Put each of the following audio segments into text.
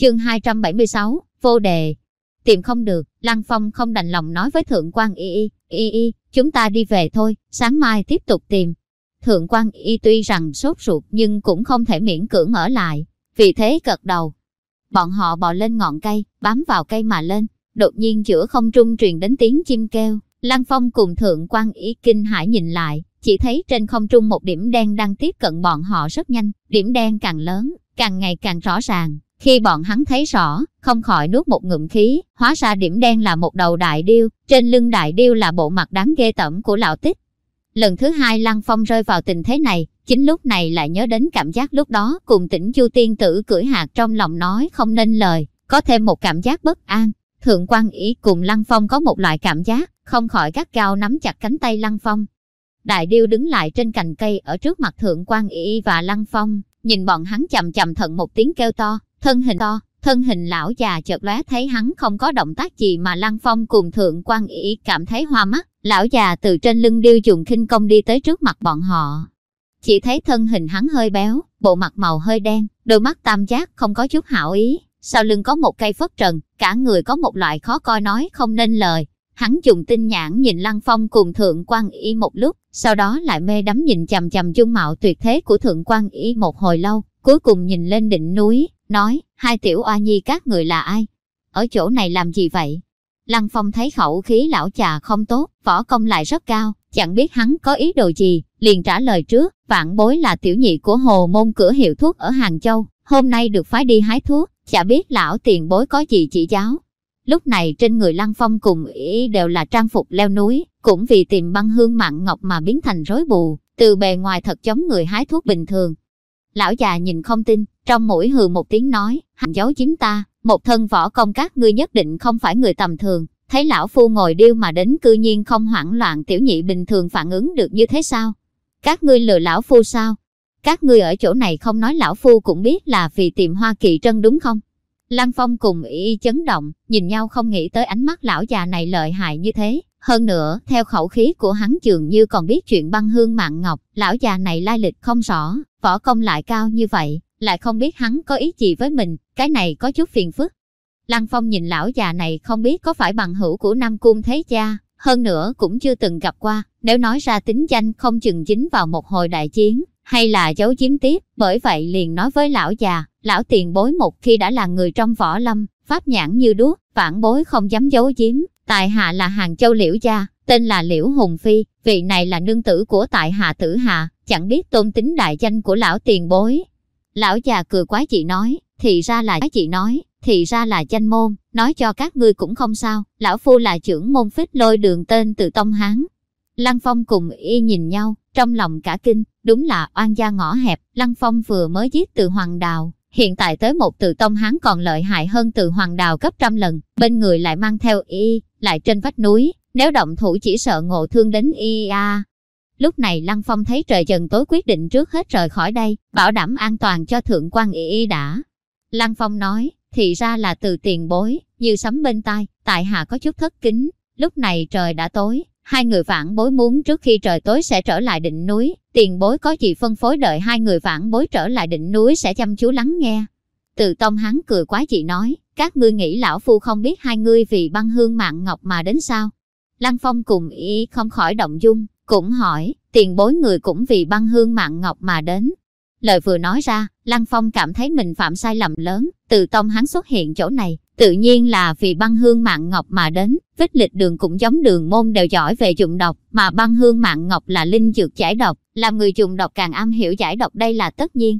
Chương 276, vô đề. Tìm không được, Lăng Phong không đành lòng nói với Thượng quan Y Y, Y Y, chúng ta đi về thôi, sáng mai tiếp tục tìm. Thượng quan Y tuy rằng sốt ruột nhưng cũng không thể miễn cưỡng ở lại, vì thế cật đầu. Bọn họ bò lên ngọn cây, bám vào cây mà lên, đột nhiên giữa không trung truyền đến tiếng chim kêu. Lăng Phong cùng Thượng quan Y kinh hãi nhìn lại, chỉ thấy trên không trung một điểm đen đang tiếp cận bọn họ rất nhanh, điểm đen càng lớn, càng ngày càng rõ ràng. Khi bọn hắn thấy rõ, không khỏi nuốt một ngụm khí, hóa ra điểm đen là một đầu đại điêu, trên lưng đại điêu là bộ mặt đáng ghê tởm của lão tích. Lần thứ hai Lăng Phong rơi vào tình thế này, chính lúc này lại nhớ đến cảm giác lúc đó cùng tỉnh Chu Tiên Tử cưỡi hạt trong lòng nói không nên lời, có thêm một cảm giác bất an. Thượng quan ý cùng Lăng Phong có một loại cảm giác, không khỏi gắt cao nắm chặt cánh tay Lăng Phong. Đại điêu đứng lại trên cành cây ở trước mặt Thượng quan ý và Lăng Phong, nhìn bọn hắn chầm chầm thận một tiếng kêu to, thân hình to, thân hình lão già chợt lóe thấy hắn không có động tác gì mà Lăng Phong cùng Thượng quan ý cảm thấy hoa mắt, lão già từ trên lưng điêu dùng khinh công đi tới trước mặt bọn họ. Chỉ thấy thân hình hắn hơi béo, bộ mặt màu hơi đen, đôi mắt tam giác không có chút hảo ý, sau lưng có một cây phất trần, cả người có một loại khó coi nói không nên lời. Hắn dùng tinh nhãn nhìn Lăng Phong cùng Thượng quan ý một lúc, sau đó lại mê đắm nhìn chằm chằm dung mạo tuyệt thế của Thượng quan ý một hồi lâu, cuối cùng nhìn lên đỉnh núi, nói, hai tiểu oa nhi các người là ai? Ở chỗ này làm gì vậy? Lăng Phong thấy khẩu khí lão già không tốt, võ công lại rất cao, chẳng biết hắn có ý đồ gì, liền trả lời trước, vạn bối là tiểu nhị của hồ môn cửa hiệu thuốc ở Hàng Châu, hôm nay được phái đi hái thuốc, chả biết lão tiền bối có gì chỉ giáo. Lúc này trên người Lăng Phong cùng ý đều là trang phục leo núi, cũng vì tìm băng hương mặn ngọc mà biến thành rối bù, từ bề ngoài thật giống người hái thuốc bình thường. Lão già nhìn không tin, trong mũi hừ một tiếng nói, hành giấu chiếm ta, một thân võ công các ngươi nhất định không phải người tầm thường, thấy lão phu ngồi điêu mà đến cư nhiên không hoảng loạn tiểu nhị bình thường phản ứng được như thế sao? Các ngươi lừa lão phu sao? Các ngươi ở chỗ này không nói lão phu cũng biết là vì tìm hoa kỳ trân đúng không? Lăng Phong cùng y chấn động, nhìn nhau không nghĩ tới ánh mắt lão già này lợi hại như thế. Hơn nữa, theo khẩu khí của hắn dường như còn biết chuyện băng hương mạng ngọc, lão già này lai lịch không rõ, võ công lại cao như vậy, lại không biết hắn có ý gì với mình, cái này có chút phiền phức. Lăng Phong nhìn lão già này không biết có phải bằng hữu của Nam Cung Thế Cha, hơn nữa cũng chưa từng gặp qua, nếu nói ra tính danh không chừng dính vào một hồi đại chiến, hay là giấu chiếm tiếp, bởi vậy liền nói với lão già, lão tiền bối một khi đã là người trong võ lâm, pháp nhãn như đuốc, phản bối không dám giấu chiếm, tại hạ là hàng châu liễu gia, tên là liễu hùng phi, vị này là nương tử của tại hạ tử hạ, chẳng biết tôn tính đại danh của lão tiền bối. Lão già cười quái chị nói, thì ra là chị nói, thì ra là danh môn, nói cho các ngươi cũng không sao, lão phu là trưởng môn phích lôi đường tên từ Tông Hán. Lăng Phong cùng y nhìn nhau, trong lòng cả kinh, đúng là oan gia ngõ hẹp, Lăng Phong vừa mới giết từ Hoàng Đào, hiện tại tới một từ Tông hắn còn lợi hại hơn từ Hoàng Đào gấp trăm lần, bên người lại mang theo y, lại trên vách núi, nếu động thủ chỉ sợ ngộ thương đến y a. Lúc này Lăng Phong thấy trời dần tối quyết định trước hết rời khỏi đây, bảo đảm an toàn cho thượng quan y y đã. Lăng Phong nói, thì ra là từ tiền bối, như sấm bên tai, tại hạ có chút thất kính. Lúc này trời đã tối, hai người vãn bối muốn trước khi trời tối sẽ trở lại đỉnh núi, tiền bối có gì phân phối đợi hai người vãn bối trở lại đỉnh núi sẽ chăm chú lắng nghe. Từ tông hắn cười quá chị nói, các ngươi nghĩ lão phu không biết hai ngươi vì băng hương mạng ngọc mà đến sao? Lăng Phong cùng y không khỏi động dung, cũng hỏi, tiền bối người cũng vì băng hương mạng ngọc mà đến. Lời vừa nói ra, Lăng Phong cảm thấy mình phạm sai lầm lớn, từ tông hắn xuất hiện chỗ này, tự nhiên là vì băng hương mạng ngọc mà đến, vết lịch đường cũng giống đường môn đều giỏi về dụng độc, mà băng hương mạng ngọc là linh dược giải độc, làm người dùng độc càng am hiểu giải độc đây là tất nhiên.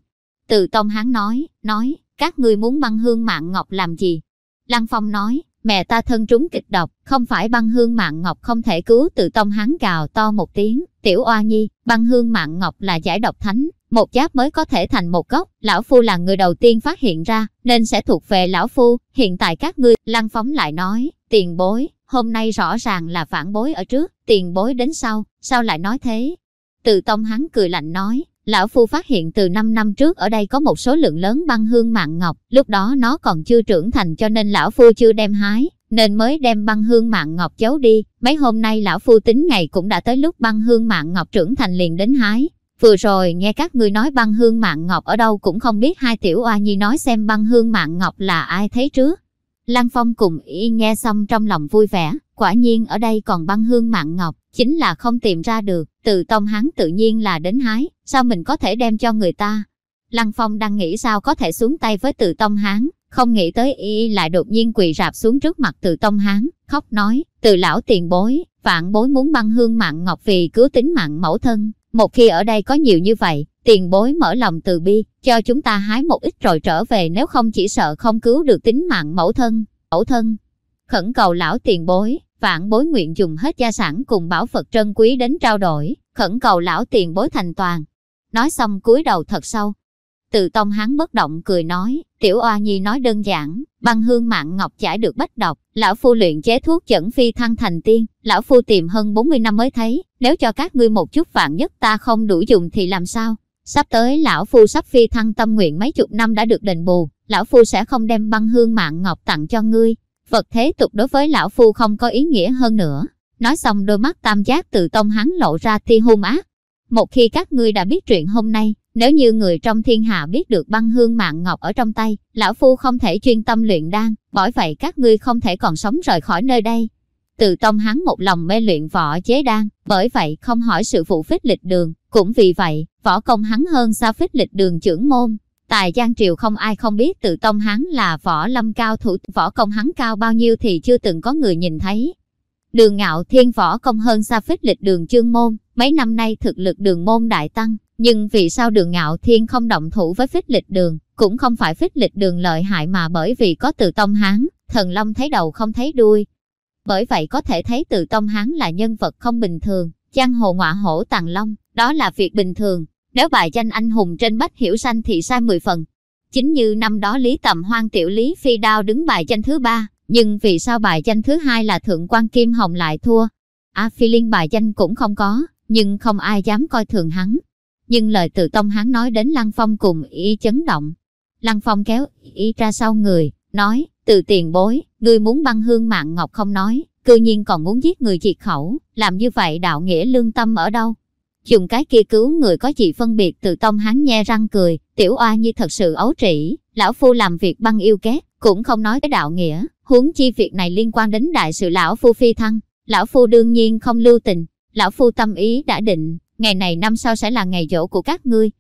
Từ tông hắn nói, nói, các ngươi muốn băng hương mạng ngọc làm gì? Lăng Phong nói, mẹ ta thân trúng kịch độc, không phải băng hương mạng ngọc không thể cứu tự tông hắn gào to một tiếng, tiểu oa nhi, băng hương mạng ngọc là giải độc thánh, một giáp mới có thể thành một gốc, lão phu là người đầu tiên phát hiện ra, nên sẽ thuộc về lão phu, hiện tại các ngươi, lăng phóng lại nói, tiền bối, hôm nay rõ ràng là phản bối ở trước, tiền bối đến sau, sao lại nói thế? Từ tông hắn cười lạnh nói, lão phu phát hiện từ 5 năm trước ở đây có một số lượng lớn băng hương mạng ngọc, lúc đó nó còn chưa trưởng thành cho nên lão phu chưa đem hái, nên mới đem băng hương mạng ngọc giấu đi. Mấy hôm nay lão phu tính ngày cũng đã tới lúc băng hương mạng ngọc trưởng thành liền đến hái. Vừa rồi nghe các ngươi nói băng hương mạng ngọc ở đâu cũng không biết hai tiểu oa nhi nói xem băng hương mạng ngọc là ai thấy trước. Lăng Phong cùng y nghe xong trong lòng vui vẻ, quả nhiên ở đây còn băng hương mạng ngọc, chính là không tìm ra được, từ tông hắn tự nhiên là đến hái, sao mình có thể đem cho người ta. Lăng Phong đang nghĩ sao có thể xuống tay với từ tông hán, không nghĩ tới y lại đột nhiên quỳ rạp xuống trước mặt từ tông hán, khóc nói, từ lão tiền bối, vạn bối muốn băng hương mạng ngọc vì cứu tính mạng mẫu thân, một khi ở đây có nhiều như vậy, tiền bối mở lòng từ bi, cho chúng ta hái một ít rồi trở về nếu không chỉ sợ không cứu được tính mạng mẫu thân, mẫu thân. Khẩn cầu lão tiền bối, vạn bối nguyện dùng hết gia sản cùng bảo Phật trân quý đến trao đổi, khẩn cầu lão tiền bối thành toàn. Nói xong cúi đầu thật sâu. Từ tông hắn bất động cười nói, tiểu oa nhi nói đơn giản, băng hương mạng ngọc giải được bách độc, lão phu luyện chế thuốc chẩn phi thăng thành tiên, lão phu tìm hơn 40 năm mới thấy, nếu cho các ngươi một chút vạn nhất ta không đủ dùng thì làm sao? Sắp tới lão phu sắp phi thăng tâm nguyện mấy chục năm đã được đền bù, lão phu sẽ không đem băng hương mạng ngọc tặng cho ngươi. Vật thế tục đối với lão phu không có ý nghĩa hơn nữa. Nói xong đôi mắt tam giác tự tông hắn lộ ra tia hung ác. Một khi các ngươi đã biết chuyện hôm nay, nếu như người trong thiên hạ biết được băng hương mạng ngọc ở trong tay, lão phu không thể chuyên tâm luyện đan, bởi vậy các ngươi không thể còn sống rời khỏi nơi đây. Từ tông hắn một lòng mê luyện võ chế đan, bởi vậy không hỏi sự phụ phích lịch đường, cũng vì vậy, võ công hắn hơn xa phích lịch đường trưởng môn. Tài Giang Triều không ai không biết tự tông hắn là võ lâm cao thủ, võ công hắn cao bao nhiêu thì chưa từng có người nhìn thấy. Đường ngạo thiên võ công hơn xa phích lịch đường chương môn, mấy năm nay thực lực đường môn đại tăng, nhưng vì sao đường ngạo thiên không động thủ với phích lịch đường, cũng không phải phích lịch đường lợi hại mà bởi vì có từ tông hán, thần long thấy đầu không thấy đuôi. Bởi vậy có thể thấy từ tông hán là nhân vật không bình thường, giang hồ ngọa hổ tàng long, đó là việc bình thường. Nếu bài danh anh hùng trên bách hiểu xanh thì sai 10 phần. Chính như năm đó Lý Tầm Hoang tiểu Lý Phi Đao đứng bài danh thứ ba, nhưng vì sao bài danh thứ hai là Thượng quan Kim Hồng lại thua? A Phi Liên bài danh cũng không có, nhưng không ai dám coi thường hắn. Nhưng lời từ tông hắn nói đến Lăng Phong cùng y chấn động. Lăng Phong kéo y ra sau người, nói, từ tiền bối, ngươi muốn băng hương mạng ngọc không nói, cư nhiên còn muốn giết người diệt khẩu, làm như vậy đạo nghĩa lương tâm ở đâu? Dùng cái kia cứu người có gì phân biệt từ tông hắn nhe răng cười, tiểu oa như thật sự ấu trĩ, lão phu làm việc băng yêu kết, cũng không nói cái đạo nghĩa, huống chi việc này liên quan đến đại sự lão phu phi thăng, lão phu đương nhiên không lưu tình, lão phu tâm ý đã định, ngày này năm sau sẽ là ngày dỗ của các ngươi.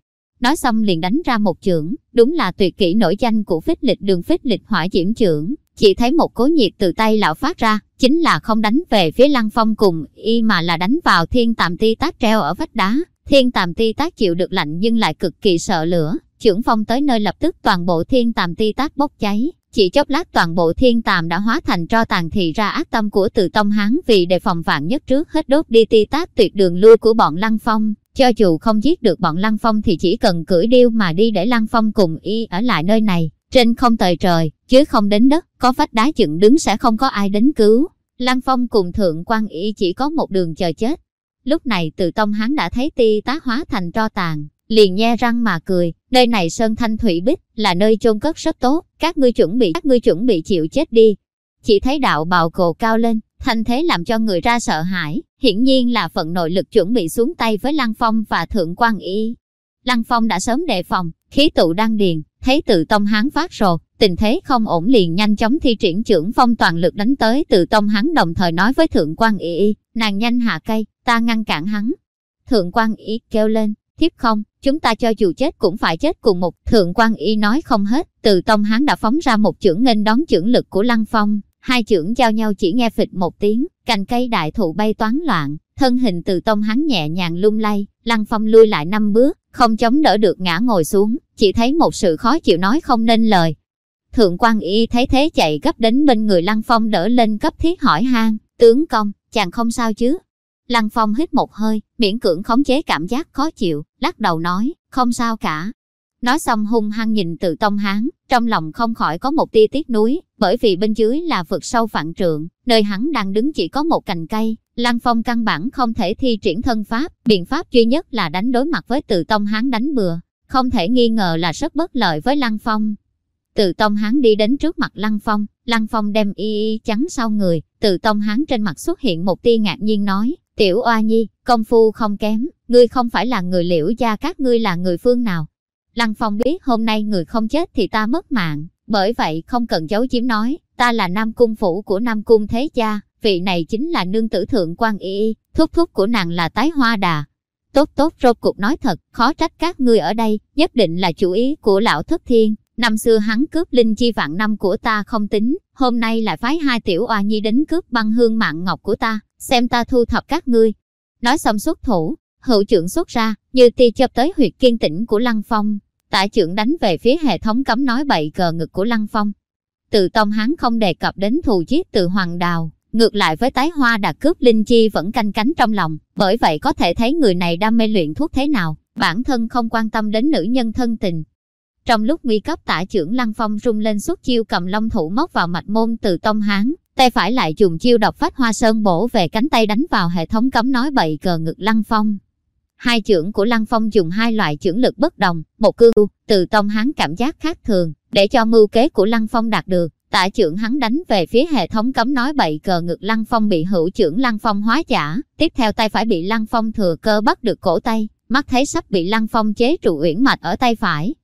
Nói xong liền đánh ra một chưởng, đúng là tuyệt kỹ nổi danh của phích lịch đường phích lịch hỏa diễm trưởng, chỉ thấy một cố nhiệt từ tay lão phát ra, chính là không đánh về phía lăng phong cùng y mà là đánh vào thiên tàm ti tác treo ở vách đá. Thiên tàm ti tác chịu được lạnh nhưng lại cực kỳ sợ lửa, trưởng phong tới nơi lập tức toàn bộ thiên tàm ti tác bốc cháy. Chỉ chốc lát toàn bộ thiên tàm đã hóa thành tro tàn thì ra ác tâm của từ tông hán vì đề phòng vạn nhất trước hết đốt đi ti tác tuyệt đường lui của bọn lăng phong. Cho dù không giết được bọn lăng phong thì chỉ cần cưỡi điêu mà đi để lăng phong cùng y ở lại nơi này. Trên không tời trời, chứ không đến đất, có vách đá dựng đứng sẽ không có ai đến cứu. Lăng Phong cùng Thượng quan Y chỉ có một đường chờ chết. Lúc này từ tông hắn đã thấy ti tá hóa thành tro tàn, liền nhe răng mà cười, nơi này sơn thanh thủy bích, là nơi chôn cất rất tốt, các ngươi chuẩn bị, các ngươi chuẩn bị chịu chết đi. Chỉ thấy đạo bào cồ cao lên, thanh thế làm cho người ra sợ hãi, hiển nhiên là phận nội lực chuẩn bị xuống tay với Lăng Phong và Thượng quan Y. Lăng Phong đã sớm đề phòng, khí tụ đăng điền, thấy tự tông hán phát rồ, tình thế không ổn liền nhanh chóng thi triển trưởng phong toàn lực đánh tới tự tông hắn đồng thời nói với thượng quan y y, nàng nhanh hạ cây, ta ngăn cản hắn. Thượng quan y kêu lên, thiếp không, chúng ta cho dù chết cũng phải chết cùng một. Thượng quan y nói không hết, từ tông hắn đã phóng ra một chưởng nghênh đón chưởng lực của lăng phong. Hai chưởng giao nhau chỉ nghe phịch một tiếng, cành cây đại thụ bay toán loạn, thân hình từ tông hắn nhẹ nhàng lung lay, lăng phong lui lại năm bước, không chống đỡ được ngã ngồi xuống, chỉ thấy một sự khó chịu nói không nên lời. Thượng quan y thấy thế chạy gấp đến bên người Lăng Phong đỡ lên cấp thiết hỏi han, tướng công, chàng không sao chứ? Lăng Phong hít một hơi, miễn cưỡng khống chế cảm giác khó chịu, lắc đầu nói, không sao cả. Nói xong hung hăng nhìn từ tông hán, trong lòng không khỏi có một tia tiếc núi, bởi vì bên dưới là vực sâu vạn trượng, nơi hắn đang đứng chỉ có một cành cây, Lăng Phong căn bản không thể thi triển thân pháp, biện pháp duy nhất là đánh đối mặt với tự tông hán đánh bừa, không thể nghi ngờ là rất bất lợi với Lăng Phong. Từ tông hán đi đến trước mặt Lăng Phong, Lăng Phong đem y y trắng sau người, từ tông hán trên mặt xuất hiện một tia ngạc nhiên nói, tiểu oa nhi, công phu không kém, ngươi không phải là người liễu gia các ngươi là người phương nào. Lăng Phong biết hôm nay người không chết thì ta mất mạng, bởi vậy không cần giấu chiếm nói, ta là Nam Cung Phủ của Nam Cung Thế gia vị này chính là nương tử thượng quan y thúc thúc của nàng là tái hoa đà. Tốt tốt rốt cuộc nói thật, khó trách các ngươi ở đây, nhất định là chủ ý của lão thất thiên. Năm xưa hắn cướp linh chi vạn năm của ta không tính, hôm nay lại phái hai tiểu oa nhi đến cướp băng hương mạng ngọc của ta, xem ta thu thập các ngươi. Nói xong xuất thủ, hữu trưởng xuất ra, như ti chớp tới huyệt kiên tĩnh của Lăng Phong. tại trưởng đánh về phía hệ thống cấm nói bậy cờ ngực của Lăng Phong. Từ tông hắn không đề cập đến thù giết từ hoàng đào, ngược lại với tái hoa đạt cướp linh chi vẫn canh cánh trong lòng, bởi vậy có thể thấy người này đam mê luyện thuốc thế nào, bản thân không quan tâm đến nữ nhân thân tình. Trong lúc nguy cấp tả trưởng Lăng Phong rung lên suốt chiêu cầm long thủ móc vào mạch môn từ tông hán, tay phải lại dùng chiêu độc phách hoa sơn bổ về cánh tay đánh vào hệ thống cấm nói bậy cờ ngực Lăng Phong. Hai trưởng của Lăng Phong dùng hai loại trưởng lực bất đồng, một cư, từ tông hán cảm giác khác thường, để cho mưu kế của Lăng Phong đạt được. Tạ trưởng hắn đánh về phía hệ thống cấm nói bậy cờ ngực Lăng Phong bị hữu trưởng Lăng Phong hóa giả, tiếp theo tay phải bị Lăng Phong thừa cơ bắt được cổ tay, mắt thấy sắp bị Lăng Phong chế trụ uyển mạch ở tay phải.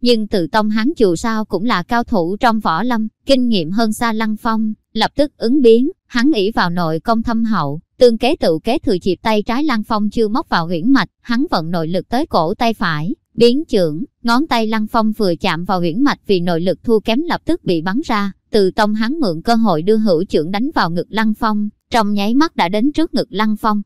Nhưng từ tông hắn dù sao cũng là cao thủ trong võ lâm, kinh nghiệm hơn xa Lăng Phong, lập tức ứng biến, hắn ỷ vào nội công thâm hậu, tương kế tự kế thừa dịp tay trái Lăng Phong chưa móc vào uyển mạch, hắn vận nội lực tới cổ tay phải, biến trưởng, ngón tay Lăng Phong vừa chạm vào huyễn mạch vì nội lực thua kém lập tức bị bắn ra, từ tông hắn mượn cơ hội đưa hữu trưởng đánh vào ngực Lăng Phong, trong nháy mắt đã đến trước ngực Lăng Phong.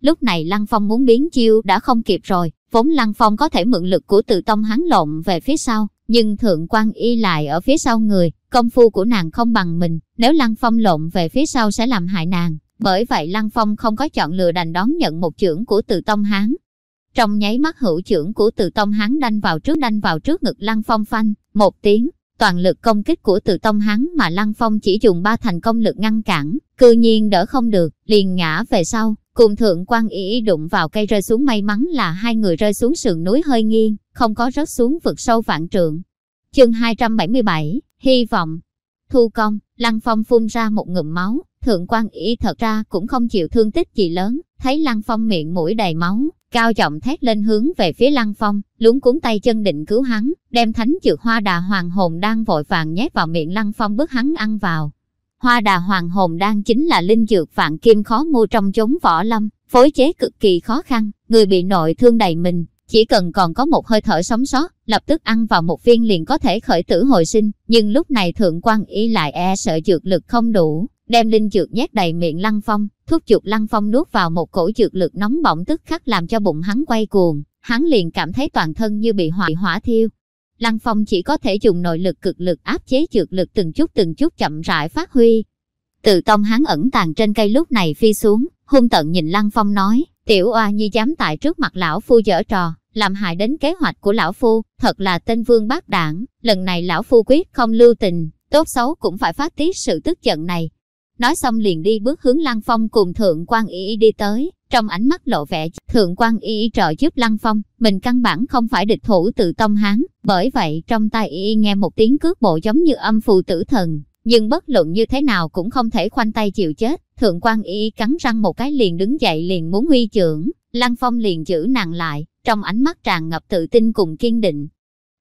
Lúc này Lăng Phong muốn biến chiêu đã không kịp rồi, vốn Lăng Phong có thể mượn lực của từ tông hắn lộn về phía sau, nhưng thượng quan y lại ở phía sau người, công phu của nàng không bằng mình, nếu Lăng Phong lộn về phía sau sẽ làm hại nàng, bởi vậy Lăng Phong không có chọn lựa đành đón nhận một trưởng của từ tông hán. Trong nháy mắt hữu trưởng của từ tông hắn đanh vào trước đanh vào trước ngực Lăng Phong phanh, một tiếng, toàn lực công kích của từ tông hắn mà Lăng Phong chỉ dùng ba thành công lực ngăn cản, cư nhiên đỡ không được, liền ngã về sau, cùng thượng quan ý đụng vào cây rơi xuống may mắn là hai người rơi xuống sườn núi hơi nghiêng, không có rớt xuống vực sâu vạn trượng. Chương 277, hy vọng. Thu công, Lăng Phong phun ra một ngụm máu, thượng quan ý thật ra cũng không chịu thương tích gì lớn, thấy Lăng Phong miệng mũi đầy máu, cao giọng thét lên hướng về phía Lăng Phong, luống cuốn tay chân định cứu hắn, đem thánh dược hoa đà hoàng hồn đang vội vàng nhét vào miệng Lăng Phong bước hắn ăn vào. Hoa đà hoàng hồn đang chính là linh dược vạn kim khó mua trong chốn võ lâm, phối chế cực kỳ khó khăn, người bị nội thương đầy mình, chỉ cần còn có một hơi thở sống sót, lập tức ăn vào một viên liền có thể khởi tử hồi sinh, nhưng lúc này thượng quan y lại e sợ dược lực không đủ, đem linh dược nhét đầy miệng Lăng Phong, thuốc chuột Lăng Phong nuốt vào một cổ dược lực nóng bỏng tức khắc làm cho bụng hắn quay cuồng, hắn liền cảm thấy toàn thân như bị hỏa hỏa thiêu. Lăng Phong chỉ có thể dùng nội lực cực lực áp chế dược lực từng chút từng chút chậm rãi phát huy. Từ tông hắn ẩn tàng trên cây lúc này phi xuống, hung tận nhìn Lăng Phong nói, tiểu oa nhi dám tại trước mặt lão phu dở trò, làm hại đến kế hoạch của lão phu, thật là tên vương bác đảng, lần này lão phu quyết không lưu tình, tốt xấu cũng phải phát tiết sự tức giận này, Nói xong liền đi bước hướng Lăng Phong cùng Thượng quan Y đi tới, trong ánh mắt lộ vẻ Thượng quan Y trợ giúp Lăng Phong, mình căn bản không phải địch thủ tự tông hán, bởi vậy trong tay Y nghe một tiếng cước bộ giống như âm phù tử thần, nhưng bất luận như thế nào cũng không thể khoanh tay chịu chết. Thượng quan Y cắn răng một cái liền đứng dậy liền muốn huy trưởng, Lăng Phong liền giữ nàng lại, trong ánh mắt tràn ngập tự tin cùng kiên định.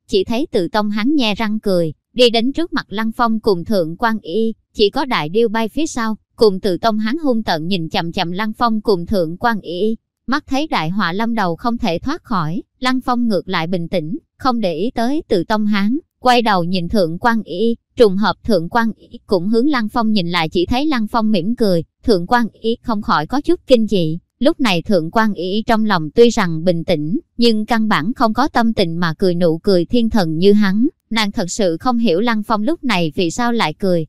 Chỉ thấy tự tông hắn nhe răng cười, đi đến trước mặt Lăng Phong cùng Thượng quan Y, chỉ có đại điêu bay phía sau, cùng từ tông hắn hung tận nhìn chậm chậm Lăng Phong cùng Thượng quan Y, mắt thấy đại họa lâm đầu không thể thoát khỏi, Lăng Phong ngược lại bình tĩnh, không để ý tới từ tông hắn quay đầu nhìn Thượng quan Y, trùng hợp Thượng quan Y cũng hướng Lăng Phong nhìn lại chỉ thấy Lăng Phong mỉm cười, Thượng quan Y không khỏi có chút kinh dị, Lúc này Thượng quan Y trong lòng tuy rằng bình tĩnh, nhưng căn bản không có tâm tình mà cười nụ cười thiên thần như hắn, Nàng thật sự không hiểu Lăng Phong lúc này vì sao lại cười.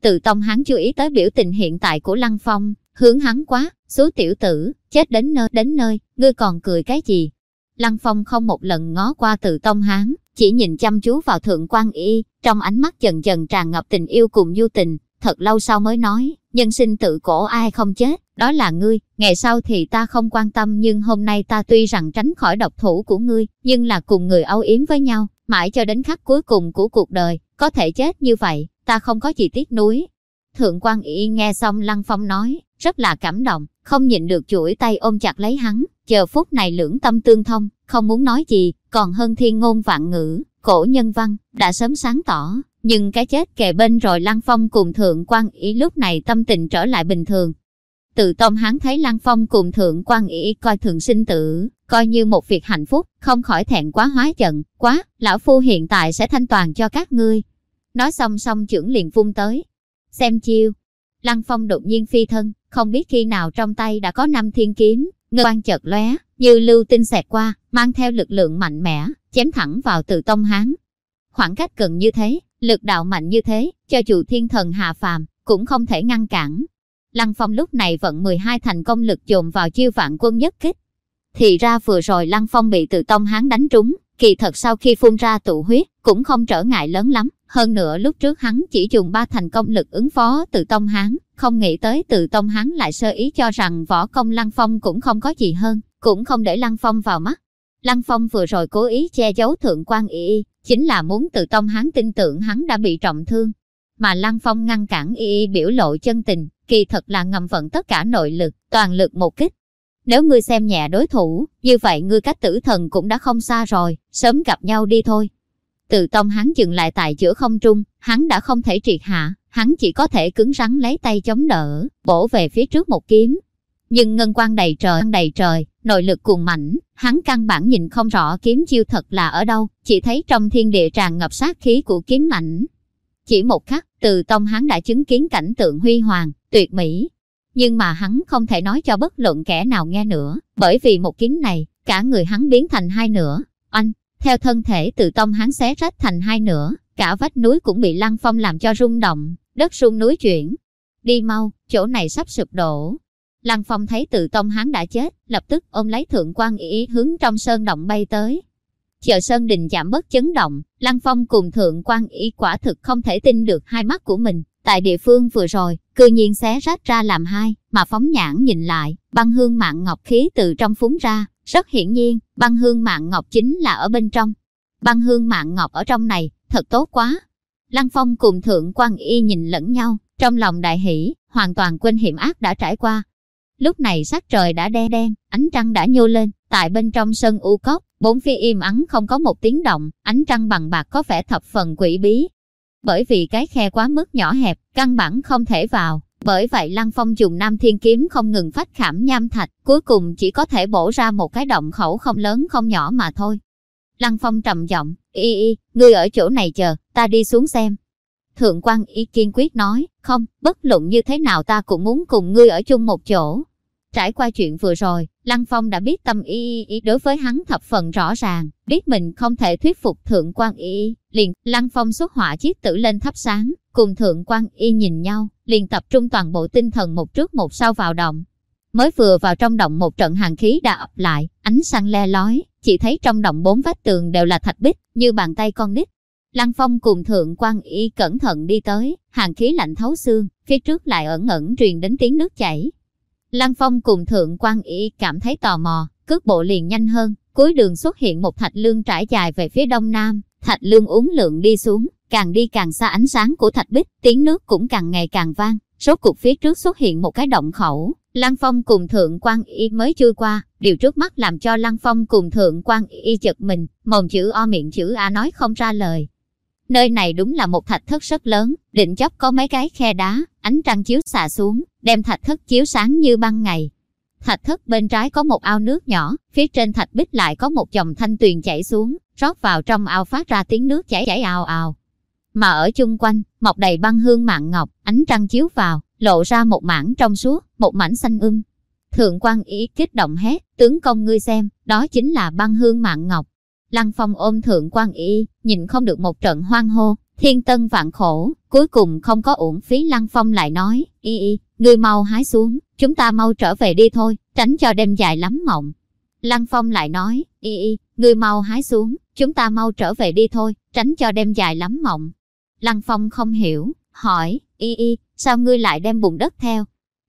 tự tông hắn chú ý tới biểu tình hiện tại của Lăng Phong, hướng hắn quá, số tiểu tử, chết đến nơi đến nơi, ngươi còn cười cái gì? Lăng Phong không một lần ngó qua tự tông hắn chỉ nhìn chăm chú vào thượng quan y, trong ánh mắt dần dần tràn ngập tình yêu cùng du tình, thật lâu sau mới nói, nhân sinh tự cổ ai không chết, đó là ngươi, ngày sau thì ta không quan tâm nhưng hôm nay ta tuy rằng tránh khỏi độc thủ của ngươi, nhưng là cùng người âu yếm với nhau, mãi cho đến khắc cuối cùng của cuộc đời, có thể chết như vậy, ta không có gì tiếc nuối. Thượng quan y nghe xong Lăng Phong nói, rất là cảm động, không nhịn được chuỗi tay ôm chặt lấy hắn, chờ phút này lưỡng tâm tương thông, không muốn nói gì, còn hơn thiên ngôn vạn ngữ, cổ nhân văn, đã sớm sáng tỏ, nhưng cái chết kề bên rồi Lăng Phong cùng Thượng quan y lúc này tâm tình trở lại bình thường. Từ tông hắn thấy Lăng Phong cùng Thượng quan ỷ coi thường sinh tử, coi như một việc hạnh phúc, không khỏi thẹn quá hóa giận, quá, lão phu hiện tại sẽ thanh toàn cho các ngươi. Nói xong xong trưởng liền vung tới. Xem chiêu. Lăng Phong đột nhiên phi thân, không biết khi nào trong tay đã có năm thiên kiếm, ngân quan chợt lóe, như lưu tinh xẹt qua, mang theo lực lượng mạnh mẽ, chém thẳng vào từ tông hán. Khoảng cách gần như thế, lực đạo mạnh như thế, cho dù thiên thần hạ phàm, cũng không thể ngăn cản. Lăng Phong lúc này vận 12 thành công lực dồn vào chiêu vạn quân nhất kích. Thì ra vừa rồi Lăng Phong bị từ tông hán đánh trúng, kỳ thật sau khi phun ra tụ huyết, cũng không trở ngại lớn lắm. Hơn nữa lúc trước hắn chỉ dùng ba thành công lực ứng phó từ tông hán, không nghĩ tới từ tông hán lại sơ ý cho rằng võ công Lăng Phong cũng không có gì hơn, cũng không để Lăng Phong vào mắt. Lăng Phong vừa rồi cố ý che giấu thượng quan y, chính là muốn từ tông hắn tin tưởng hắn đã bị trọng thương. Mà Lăng Phong ngăn cản y biểu lộ chân tình, kỳ thật là ngầm vận tất cả nội lực, toàn lực một kích. Nếu ngươi xem nhẹ đối thủ, như vậy ngươi cách tử thần cũng đã không xa rồi, sớm gặp nhau đi thôi. Từ tông hắn dừng lại tại giữa không trung, hắn đã không thể triệt hạ, hắn chỉ có thể cứng rắn lấy tay chống đỡ, bổ về phía trước một kiếm. Nhưng ngân quang đầy trời, đầy trời, nội lực cuồng mảnh, hắn căn bản nhìn không rõ kiếm chiêu thật là ở đâu, chỉ thấy trong thiên địa tràn ngập sát khí của kiếm ảnh. Chỉ một khắc, từ tông hắn đã chứng kiến cảnh tượng huy hoàng, tuyệt mỹ. Nhưng mà hắn không thể nói cho bất luận kẻ nào nghe nữa, bởi vì một kiếm này, cả người hắn biến thành hai nửa. Anh, theo thân thể từ tông hắn xé rách thành hai nửa, cả vách núi cũng bị lăng phong làm cho rung động, đất rung núi chuyển. Đi mau, chỗ này sắp sụp đổ, Lăng Phong thấy từ tông hắn đã chết, lập tức ôm lấy thượng quan ý hướng trong sơn động bay tới. Chờ sơn đình giảm bớt chấn động, Lăng Phong cùng thượng quan y quả thực không thể tin được hai mắt của mình. Tại địa phương vừa rồi, cư nhiên xé rách ra làm hai, mà phóng nhãn nhìn lại, băng hương mạng ngọc khí từ trong phúng ra, rất hiển nhiên, băng hương mạng ngọc chính là ở bên trong. Băng hương mạng ngọc ở trong này, thật tốt quá. Lăng Phong cùng thượng quan y nhìn lẫn nhau, trong lòng đại hỷ, hoàn toàn quên hiểm ác đã trải qua, Lúc này sắc trời đã đen đen, ánh trăng đã nhô lên, tại bên trong sân u cốc, bốn phía im ắng không có một tiếng động, ánh trăng bằng bạc có vẻ thập phần quỷ bí. Bởi vì cái khe quá mức nhỏ hẹp, căn bản không thể vào, bởi vậy Lăng Phong dùng Nam Thiên Kiếm không ngừng phách khảm nham thạch, cuối cùng chỉ có thể bổ ra một cái động khẩu không lớn không nhỏ mà thôi. Lăng Phong trầm giọng, y y, ngươi ở chỗ này chờ, ta đi xuống xem. Thượng quan y kiên quyết nói, không, bất luận như thế nào ta cũng muốn cùng ngươi ở chung một chỗ. Trải qua chuyện vừa rồi, Lăng Phong đã biết tâm y y đối với hắn thập phần rõ ràng, biết mình không thể thuyết phục thượng quan y liền Lăng Phong xuất hỏa chiếc tử lên thắp sáng, cùng thượng quan y nhìn nhau, liền tập trung toàn bộ tinh thần một trước một sau vào động. Mới vừa vào trong động một trận hàng khí đã ập lại, ánh sáng le lói, chỉ thấy trong động bốn vách tường đều là thạch bích, như bàn tay con nít. Lăng Phong cùng thượng quan y cẩn thận đi tới, hàng khí lạnh thấu xương, phía trước lại ẩn ẩn truyền đến tiếng nước chảy, Lăng Phong cùng Thượng quan ý cảm thấy tò mò, cước bộ liền nhanh hơn, cuối đường xuất hiện một thạch lương trải dài về phía đông nam, thạch lương uống lượng đi xuống, càng đi càng xa ánh sáng của thạch bích, tiếng nước cũng càng ngày càng vang, rốt cục phía trước xuất hiện một cái động khẩu, Lăng Phong cùng Thượng quan y mới chui qua, điều trước mắt làm cho Lăng Phong cùng Thượng quan y chật mình, mồm chữ O miệng chữ A nói không ra lời. Nơi này đúng là một thạch thất rất lớn, định chóp có mấy cái khe đá, ánh trăng chiếu xạ xuống, đem thạch thất chiếu sáng như ban ngày. Thạch thất bên trái có một ao nước nhỏ, phía trên thạch bích lại có một dòng thanh tuyền chảy xuống, rót vào trong ao phát ra tiếng nước chảy chảy ào ào. Mà ở chung quanh, mọc đầy băng hương mạng ngọc, ánh trăng chiếu vào, lộ ra một mảng trong suốt, một mảnh xanh um. Thượng quan ý kích động hét, tướng công ngươi xem, đó chính là băng hương mạng ngọc. Lăng Phong ôm thượng quan y, nhìn không được một trận hoang hô, thiên tân vạn khổ, cuối cùng không có uổng phí Lăng Phong lại nói, y y, ngươi mau hái xuống, chúng ta mau trở về đi thôi, tránh cho đêm dài lắm mộng. Lăng Phong lại nói, y y, ngươi mau hái xuống, chúng ta mau trở về đi thôi, tránh cho đêm dài lắm mộng. Lăng Phong không hiểu, hỏi, y y, sao ngươi lại đem bùn đất theo?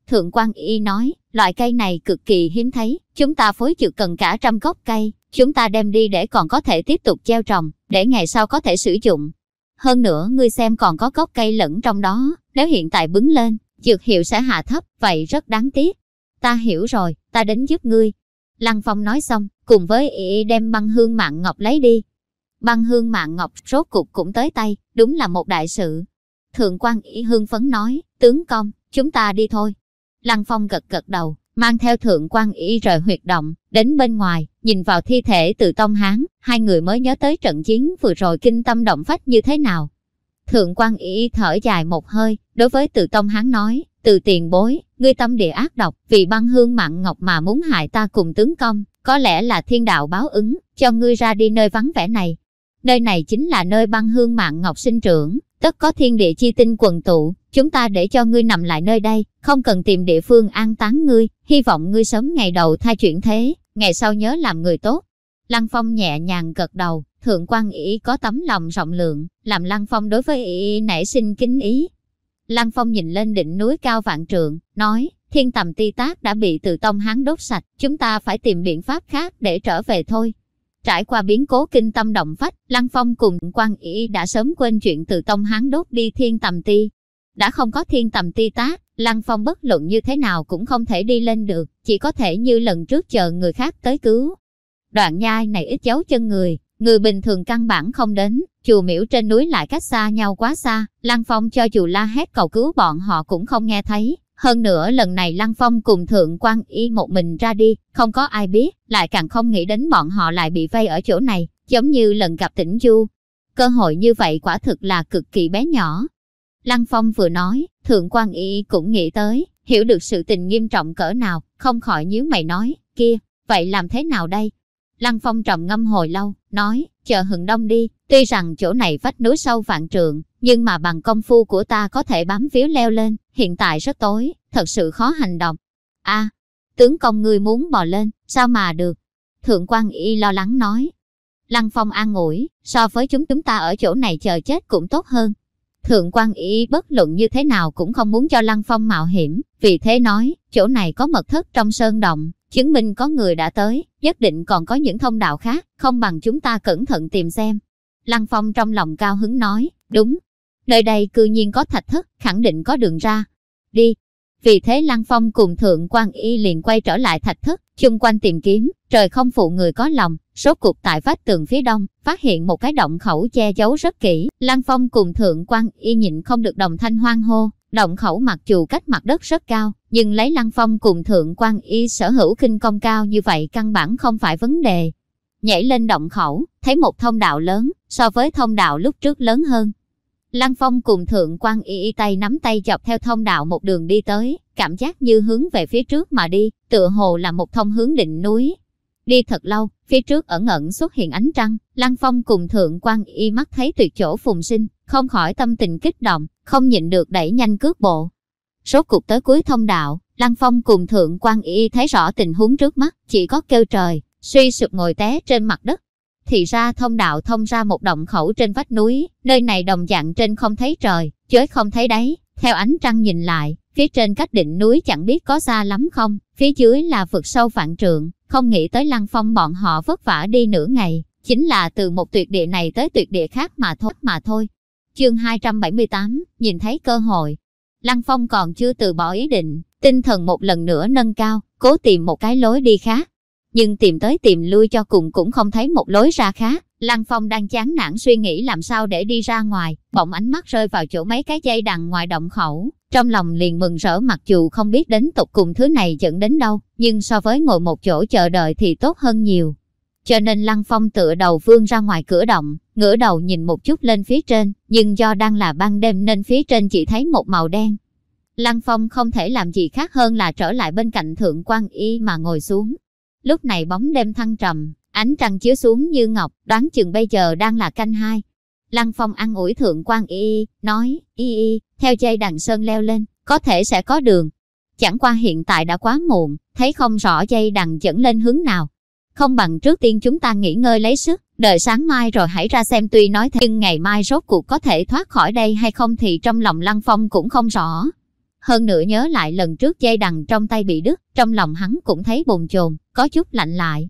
Thượng quan y nói, loại cây này cực kỳ hiếm thấy, chúng ta phối chữ cần cả trăm gốc cây, chúng ta đem đi để còn có thể tiếp tục gieo trồng, để ngày sau có thể sử dụng. Hơn nữa ngươi xem còn có gốc cây lẫn trong đó, nếu hiện tại bứng lên, dược hiệu sẽ hạ thấp, vậy rất đáng tiếc. Ta hiểu rồi, ta đến giúp ngươi. Lăng Phong nói xong, cùng với y đem băng hương mạng ngọc lấy đi. Băng hương mạng ngọc rốt cục cũng tới tay, đúng là một đại sự. Thượng quan y hương phấn nói, tướng công, chúng ta đi thôi. Lăng Phong gật gật đầu, mang theo thượng quan y rời huyệt động, đến bên ngoài, nhìn vào thi thể từ Tông Hán, hai người mới nhớ tới trận chiến vừa rồi kinh tâm động phách như thế nào. Thượng quan y thở dài một hơi, đối với từ Tông hắn nói, từ tiền bối, ngươi tâm địa ác độc, vì băng hương mặn ngọc mà muốn hại ta cùng tướng công, có lẽ là thiên đạo báo ứng, cho ngươi ra đi nơi vắng vẻ này. Nơi này chính là nơi băng hương mạng ngọc sinh trưởng, tất có thiên địa chi tinh quần tụ, chúng ta để cho ngươi nằm lại nơi đây, không cần tìm địa phương an táng ngươi, hy vọng ngươi sớm ngày đầu thay chuyển thế, ngày sau nhớ làm người tốt. Lăng Phong nhẹ nhàng gật đầu, thượng quan ý có tấm lòng rộng lượng, làm Lăng Phong đối với ý nảy sinh kính ý. Lăng Phong nhìn lên đỉnh núi cao vạn trượng, nói, thiên tầm ti tác đã bị từ tông hán đốt sạch, chúng ta phải tìm biện pháp khác để trở về thôi. Trải qua biến cố kinh tâm động phách, Lăng Phong cùng quan ý đã sớm quên chuyện từ tông hán đốt đi thiên tầm ti. Đã không có thiên tầm ti tác, Lăng Phong bất luận như thế nào cũng không thể đi lên được, chỉ có thể như lần trước chờ người khác tới cứu. Đoạn nhai này ít dấu chân người, người bình thường căn bản không đến, chùa miễu trên núi lại cách xa nhau quá xa, Lăng Phong cho dù la hét cầu cứu bọn họ cũng không nghe thấy. Hơn nữa lần này Lăng Phong cùng Thượng quan Y một mình ra đi, không có ai biết, lại càng không nghĩ đến bọn họ lại bị vây ở chỗ này, giống như lần gặp tỉnh Du. Cơ hội như vậy quả thực là cực kỳ bé nhỏ. Lăng Phong vừa nói, Thượng quan Y cũng nghĩ tới, hiểu được sự tình nghiêm trọng cỡ nào, không khỏi nhíu mày nói, kia, vậy làm thế nào đây? Lăng Phong trầm ngâm hồi lâu, nói, chờ hừng đông đi, tuy rằng chỗ này vách núi sâu vạn trượng, nhưng mà bằng công phu của ta có thể bám víu leo lên, hiện tại rất tối, thật sự khó hành động. a tướng công ngươi muốn bò lên, sao mà được? Thượng quan y lo lắng nói. Lăng Phong an ủi, so với chúng chúng ta ở chỗ này chờ chết cũng tốt hơn. Thượng quan y bất luận như thế nào cũng không muốn cho Lăng Phong mạo hiểm, vì thế nói, chỗ này có mật thất trong sơn động, chứng minh có người đã tới, nhất định còn có những thông đạo khác, không bằng chúng ta cẩn thận tìm xem. Lăng Phong trong lòng cao hứng nói, đúng, nơi đây cư nhiên có thạch thất, khẳng định có đường ra. Đi. Vì thế Lăng Phong cùng Thượng quan Y liền quay trở lại thạch thất, chung quanh tìm kiếm, trời không phụ người có lòng, số cuộc tại vách tường phía đông, phát hiện một cái động khẩu che giấu rất kỹ. Lăng Phong cùng Thượng quan Y nhịn không được đồng thanh hoang hô, động khẩu mặc dù cách mặt đất rất cao, nhưng lấy Lăng Phong cùng Thượng quan Y sở hữu kinh công cao như vậy căn bản không phải vấn đề. Nhảy lên động khẩu, thấy một thông đạo lớn, so với thông đạo lúc trước lớn hơn, Lăng Phong cùng Thượng quan y y tay nắm tay dọc theo thông đạo một đường đi tới, cảm giác như hướng về phía trước mà đi, tựa hồ là một thông hướng đỉnh núi. Đi thật lâu, phía trước ẩn ẩn xuất hiện ánh trăng, Lăng Phong cùng Thượng quan y mắt thấy tuyệt chỗ phùng sinh, không khỏi tâm tình kích động, không nhịn được đẩy nhanh cước bộ. Số cuộc tới cuối thông đạo, Lăng Phong cùng Thượng quan y thấy rõ tình huống trước mắt, chỉ có kêu trời, suy sụp ngồi té trên mặt đất, thì ra thông đạo thông ra một động khẩu trên vách núi, nơi này đồng dạng trên không thấy trời, chới không thấy đáy. Theo ánh trăng nhìn lại, phía trên cách đỉnh núi chẳng biết có xa lắm không, phía dưới là vực sâu vạn trượng, không nghĩ tới lăng phong bọn họ vất vả đi nửa ngày, chính là từ một tuyệt địa này tới tuyệt địa khác mà thôi mà thôi. Chương 278, nhìn thấy cơ hội. Lăng Phong còn chưa từ bỏ ý định, tinh thần một lần nữa nâng cao, cố tìm một cái lối đi khác nhưng tìm tới tìm lui cho cùng cũng không thấy một lối ra khác. Lăng Phong đang chán nản suy nghĩ làm sao để đi ra ngoài, bỗng ánh mắt rơi vào chỗ mấy cái dây đằng ngoài động khẩu. Trong lòng liền mừng rỡ mặc dù không biết đến tục cùng thứ này dẫn đến đâu, nhưng so với ngồi một chỗ chờ đợi thì tốt hơn nhiều. Cho nên Lăng Phong tựa đầu vương ra ngoài cửa động, ngửa đầu nhìn một chút lên phía trên, nhưng do đang là ban đêm nên phía trên chỉ thấy một màu đen. Lăng Phong không thể làm gì khác hơn là trở lại bên cạnh thượng quan y mà ngồi xuống, Lúc này bóng đêm thăng trầm, Ánh trăng chiếu xuống như ngọc, đoán chừng bây giờ đang là canh hai. Lăng Phong ăn ủi thượng quan y, nói, y y, theo dây đằng sơn leo lên, có thể sẽ có đường. Chẳng qua hiện tại đã quá muộn, thấy không rõ dây đằng dẫn lên hướng nào. Không bằng trước tiên chúng ta nghỉ ngơi lấy sức, đợi sáng mai rồi hãy ra xem tuy nói thế nhưng ngày mai rốt cuộc có thể thoát khỏi đây hay không thì trong lòng Lăng Phong cũng không rõ. Hơn nữa nhớ lại lần trước dây đằng trong tay bị đứt, trong lòng hắn cũng thấy bồn chồn, có chút lạnh lại.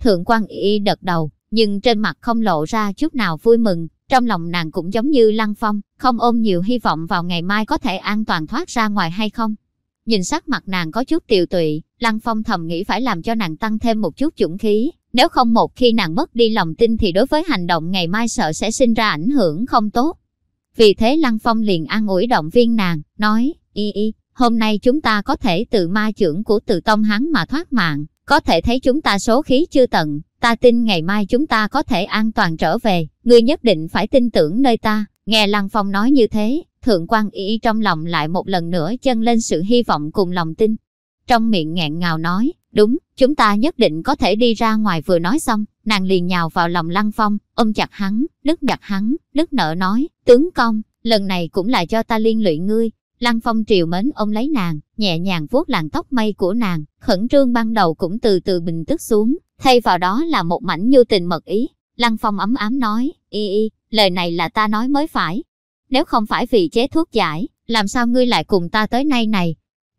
Thượng quan y đợt đầu, nhưng trên mặt không lộ ra chút nào vui mừng, trong lòng nàng cũng giống như Lăng Phong, không ôm nhiều hy vọng vào ngày mai có thể an toàn thoát ra ngoài hay không. Nhìn sắc mặt nàng có chút tiều tụy, Lăng Phong thầm nghĩ phải làm cho nàng tăng thêm một chút dũng khí, nếu không một khi nàng mất đi lòng tin thì đối với hành động ngày mai sợ sẽ sinh ra ảnh hưởng không tốt. Vì thế Lăng Phong liền an ủi động viên nàng, nói, y y, hôm nay chúng ta có thể từ ma trưởng của tự tông hắn mà thoát mạng, có thể thấy chúng ta số khí chưa tận, ta tin ngày mai chúng ta có thể an toàn trở về, ngươi nhất định phải tin tưởng nơi ta. Nghe Lăng Phong nói như thế, Thượng quan y trong lòng lại một lần nữa chân lên sự hy vọng cùng lòng tin. Trong miệng nghẹn ngào nói, đúng, chúng ta nhất định có thể đi ra ngoài vừa nói xong, nàng liền nhào vào lòng Lăng Phong, ôm chặt hắn, nức chặt hắn, nức nở nói, tướng công, lần này cũng là cho ta liên lụy ngươi. Lăng Phong triều mến ôm lấy nàng, nhẹ nhàng vuốt làn tóc mây của nàng, khẩn trương ban đầu cũng từ từ bình tức xuống, thay vào đó là một mảnh như tình mật ý. Lăng Phong ấm ám nói, y y, lời này là ta nói mới phải. Nếu không phải vì chế thuốc giải, làm sao ngươi lại cùng ta tới nay này?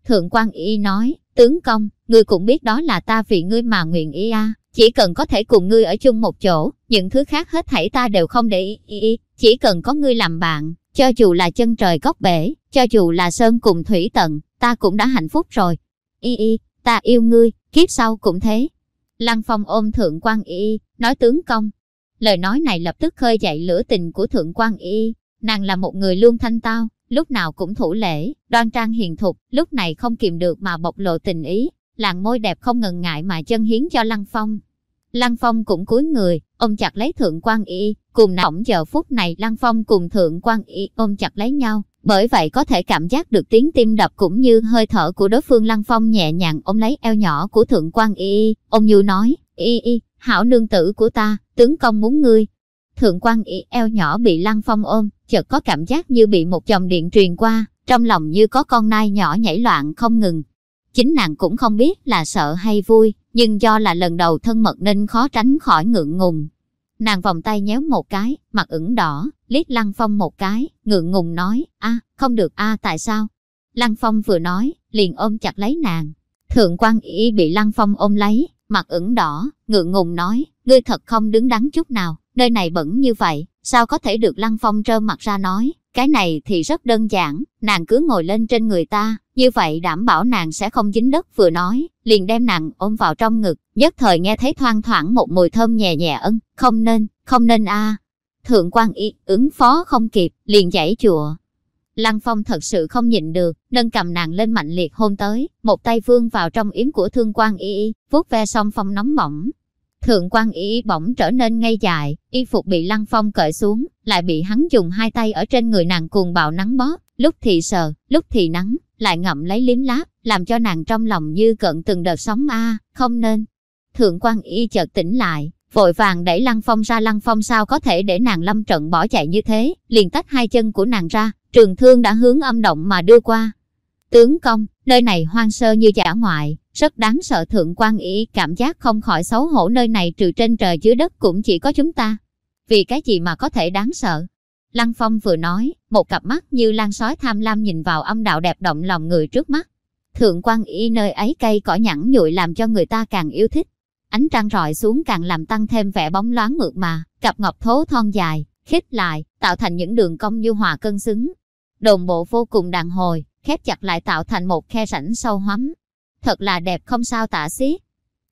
Thượng quan y nói, tướng công, ngươi cũng biết đó là ta vì ngươi mà nguyện ý a chỉ cần có thể cùng ngươi ở chung một chỗ, những thứ khác hết thảy ta đều không để ý, ý, chỉ cần có ngươi làm bạn, cho dù là chân trời góc bể, cho dù là sơn cùng thủy tận, ta cũng đã hạnh phúc rồi. Y y, ta yêu ngươi, kiếp sau cũng thế. Lăng Phong ôm Thượng quan Y, nói tướng công. Lời nói này lập tức khơi dậy lửa tình của Thượng quan Y. Nàng là một người luôn thanh tao, lúc nào cũng thủ lễ, đoan trang hiền thục, lúc này không kìm được mà bộc lộ tình ý. làng môi đẹp không ngần ngại mà chân hiến cho Lăng Phong. Lăng Phong cũng cúi người, ôm chặt lấy Thượng quan Y, cùng nỏng giờ phút này Lăng Phong cùng Thượng quan Y ôm chặt lấy nhau, bởi vậy có thể cảm giác được tiếng tim đập cũng như hơi thở của đối phương Lăng Phong nhẹ nhàng ôm lấy eo nhỏ của Thượng quan Y, ôm như nói, Y Y, hảo nương tử của ta, tướng công muốn ngươi. Thượng quan Y eo nhỏ bị Lăng Phong ôm, chợt có cảm giác như bị một dòng điện truyền qua, trong lòng như có con nai nhỏ nhảy loạn không ngừng. Chính nàng cũng không biết là sợ hay vui, nhưng do là lần đầu thân mật nên khó tránh khỏi ngượng ngùng. Nàng vòng tay nhéo một cái, mặt ửng đỏ, liếc Lăng Phong một cái, ngượng ngùng nói, a không được a tại sao? Lăng Phong vừa nói, liền ôm chặt lấy nàng. Thượng quan y bị Lăng Phong ôm lấy, mặt ửng đỏ, ngượng ngùng nói, ngươi thật không đứng đắn chút nào, nơi này bẩn như vậy, sao có thể được Lăng Phong trơ mặt ra nói, cái này thì rất đơn giản, nàng cứ ngồi lên trên người ta, như vậy đảm bảo nàng sẽ không dính đất vừa nói, liền đem nàng ôm vào trong ngực, nhất thời nghe thấy thoang thoảng một mùi thơm nhẹ nhẹ ân, không nên, không nên a Thượng quan y ứng phó không kịp, liền giải chùa. Lăng Phong thật sự không nhịn được, nâng cầm nàng lên mạnh liệt hôn tới, một tay vương vào trong yếm của thương quan y, vuốt ve song phong nóng bỏng, Thượng quan y bỗng trở nên ngây dại, y phục bị lăng phong cởi xuống, lại bị hắn dùng hai tay ở trên người nàng cuồng bạo nắng bóp, lúc thì sờ, lúc thì nắng, lại ngậm lấy liếm láp, làm cho nàng trong lòng như cận từng đợt sóng a không nên. Thượng quan y chợt tỉnh lại, vội vàng đẩy lăng phong ra lăng phong sao có thể để nàng lâm trận bỏ chạy như thế, liền tách hai chân của nàng ra, trường thương đã hướng âm động mà đưa qua. Tướng công, nơi này hoang sơ như giả ngoại, rất đáng sợ thượng quan ý cảm giác không khỏi xấu hổ nơi này trừ trên trời dưới đất cũng chỉ có chúng ta. Vì cái gì mà có thể đáng sợ? Lăng Phong vừa nói, một cặp mắt như lan sói tham lam nhìn vào âm đạo đẹp động lòng người trước mắt. Thượng quan y nơi ấy cây cỏ nhẵn nhụi làm cho người ta càng yêu thích. Ánh trăng rọi xuống càng làm tăng thêm vẻ bóng loáng mượt mà, cặp ngọc thố thon dài, khít lại, tạo thành những đường cong như hòa cân xứng. Đồng bộ vô cùng đàn hồi, khép chặt lại tạo thành một khe rãnh sâu hoắm, thật là đẹp không sao tả xiết.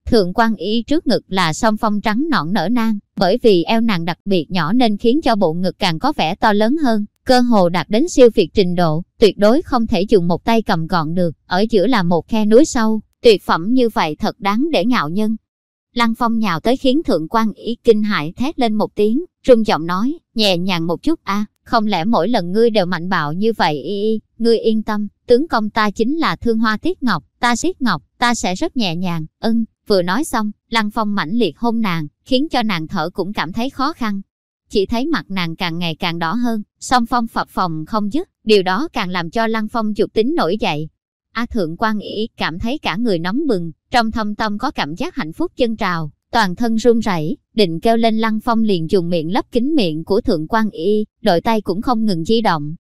Thượng quan ý trước ngực là song phong trắng nõn nở nang, bởi vì eo nàng đặc biệt nhỏ nên khiến cho bộ ngực càng có vẻ to lớn hơn, cơ hồ đạt đến siêu việt trình độ, tuyệt đối không thể dùng một tay cầm gọn được, ở giữa là một khe núi sâu, tuyệt phẩm như vậy thật đáng để ngạo nhân. Lăng phong nhào tới khiến thượng quan ý kinh hại thét lên một tiếng, rung giọng nói, nhẹ nhàng một chút a không lẽ mỗi lần ngươi đều mạnh bạo như vậy y y, ngươi yên tâm, tướng công ta chính là thương hoa tiết ngọc, ta siết ngọc, ta sẽ rất nhẹ nhàng, ưng, Vừa nói xong, Lăng Phong mãnh liệt hôn nàng, khiến cho nàng thở cũng cảm thấy khó khăn. Chỉ thấy mặt nàng càng ngày càng đỏ hơn, song phong phập phòng không dứt, điều đó càng làm cho Lăng Phong dục tính nổi dậy. A Thượng quan ý cảm thấy cả người nóng bừng, trong thâm tâm có cảm giác hạnh phúc chân trào, toàn thân run rẩy, định kêu lên Lăng Phong liền dùng miệng lấp kín miệng của Thượng quan y, đội tay cũng không ngừng di động.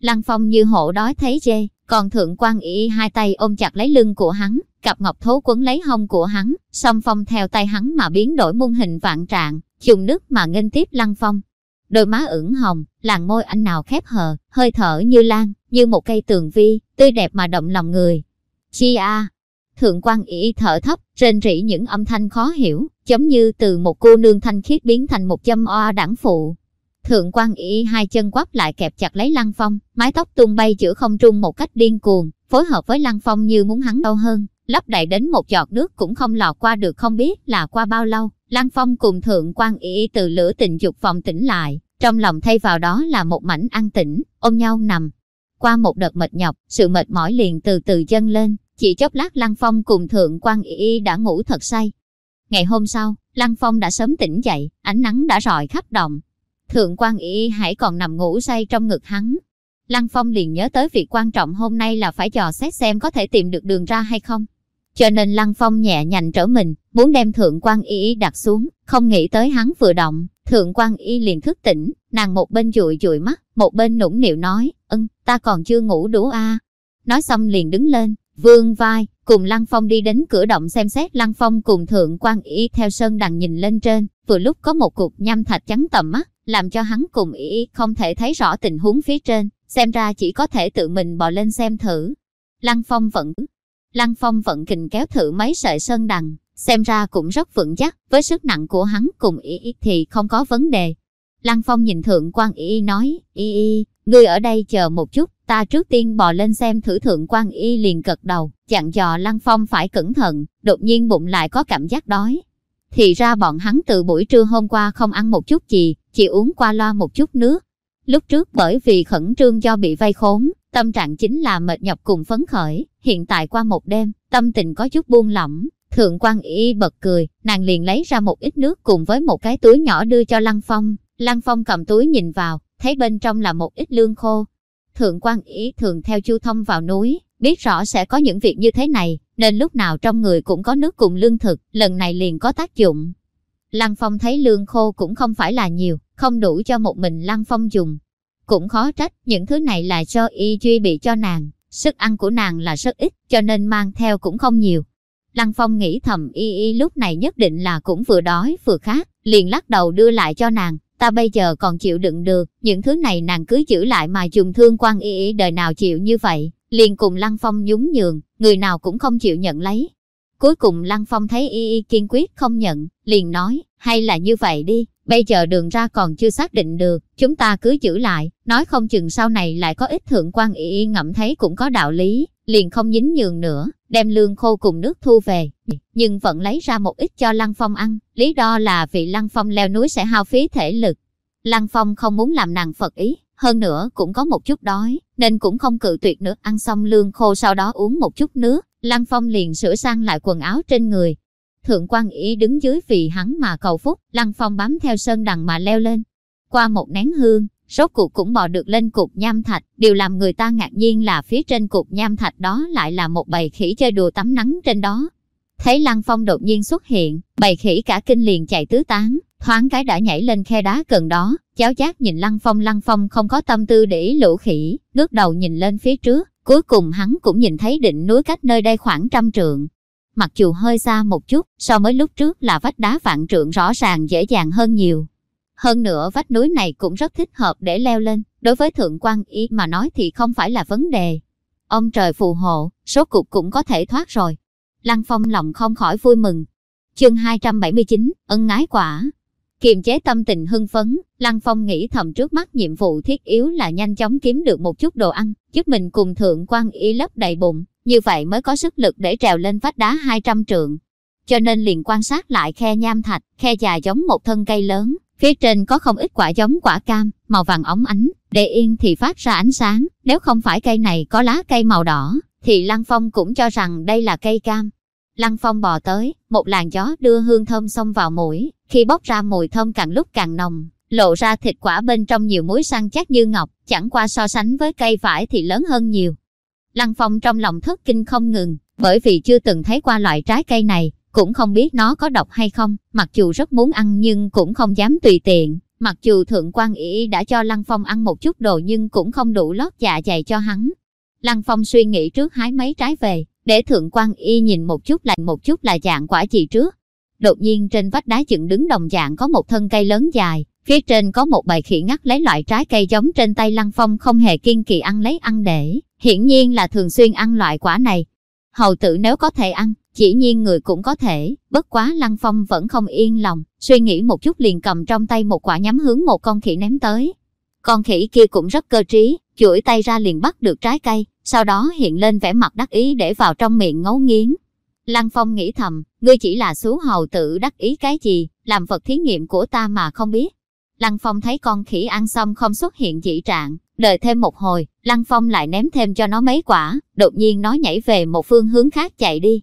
Lăng Phong như hổ đói thấy dê, còn Thượng quan y hai tay ôm chặt lấy lưng của hắn, cặp ngọc thố quấn lấy hông của hắn, song Phong theo tay hắn mà biến đổi muôn hình vạn trạng, dùng nước mà nghênh tiếp Lăng Phong. Đôi má ửng hồng, làn môi anh nào khép hờ, hơi thở như lan, như một cây tường vi, tươi đẹp mà động lòng người. Chi a, Thượng quan Y thở thấp, rên rỉ những âm thanh khó hiểu, giống như từ một cô nương thanh khiết biến thành một châm oa đảng phụ. Thượng quan Y hai chân quắp lại kẹp chặt lấy Lăng Phong, mái tóc tung bay giữa không trung một cách điên cuồng, phối hợp với Lăng Phong như muốn hắn đau hơn, lấp đầy đến một giọt nước cũng không lọt qua được không biết là qua bao lâu. Lăng Phong cùng Thượng quan Y từ lửa tình dục phòng tỉnh lại, trong lòng thay vào đó là một mảnh an tĩnh, ôm nhau nằm. Qua một đợt mệt nhọc, sự mệt mỏi liền từ từ dâng lên, chỉ chốc lát Lăng Phong cùng Thượng quan Y đã ngủ thật say. Ngày hôm sau, Lăng Phong đã sớm tỉnh dậy, ánh nắng đã rọi khắp động. Thượng quan Y hãy còn nằm ngủ say trong ngực hắn. Lăng Phong liền nhớ tới việc quan trọng hôm nay là phải dò xét xem có thể tìm được đường ra hay không. Cho nên Lăng Phong nhẹ nhành trở mình, muốn đem Thượng quan Y đặt xuống, không nghĩ tới hắn vừa động. Thượng quan Y liền thức tỉnh, nàng một bên dụi dụi mắt, một bên nũng nịu nói, ưng, ta còn chưa ngủ đủ a. À. Nói xong liền đứng lên, Vương vai, cùng Lăng Phong đi đến cửa động xem xét Lăng Phong cùng Thượng quan ý theo sơn đằng nhìn lên trên, vừa lúc có một cục nhâm thạch trắng tầm mắt, làm cho hắn cùng ý không thể thấy rõ tình huống phía trên, xem ra chỉ có thể tự mình bò lên xem thử. Lăng Phong vẫn Lăng Phong vận kình kéo thử mấy sợi sơn đằng, xem ra cũng rất vững chắc, với sức nặng của hắn cùng ý thì không có vấn đề. Lăng Phong nhìn Thượng quan ý nói, y y, ngươi ở đây chờ một chút, Ta trước tiên bò lên xem thử thượng quan y liền cật đầu, chặn dò Lăng Phong phải cẩn thận, đột nhiên bụng lại có cảm giác đói. Thì ra bọn hắn từ buổi trưa hôm qua không ăn một chút gì, chỉ uống qua loa một chút nước. Lúc trước bởi vì khẩn trương do bị vây khốn, tâm trạng chính là mệt nhọc cùng phấn khởi, hiện tại qua một đêm, tâm tình có chút buông lỏng. Thượng quan y bật cười, nàng liền lấy ra một ít nước cùng với một cái túi nhỏ đưa cho Lăng Phong. Lăng Phong cầm túi nhìn vào, thấy bên trong là một ít lương khô, Thượng quan ý thường theo Chu Thông vào núi, biết rõ sẽ có những việc như thế này, nên lúc nào trong người cũng có nước cùng lương thực, lần này liền có tác dụng. Lăng Phong thấy lương khô cũng không phải là nhiều, không đủ cho một mình Lăng Phong dùng. Cũng khó trách, những thứ này là cho y duy bị cho nàng, sức ăn của nàng là rất ít, cho nên mang theo cũng không nhiều. Lăng Phong nghĩ thầm y y lúc này nhất định là cũng vừa đói vừa khát, liền lắc đầu đưa lại cho nàng, ta bây giờ còn chịu đựng được, những thứ này nàng cứ giữ lại mà dùng thương quan y y đời nào chịu như vậy, liền cùng Lăng Phong nhún nhường, người nào cũng không chịu nhận lấy. Cuối cùng Lăng Phong thấy y y kiên quyết không nhận, liền nói, hay là như vậy đi, bây giờ đường ra còn chưa xác định được, chúng ta cứ giữ lại, nói không chừng sau này lại có ít thượng quan y y ngẫm thấy cũng có đạo lý, liền không dính nhường nữa, đem lương khô cùng nước thu về, nhưng vẫn lấy ra một ít cho Lăng Phong ăn, lý do là vì Lăng Phong leo núi sẽ hao phí thể lực. Lăng Phong không muốn làm nàng Phật ý, hơn nữa cũng có một chút đói, nên cũng không cự tuyệt nữa ăn xong lương khô sau đó uống một chút nước, Lăng Phong liền sửa sang lại quần áo trên người. Thượng quan ý đứng dưới vì hắn mà cầu phúc, Lăng Phong bám theo sơn đằng mà leo lên. Qua một nén hương, rốt cuộc cũng bò được lên cục nham thạch. Điều làm người ta ngạc nhiên là phía trên cục nham thạch đó lại là một bầy khỉ chơi đùa tắm nắng trên đó. Thấy Lăng Phong đột nhiên xuất hiện, bầy khỉ cả kinh liền chạy tứ tán, thoáng cái đã nhảy lên khe đá gần đó, cháo chát nhìn Lăng Phong Lăng Phong không có tâm tư để ý lũ khỉ, ngước đầu nhìn lên phía trước, cuối cùng hắn cũng nhìn thấy đỉnh núi cách nơi đây khoảng trăm trượng. Mặc dù hơi xa một chút, so với lúc trước là vách đá vạn trượng rõ ràng dễ dàng hơn nhiều, hơn nữa vách núi này cũng rất thích hợp để leo lên, đối với thượng quan ý mà nói thì không phải là vấn đề. Ông trời phù hộ, số cục cũng có thể thoát rồi. Lăng Phong lòng không khỏi vui mừng. Chương 279, ân ái quả. Kiềm chế tâm tình hưng phấn, Lăng Phong nghĩ thầm trước mắt nhiệm vụ thiết yếu là nhanh chóng kiếm được một chút đồ ăn, giúp mình cùng thượng quan y lấp đầy bụng, như vậy mới có sức lực để trèo lên vách đá 200 trượng. Cho nên liền quan sát lại khe nham thạch, khe dài giống một thân cây lớn, Phía trên có không ít quả giống quả cam, màu vàng óng ánh, để yên thì phát ra ánh sáng. Nếu không phải cây này có lá cây màu đỏ, thì Lăng Phong cũng cho rằng đây là cây cam. Lăng Phong bò tới, một làn gió đưa hương thơm xông vào mũi, khi bốc ra mùi thơm càng lúc càng nồng, lộ ra thịt quả bên trong nhiều muối săn chắc như ngọc, chẳng qua so sánh với cây vải thì lớn hơn nhiều. Lăng Phong trong lòng thất kinh không ngừng, bởi vì chưa từng thấy qua loại trái cây này, cũng không biết nó có độc hay không, mặc dù rất muốn ăn nhưng cũng không dám tùy tiện. Mặc dù Thượng quan ỷ đã cho Lăng Phong ăn một chút đồ nhưng cũng không đủ lót dạ dày cho hắn. Lăng Phong suy nghĩ trước hái mấy trái về, để Thượng quan y nhìn một chút lại một chút là dạng quả gì trước. Đột nhiên trên vách đá dựng đứng đồng dạng có một thân cây lớn dài, phía trên có một bầy khỉ ngắt lấy loại trái cây giống trên tay Lăng Phong không hề kiên kỳ ăn lấy ăn để, hiển nhiên là thường xuyên ăn loại quả này. Hầu tử nếu có thể ăn, chỉ nhiên người cũng có thể, bất quá Lăng Phong vẫn không yên lòng, suy nghĩ một chút liền cầm trong tay một quả nhắm hướng một con khỉ ném tới. Con khỉ kia cũng rất cơ trí, chuỗi tay ra liền bắt được trái cây, sau đó hiện lên vẻ mặt đắc ý để vào trong miệng ngấu nghiến. Lăng Phong nghĩ thầm, ngươi chỉ là xú hầu tử đắc ý cái gì, làm vật thí nghiệm của ta mà không biết. Lăng Phong thấy con khỉ ăn xong không xuất hiện dị trạng, đợi thêm một hồi, Lăng Phong lại ném thêm cho nó mấy quả, đột nhiên nó nhảy về một phương hướng khác chạy đi.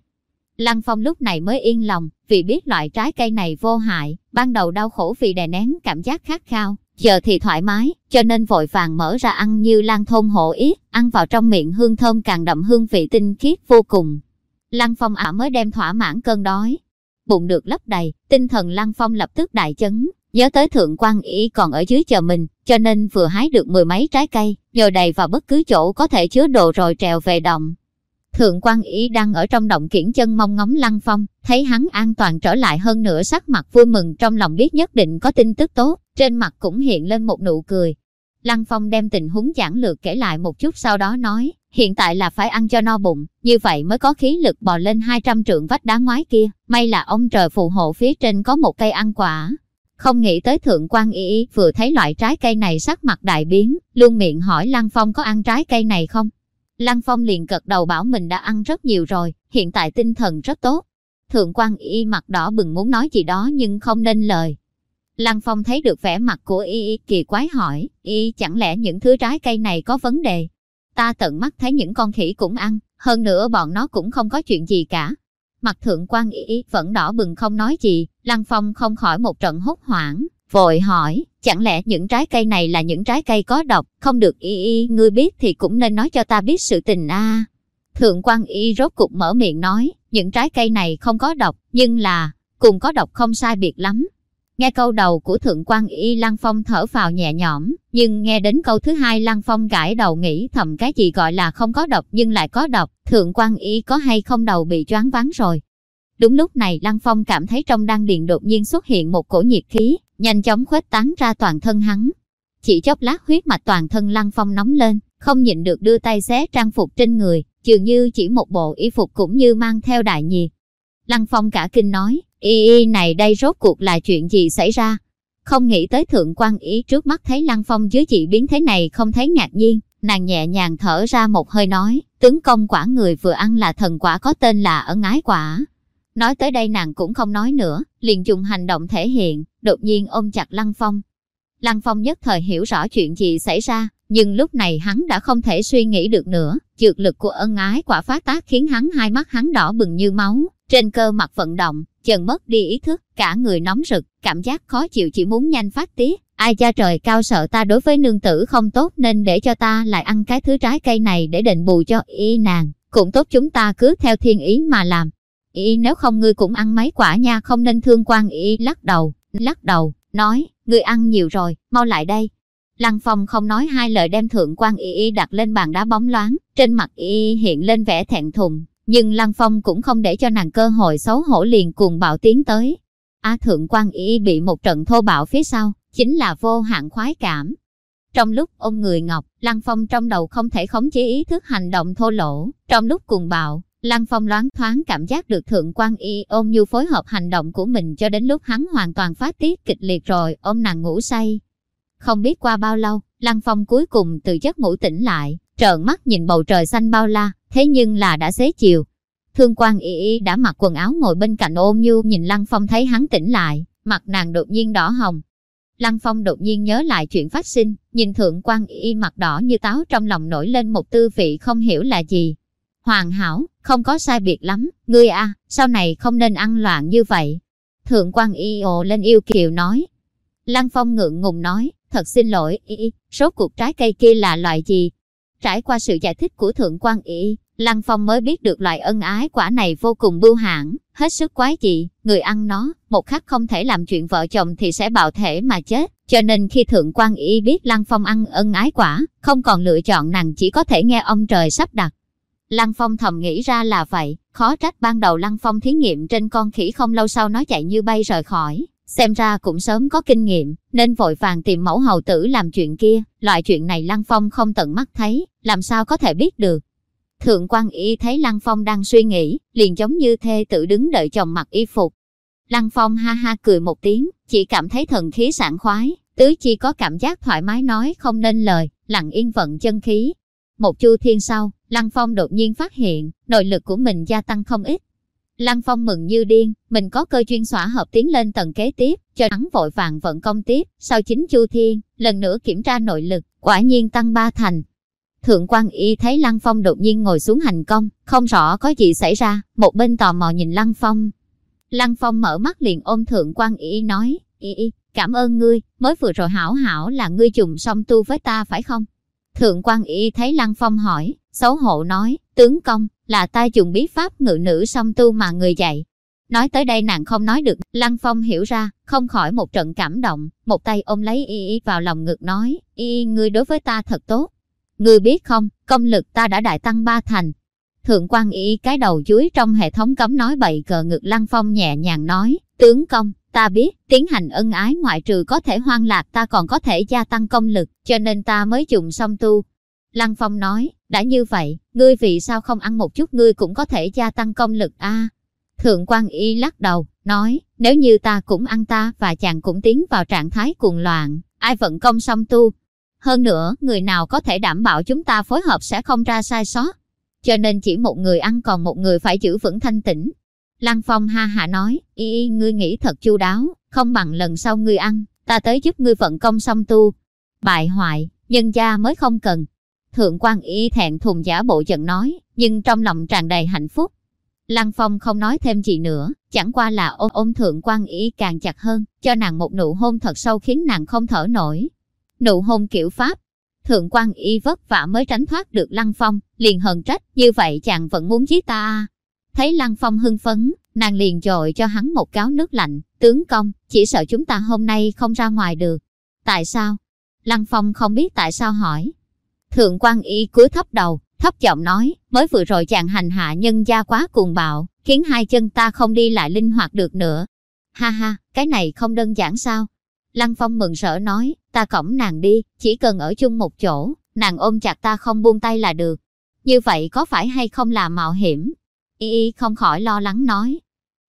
Lăng Phong lúc này mới yên lòng, vì biết loại trái cây này vô hại, ban đầu đau khổ vì đè nén cảm giác khát khao, giờ thì thoải mái, cho nên vội vàng mở ra ăn như lan thôn hộ yết, ăn vào trong miệng hương thơm càng đậm hương vị tinh khiết vô cùng. Lăng Phong ả mới đem thỏa mãn cơn đói. Bụng được lấp đầy, tinh thần Lăng Phong lập tức đại chấn, nhớ tới thượng quan ý còn ở dưới chờ mình, cho nên vừa hái được mười mấy trái cây, nhồi đầy vào bất cứ chỗ có thể chứa đồ rồi trèo về động. Thượng quan ý đang ở trong động kiển chân mong ngóng Lăng Phong, thấy hắn an toàn trở lại hơn nữa sắc mặt vui mừng trong lòng biết nhất định có tin tức tốt, trên mặt cũng hiện lên một nụ cười. Lăng Phong đem tình huống giảng lược kể lại một chút sau đó nói, hiện tại là phải ăn cho no bụng, như vậy mới có khí lực bò lên 200 trượng vách đá ngoái kia, may là ông trời phù hộ phía trên có một cây ăn quả. Không nghĩ tới thượng quan y y vừa thấy loại trái cây này sắc mặt đại biến, luôn miệng hỏi Lăng Phong có ăn trái cây này không? Lăng Phong liền gật đầu bảo mình đã ăn rất nhiều rồi, hiện tại tinh thần rất tốt. Thượng quan y mặt đỏ bừng muốn nói gì đó nhưng không nên lời. Lăng Phong thấy được vẻ mặt của y y kỳ quái hỏi, y chẳng lẽ những thứ trái cây này có vấn đề? Ta tận mắt thấy những con khỉ cũng ăn, hơn nữa bọn nó cũng không có chuyện gì cả. Mặt thượng quan y y vẫn đỏ bừng không nói gì, Lăng Phong không khỏi một trận hốt hoảng, vội hỏi, chẳng lẽ những trái cây này là những trái cây có độc, không được y y ngươi biết thì cũng nên nói cho ta biết sự tình a. Thượng quan y rốt cục mở miệng nói, những trái cây này không có độc, nhưng là, cùng có độc không sai biệt lắm. Nghe câu đầu của Thượng quan y Lăng Phong thở vào nhẹ nhõm, nhưng nghe đến câu thứ hai Lăng Phong gãi đầu nghĩ thầm cái gì gọi là không có độc nhưng lại có độc, Thượng quan y có hay không đầu bị choáng váng rồi. Đúng lúc này Lăng Phong cảm thấy trong đan điền đột nhiên xuất hiện một cổ nhiệt khí, nhanh chóng khuếch tán ra toàn thân hắn. Chỉ chốc lát huyết mạch toàn thân Lăng Phong nóng lên, không nhịn được đưa tay xé trang phục trên người, dường như chỉ một bộ y phục cũng như mang theo đại nhiệt. Lăng Phong cả kinh nói, y y này đây rốt cuộc là chuyện gì xảy ra? Không nghĩ tới thượng quan ý trước mắt thấy Lăng Phong dưới chị biến thế này không thấy ngạc nhiên, nàng nhẹ nhàng thở ra một hơi nói, tướng công quả người vừa ăn là thần quả có tên là ẩn ái quả, Nói tới đây nàng cũng không nói nữa, liền dùng hành động thể hiện, đột nhiên ôm chặt Lăng Phong. Lăng Phong nhất thời hiểu rõ chuyện gì xảy ra, nhưng lúc này hắn đã không thể suy nghĩ được nữa, dược lực của ân ái quả phát tác khiến hắn hai mắt hắn đỏ bừng như máu, trên cơ mặt vận động, dần mất đi ý thức, cả người nóng rực, cảm giác khó chịu chỉ muốn nhanh phát tiết. Ai cha trời cao sợ ta đối với nương tử không tốt nên để cho ta lại ăn cái thứ trái cây này để đền bù cho y nàng, cũng tốt chúng ta cứ theo thiên ý mà làm y nếu không ngươi cũng ăn mấy quả nha không nên thương quan y lắc đầu, lắc đầu, nói, ngươi ăn nhiều rồi, mau lại đây. Lăng Phong không nói hai lời đem thượng quan y y đặt lên bàn đá bóng loáng, trên mặt y hiện lên vẻ thẹn thùng, nhưng Lăng Phong cũng không để cho nàng cơ hội xấu hổ liền cuồng bạo tiến tới. À thượng quan y bị một trận thô bạo phía sau, chính là vô hạn khoái cảm. Trong lúc ôm người Ngọc, Lăng Phong trong đầu không thể khống chế ý thức hành động thô lỗ, trong lúc cuồng bạo, Lăng Phong loáng thoáng cảm giác được Thượng quan Y ôm như phối hợp hành động của mình cho đến lúc hắn hoàn toàn phát tiết kịch liệt rồi, ôm nàng ngủ say. Không biết qua bao lâu, Lăng Phong cuối cùng từ giấc ngủ tỉnh lại, trợn mắt nhìn bầu trời xanh bao la, thế nhưng là đã xế chiều. Thương quan Y Y đã mặc quần áo ngồi bên cạnh ôm như nhìn Lăng Phong thấy hắn tỉnh lại, mặt nàng đột nhiên đỏ hồng. Lăng Phong đột nhiên nhớ lại chuyện phát sinh, nhìn Thượng quan Y mặt đỏ như táo trong lòng nổi lên một tư vị không hiểu là gì, Hoàn hảo, không có sai biệt lắm, ngươi a, sau này không nên ăn loạn như vậy. Thượng quan y ồ lên yêu kiều nói. Lăng Phong ngượng ngùng nói, thật xin lỗi, y y, số cuộc trái cây kia là loại gì? Trải qua sự giải thích của Thượng quan y, Lăng Phong mới biết được loại ân ái quả này vô cùng bưu hãn, hết sức quái dị, người ăn nó, một khắc không thể làm chuyện vợ chồng thì sẽ bạo thể mà chết. Cho nên khi Thượng quan Y biết Lăng Phong ăn ân ái quả, không còn lựa chọn nàng chỉ có thể nghe ông trời sắp đặt. Lăng Phong thầm nghĩ ra là vậy, khó trách ban đầu Lăng Phong thí nghiệm trên con khỉ không lâu sau nó chạy như bay rời khỏi. Xem ra cũng sớm có kinh nghiệm, nên vội vàng tìm mẫu hầu tử làm chuyện kia, loại chuyện này Lăng Phong không tận mắt thấy, làm sao có thể biết được. Thượng quan y thấy Lăng Phong đang suy nghĩ, liền giống như thê tử đứng đợi chồng mặc y phục. Lăng Phong ha ha cười một tiếng, chỉ cảm thấy thần khí sảng khoái, tứ chi có cảm giác thoải mái nói không nên lời, lặng yên vận chân khí. Một chu thiên sau, Lăng Phong đột nhiên phát hiện, nội lực của mình gia tăng không ít. Lăng Phong mừng như điên, mình có cơ chuyên xóa hợp tiến lên tầng kế tiếp, cho hắn vội vàng vận công tiếp, sau chính chu thiên, lần nữa kiểm tra nội lực, quả nhiên tăng ba thành, Thượng quan y thấy Lăng Phong đột nhiên ngồi xuống hành công, không rõ có gì xảy ra, một bên tò mò nhìn Lăng Phong. Lăng Phong mở mắt liền ôm thượng quan y nói, y y, cảm ơn ngươi, mới vừa rồi hảo hảo là ngươi trùng song tu với ta phải không? Thượng quan y thấy Lăng Phong hỏi, xấu hổ nói, tướng công, là ta dùng bí pháp ngự nữ song tu mà người dạy. Nói tới đây nàng không nói được, Lăng Phong hiểu ra, không khỏi một trận cảm động, một tay ôm lấy y y vào lòng ngực nói, y ngươi đối với ta thật tốt, Ngươi biết không, công lực ta đã đại tăng ba thành. Thượng quan y cái đầu chuối trong hệ thống cấm nói bậy cờ ngực lăng phong nhẹ nhàng nói, tướng công, ta biết, tiến hành ân ái ngoại trừ có thể hoang lạc ta còn có thể gia tăng công lực, cho nên ta mới dùng song tu. Lăng Phong nói, đã như vậy, ngươi vì sao không ăn một chút ngươi cũng có thể gia tăng công lực a Thượng quan y lắc đầu, nói, nếu như ta cũng ăn ta và chàng cũng tiến vào trạng thái cuồng loạn, ai vận công song tu, hơn nữa, người nào có thể đảm bảo chúng ta phối hợp sẽ không ra sai sót. Cho nên chỉ một người ăn còn một người phải giữ vững thanh tĩnh. Lăng Phong ha hạ nói, y y ngươi nghĩ thật chu đáo, không bằng lần sau ngươi ăn, ta tới giúp ngươi vận công xong tu. Bại hoại, nhân gia mới không cần. Thượng quan y thẹn thùng giả bộ giận nói, nhưng trong lòng tràn đầy hạnh phúc. Lăng Phong không nói thêm gì nữa, chẳng qua là ôm ôm thượng quan y càng chặt hơn, cho nàng một nụ hôn thật sâu khiến nàng không thở nổi nụ hôn kiểu Pháp. Thượng quan y vất vả mới tránh thoát được Lăng Phong, liền hờn trách, như vậy chàng vẫn muốn giết ta à? Thấy Lăng Phong hưng phấn, nàng liền dội cho hắn một cáo nước lạnh, tướng công, chỉ sợ chúng ta hôm nay không ra ngoài được. Tại sao? Lăng Phong không biết tại sao hỏi. Thượng quan y cúi thấp đầu, thấp giọng nói, mới vừa rồi chàng hành hạ nhân gia quá cuồng bạo, khiến hai chân ta không đi lại linh hoạt được nữa. Ha ha, cái này không đơn giản sao? Lăng Phong mừng rỡ nói, ta cõng nàng đi, chỉ cần ở chung một chỗ, nàng ôm chặt ta không buông tay là được. Như vậy có phải hay không là mạo hiểm? Y y không khỏi lo lắng nói.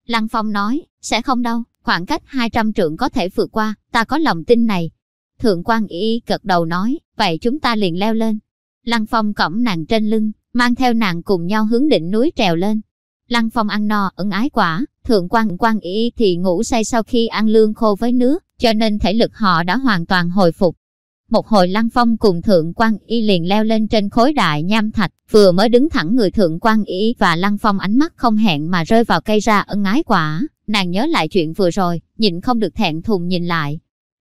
Lăng Phong nói, sẽ không đâu, khoảng cách 200 trượng có thể vượt qua, ta có lòng tin này. Thượng quan y y cật đầu nói, vậy chúng ta liền leo lên. Lăng Phong cõng nàng trên lưng, mang theo nàng cùng nhau hướng đỉnh núi trèo lên. Lăng Phong ăn no, ẩn ái quả, thượng quan quan y thì ngủ say sau khi ăn lương khô với nước, cho nên thể lực họ đã hoàn toàn hồi phục. Một hồi Lăng Phong cùng Thượng quan Y liền leo lên trên khối đại nham thạch, vừa mới đứng thẳng người Thượng quan Y và Lăng Phong ánh mắt không hẹn mà rơi vào cây ra ân ái quả. Nàng nhớ lại chuyện vừa rồi, nhìn không được thẹn thùng nhìn lại.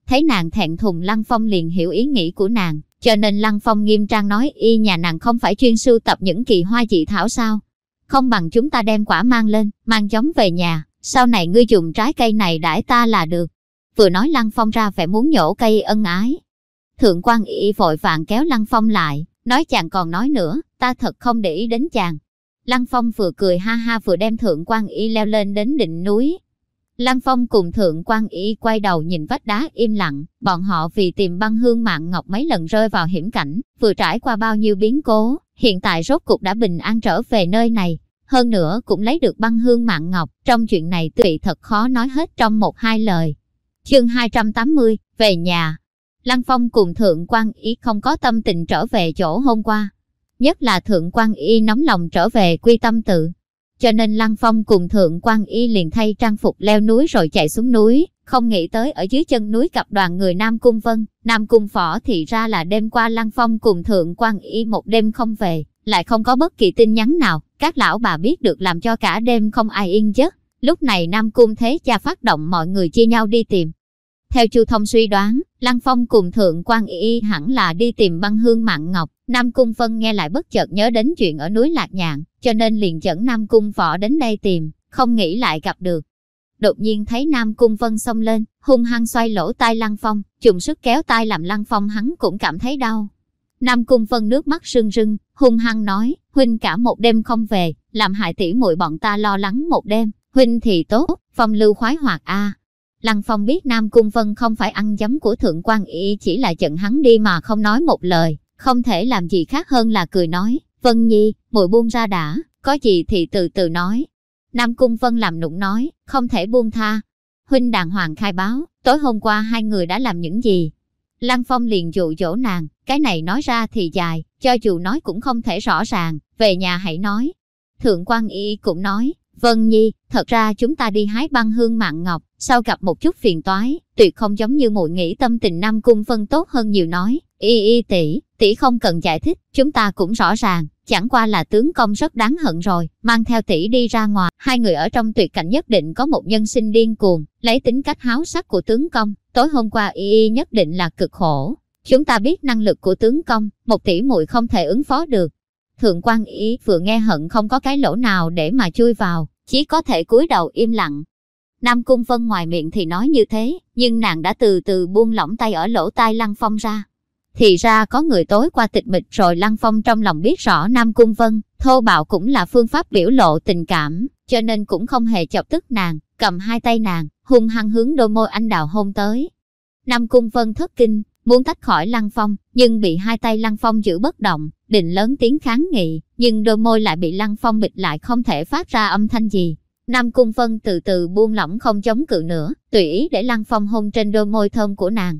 Thấy nàng thẹn thùng Lăng Phong liền hiểu ý nghĩ của nàng, cho nên Lăng Phong nghiêm trang nói y nhà nàng không phải chuyên sưu tập những kỳ hoa dị thảo sao. Không bằng chúng ta đem quả mang lên, mang giống về nhà, sau này ngươi dùng trái cây này đãi ta là được vừa nói Lăng Phong ra vẻ muốn nhổ cây ân ái. Thượng quan y vội vàng kéo Lăng Phong lại, nói chàng còn nói nữa, ta thật không để ý đến chàng. Lăng Phong vừa cười ha ha vừa đem Thượng quan y leo lên đến đỉnh núi. Lăng Phong cùng Thượng quan y quay đầu nhìn vách đá im lặng, bọn họ vì tìm băng hương mạng ngọc mấy lần rơi vào hiểm cảnh, vừa trải qua bao nhiêu biến cố, hiện tại rốt cục đã bình an trở về nơi này. Hơn nữa cũng lấy được băng hương mạng ngọc, trong chuyện này tùy thật khó nói hết trong một hai lời. Chương 280, về nhà. Lăng Phong cùng Thượng quan Y không có tâm tình trở về chỗ hôm qua. Nhất là Thượng quan Y nóng lòng trở về quy tâm tự. Cho nên Lăng Phong cùng Thượng quan Y liền thay trang phục leo núi rồi chạy xuống núi. Không nghĩ tới ở dưới chân núi gặp đoàn người Nam Cung Vân, Nam Cung Phỏ thì ra là đêm qua Lăng Phong cùng Thượng quan Y một đêm không về, lại không có bất kỳ tin nhắn nào, các lão bà biết được làm cho cả đêm không ai yên giấc. Lúc này Nam Cung Thế Cha phát động mọi người chia nhau đi tìm. Theo Chu Thông suy đoán, Lăng Phong cùng Thượng quan Y hẳn là đi tìm băng hương Mạn Ngọc. Nam Cung Phân nghe lại bất chợt nhớ đến chuyện ở núi Lạc Nhạn, cho nên liền dẫn Nam Cung Võ đến đây tìm, không nghĩ lại gặp được. Đột nhiên thấy Nam Cung Phân xông lên, hung hăng xoay lỗ tai Lăng Phong, dùng sức kéo tai làm Lăng Phong hắn cũng cảm thấy đau. Nam Cung Phân nước mắt rưng rưng, hung hăng nói, huynh cả một đêm không về, làm hại tỷ muội bọn ta lo lắng một đêm, huynh thì tốt, phong lưu khoái hoạt a. Lăng Phong biết Nam Cung Vân không phải ăn giấm của Thượng quan Y chỉ là giận hắn đi mà không nói một lời, không thể làm gì khác hơn là cười nói, Vân Nhi, mùi buông ra đã, có gì thì từ từ nói. Nam Cung Vân làm nụng nói, không thể buông tha. Huynh đàng hoàng khai báo, tối hôm qua hai người đã làm những gì? Lăng Phong liền dụ dỗ nàng, cái này nói ra thì dài, cho dù nói cũng không thể rõ ràng, về nhà hãy nói. Thượng quan Y cũng nói, Vân Nhi, thật ra chúng ta đi hái băng hương mạng ngọc, sau gặp một chút phiền toái, tuyệt không giống như muội nghĩ tâm tình Nam Cung phân tốt hơn nhiều nói. Y y tỷ, tỷ không cần giải thích, chúng ta cũng rõ ràng, chẳng qua là tướng công rất đáng hận rồi, mang theo tỷ đi ra ngoài, hai người ở trong tuyệt cảnh nhất định có một nhân sinh điên cuồng, lấy tính cách háo sắc của tướng công, tối hôm qua y y nhất định là cực khổ. Chúng ta biết năng lực của tướng công, một tỷ muội không thể ứng phó được, Thượng quan ý vừa nghe hận không có cái lỗ nào để mà chui vào, chỉ có thể cúi đầu im lặng. Nam Cung Vân ngoài miệng thì nói như thế, nhưng nàng đã từ từ buông lỏng tay ở lỗ tai Lăng Phong ra. Thì ra có người tối qua tịch mịch rồi Lăng Phong trong lòng biết rõ Nam Cung Vân, thô bạo cũng là phương pháp biểu lộ tình cảm, cho nên cũng không hề chọc tức nàng, cầm hai tay nàng, hung hăng hướng đôi môi anh đào hôn tới. Nam Cung Vân thất kinh, muốn tách khỏi Lăng Phong, nhưng bị hai tay Lăng Phong giữ bất động, định lớn tiếng kháng nghị, nhưng đôi môi lại bị Lăng Phong bịt lại không thể phát ra âm thanh gì. Nam Cung Vân từ từ buông lỏng không chống cự nữa, tùy ý để Lăng Phong hôn trên đôi môi thơm của nàng.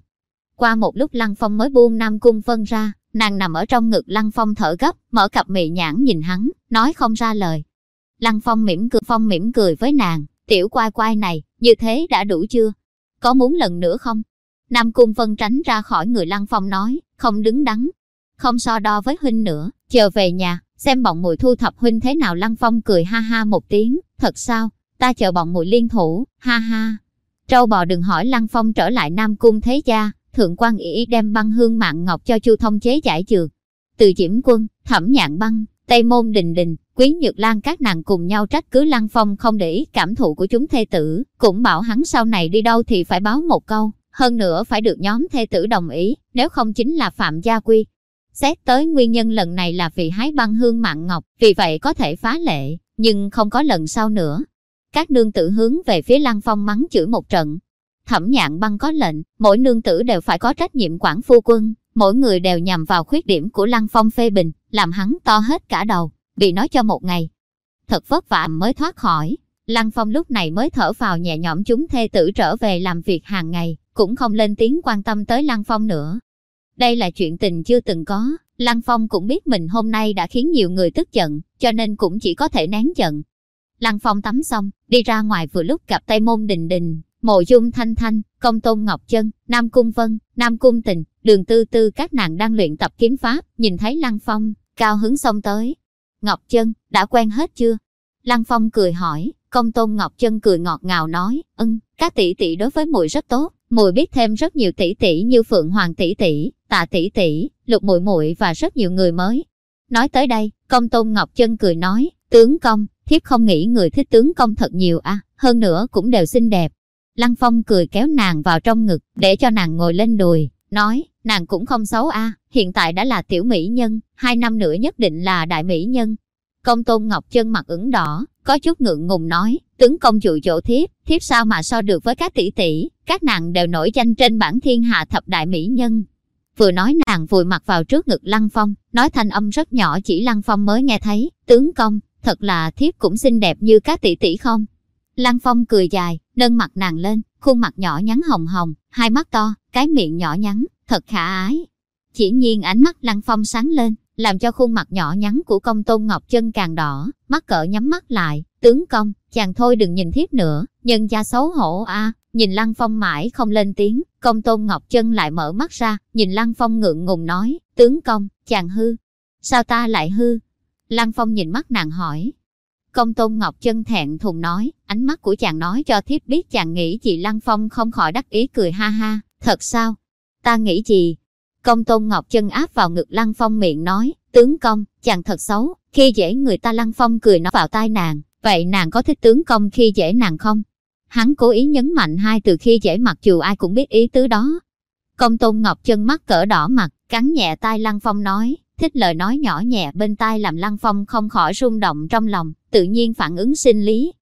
Qua một lúc Lăng Phong mới buông Nam Cung Vân ra, nàng nằm ở trong ngực Lăng Phong thở gấp, mở cặp mị nhãn nhìn hắn, nói không ra lời. Lăng Phong mỉm cười, Phong mỉm cười với nàng, tiểu quai quai này, như thế đã đủ chưa? Có muốn lần nữa không? Nam Cung Vân tránh ra khỏi người Lăng Phong nói, không đứng đắn, không so đo với huynh nữa, chờ về nhà, xem bọn mùi thu thập huynh thế nào Lăng Phong cười ha ha một tiếng, thật sao, ta chờ bọn mùi liên thủ, ha ha. Trâu bò đừng hỏi Lăng Phong trở lại Nam Cung thế gia, thượng quan ỷ đem băng hương mạng ngọc cho chu thông chế giải trượt. Từ Diễm Quân, Thẩm Nhạn Băng, Tây Môn Đình Đình, Quý Nhược Lan các nàng cùng nhau trách cứ Lăng Phong không để ý cảm thụ của chúng thê tử, cũng bảo hắn sau này đi đâu thì phải báo một câu, hơn nữa phải được nhóm thê tử đồng ý, nếu không chính là phạm gia quy. Xét tới nguyên nhân lần này là vì hái băng hương mạng ngọc, vì vậy có thể phá lệ, nhưng không có lần sau nữa. Các nương tử hướng về phía Lăng Phong mắng chửi một trận. Thẩm nhạn băng có lệnh, mỗi nương tử đều phải có trách nhiệm quản phu quân, mỗi người đều nhằm vào khuyết điểm của Lăng Phong phê bình, làm hắn to hết cả đầu, bị nói cho một ngày. Thật vất vả mới thoát khỏi, Lăng Phong lúc này mới thở vào nhẹ nhõm chúng thê tử trở về làm việc hàng ngày, cũng không lên tiếng quan tâm tới Lăng Phong nữa. Đây là chuyện tình chưa từng có, Lăng Phong cũng biết mình hôm nay đã khiến nhiều người tức giận, cho nên cũng chỉ có thể nén giận. Lăng Phong tắm xong, đi ra ngoài vừa lúc gặp Tây Môn Đình Đình, Mộ Dung Thanh Thanh, Công Tôn Ngọc Chân, Nam Cung Vân, Nam Cung Tình, Đường Tư Tư các nàng đang luyện tập kiếm pháp, nhìn thấy Lăng Phong, cao hứng xông tới. Ngọc Chân, đã quen hết chưa? Lăng Phong cười hỏi, Công Tôn Ngọc Chân cười ngọt ngào nói, ưng, các tỷ tỷ đối với muội rất tốt, muội biết thêm rất nhiều tỷ tỷ như Phượng Hoàng tỷ tỷ, Tạ tỷ tỷ, Lục muội muội và rất nhiều người mới. Nói tới đây, Công Tôn Ngọc Chân cười nói, tướng công, thiếp không nghĩ người thích tướng công thật nhiều à, hơn nữa cũng đều xinh đẹp. Lăng Phong cười kéo nàng vào trong ngực, để cho nàng ngồi lên đùi, nói, nàng cũng không xấu a, hiện tại đã là tiểu mỹ nhân, hai năm nữa nhất định là đại mỹ nhân. Công Tôn Ngọc Chân mặt ửng đỏ, có chút ngượng ngùng nói, tướng công dụ dỗ thiếp, thiếp sao mà so được với các tỷ tỷ, các nàng đều nổi danh trên bản thiên hạ thập đại mỹ nhân. Vừa nói nàng vùi mặt vào trước ngực Lăng Phong, nói thanh âm rất nhỏ chỉ Lăng Phong mới nghe thấy, tướng công, thật là thiếp cũng xinh đẹp như các tỷ tỷ không. Lăng Phong cười dài, nâng mặt nàng lên, khuôn mặt nhỏ nhắn hồng hồng, hai mắt to, cái miệng nhỏ nhắn, thật khả ái. Chỉ nhiên ánh mắt Lăng Phong sáng lên, làm cho khuôn mặt nhỏ nhắn của công tôn ngọc chân càng đỏ, mắt cỡ nhắm mắt lại, tướng công, chàng thôi đừng nhìn thiếp nữa, nhân gia xấu hổ a à, nhìn Lăng Phong mãi không lên tiếng, công tôn ngọc chân lại mở mắt ra, nhìn Lăng Phong ngượng ngùng nói, tướng công, chàng hư, sao ta lại hư? Lăng Phong nhìn mắt nàng hỏi. Công tôn Ngọc chân thẹn thùng nói, ánh mắt của chàng nói cho thiếp biết chàng nghĩ chị Lăng Phong không khỏi đắc ý cười ha ha, thật sao? Ta nghĩ gì? Công tôn Ngọc chân áp vào ngực Lăng Phong miệng nói, tướng công, chàng thật xấu, khi dễ người ta Lăng Phong cười nó vào tai nàng, vậy nàng có thích tướng công khi dễ nàng không? Hắn cố ý nhấn mạnh hai từ khi dễ mặc dù ai cũng biết ý tứ đó. Công tôn Ngọc chân mắt cỡ đỏ mặt, cắn nhẹ tai Lăng Phong nói, thích lời nói nhỏ nhẹ bên tai làm Lăng Phong không khỏi rung động trong lòng, tự nhiên phản ứng sinh lý.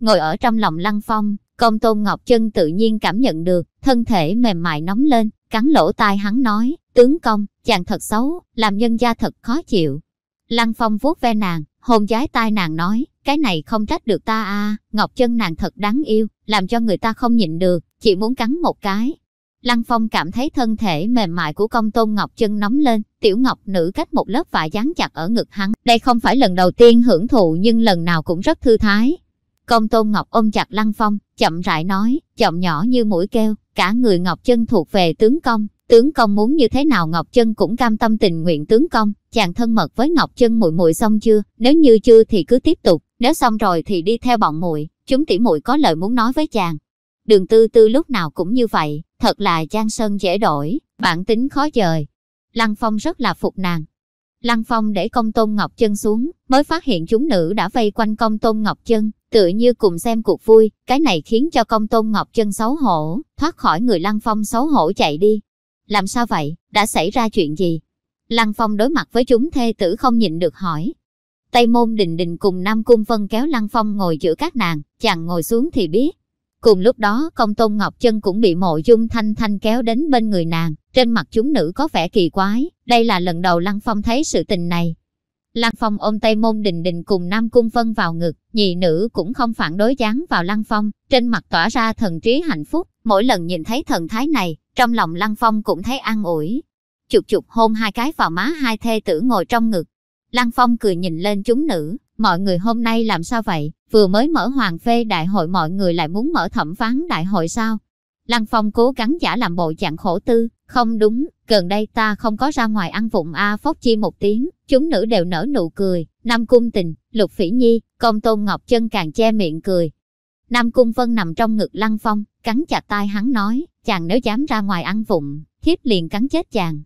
Ngồi ở trong lòng Lăng Phong, công tôn Ngọc chân tự nhiên cảm nhận được, thân thể mềm mại nóng lên, cắn lỗ tai hắn nói, tướng công, chàng thật xấu, làm nhân gia thật khó chịu. Lăng Phong vuốt ve nàng, hôn giái tai nàng nói, cái này không trách được ta à, Ngọc chân nàng thật đáng yêu, làm cho người ta không nhịn được, chỉ muốn cắn một cái. Lăng Phong cảm thấy thân thể mềm mại của công tôn Ngọc chân nóng lên, tiểu ngọc nữ cách một lớp vải dán chặt ở ngực hắn. Đây không phải lần đầu tiên hưởng thụ nhưng lần nào cũng rất thư thái. Công tôn Ngọc ôm chặt Lăng Phong, chậm rãi nói, giọng nhỏ như mũi kêu, cả người Ngọc chân thuộc về tướng công. Tướng công muốn như thế nào Ngọc Chân cũng cam tâm tình nguyện tướng công, chàng thân mật với Ngọc Chân muội muội xong chưa? Nếu như chưa thì cứ tiếp tục, nếu xong rồi thì đi theo bọn muội, chúng tỷ muội có lời muốn nói với chàng. Đường Tư Tư lúc nào cũng như vậy, thật là Giang Sơn dễ đổi, bản tính khó dời. Lăng Phong rất là phục nàng. Lăng Phong để công tôn Ngọc Chân xuống, mới phát hiện chúng nữ đã vây quanh công tôn Ngọc Chân, tự như cùng xem cuộc vui, cái này khiến cho công tôn Ngọc Chân xấu hổ, thoát khỏi người Lăng Phong xấu hổ chạy đi. Làm sao vậy, đã xảy ra chuyện gì? Lăng Phong đối mặt với chúng thê tử không nhịn được hỏi. Tây môn đình đình cùng Nam Cung Vân kéo Lăng Phong ngồi giữa các nàng, chàng ngồi xuống thì biết. Cùng lúc đó công tôn Ngọc Chân cũng bị mộ dung thanh thanh kéo đến bên người nàng, trên mặt chúng nữ có vẻ kỳ quái, đây là lần đầu Lăng Phong thấy sự tình này. Lăng Phong ôm tay Môn Đình Đình cùng Nam Cung Vân vào ngực, nhị nữ cũng không phản đối dáng vào Lăng Phong, trên mặt tỏa ra thần trí hạnh phúc, mỗi lần nhìn thấy thần thái này, trong lòng Lăng Phong cũng thấy an ủi. Chụp chụp hôn hai cái vào má hai thê tử ngồi trong ngực. Lăng Phong cười nhìn lên chúng nữ, mọi người hôm nay làm sao vậy, vừa mới mở hoàng phê đại hội mọi người lại muốn mở thẩm phán đại hội sao? Lăng Phong cố gắng giả làm bộ dạng khổ tư, không đúng, gần đây ta không có ra ngoài ăn vụng A Phóc Chi một tiếng, chúng nữ đều nở nụ cười, Nam Cung Tình, Lục Phỉ Nhi, Công Tôn Ngọc Chân càng che miệng cười. Nam Cung Vân nằm trong ngực Lăng Phong, cắn chặt tai hắn nói, chàng nếu dám ra ngoài ăn vụng, thiếp liền cắn chết chàng.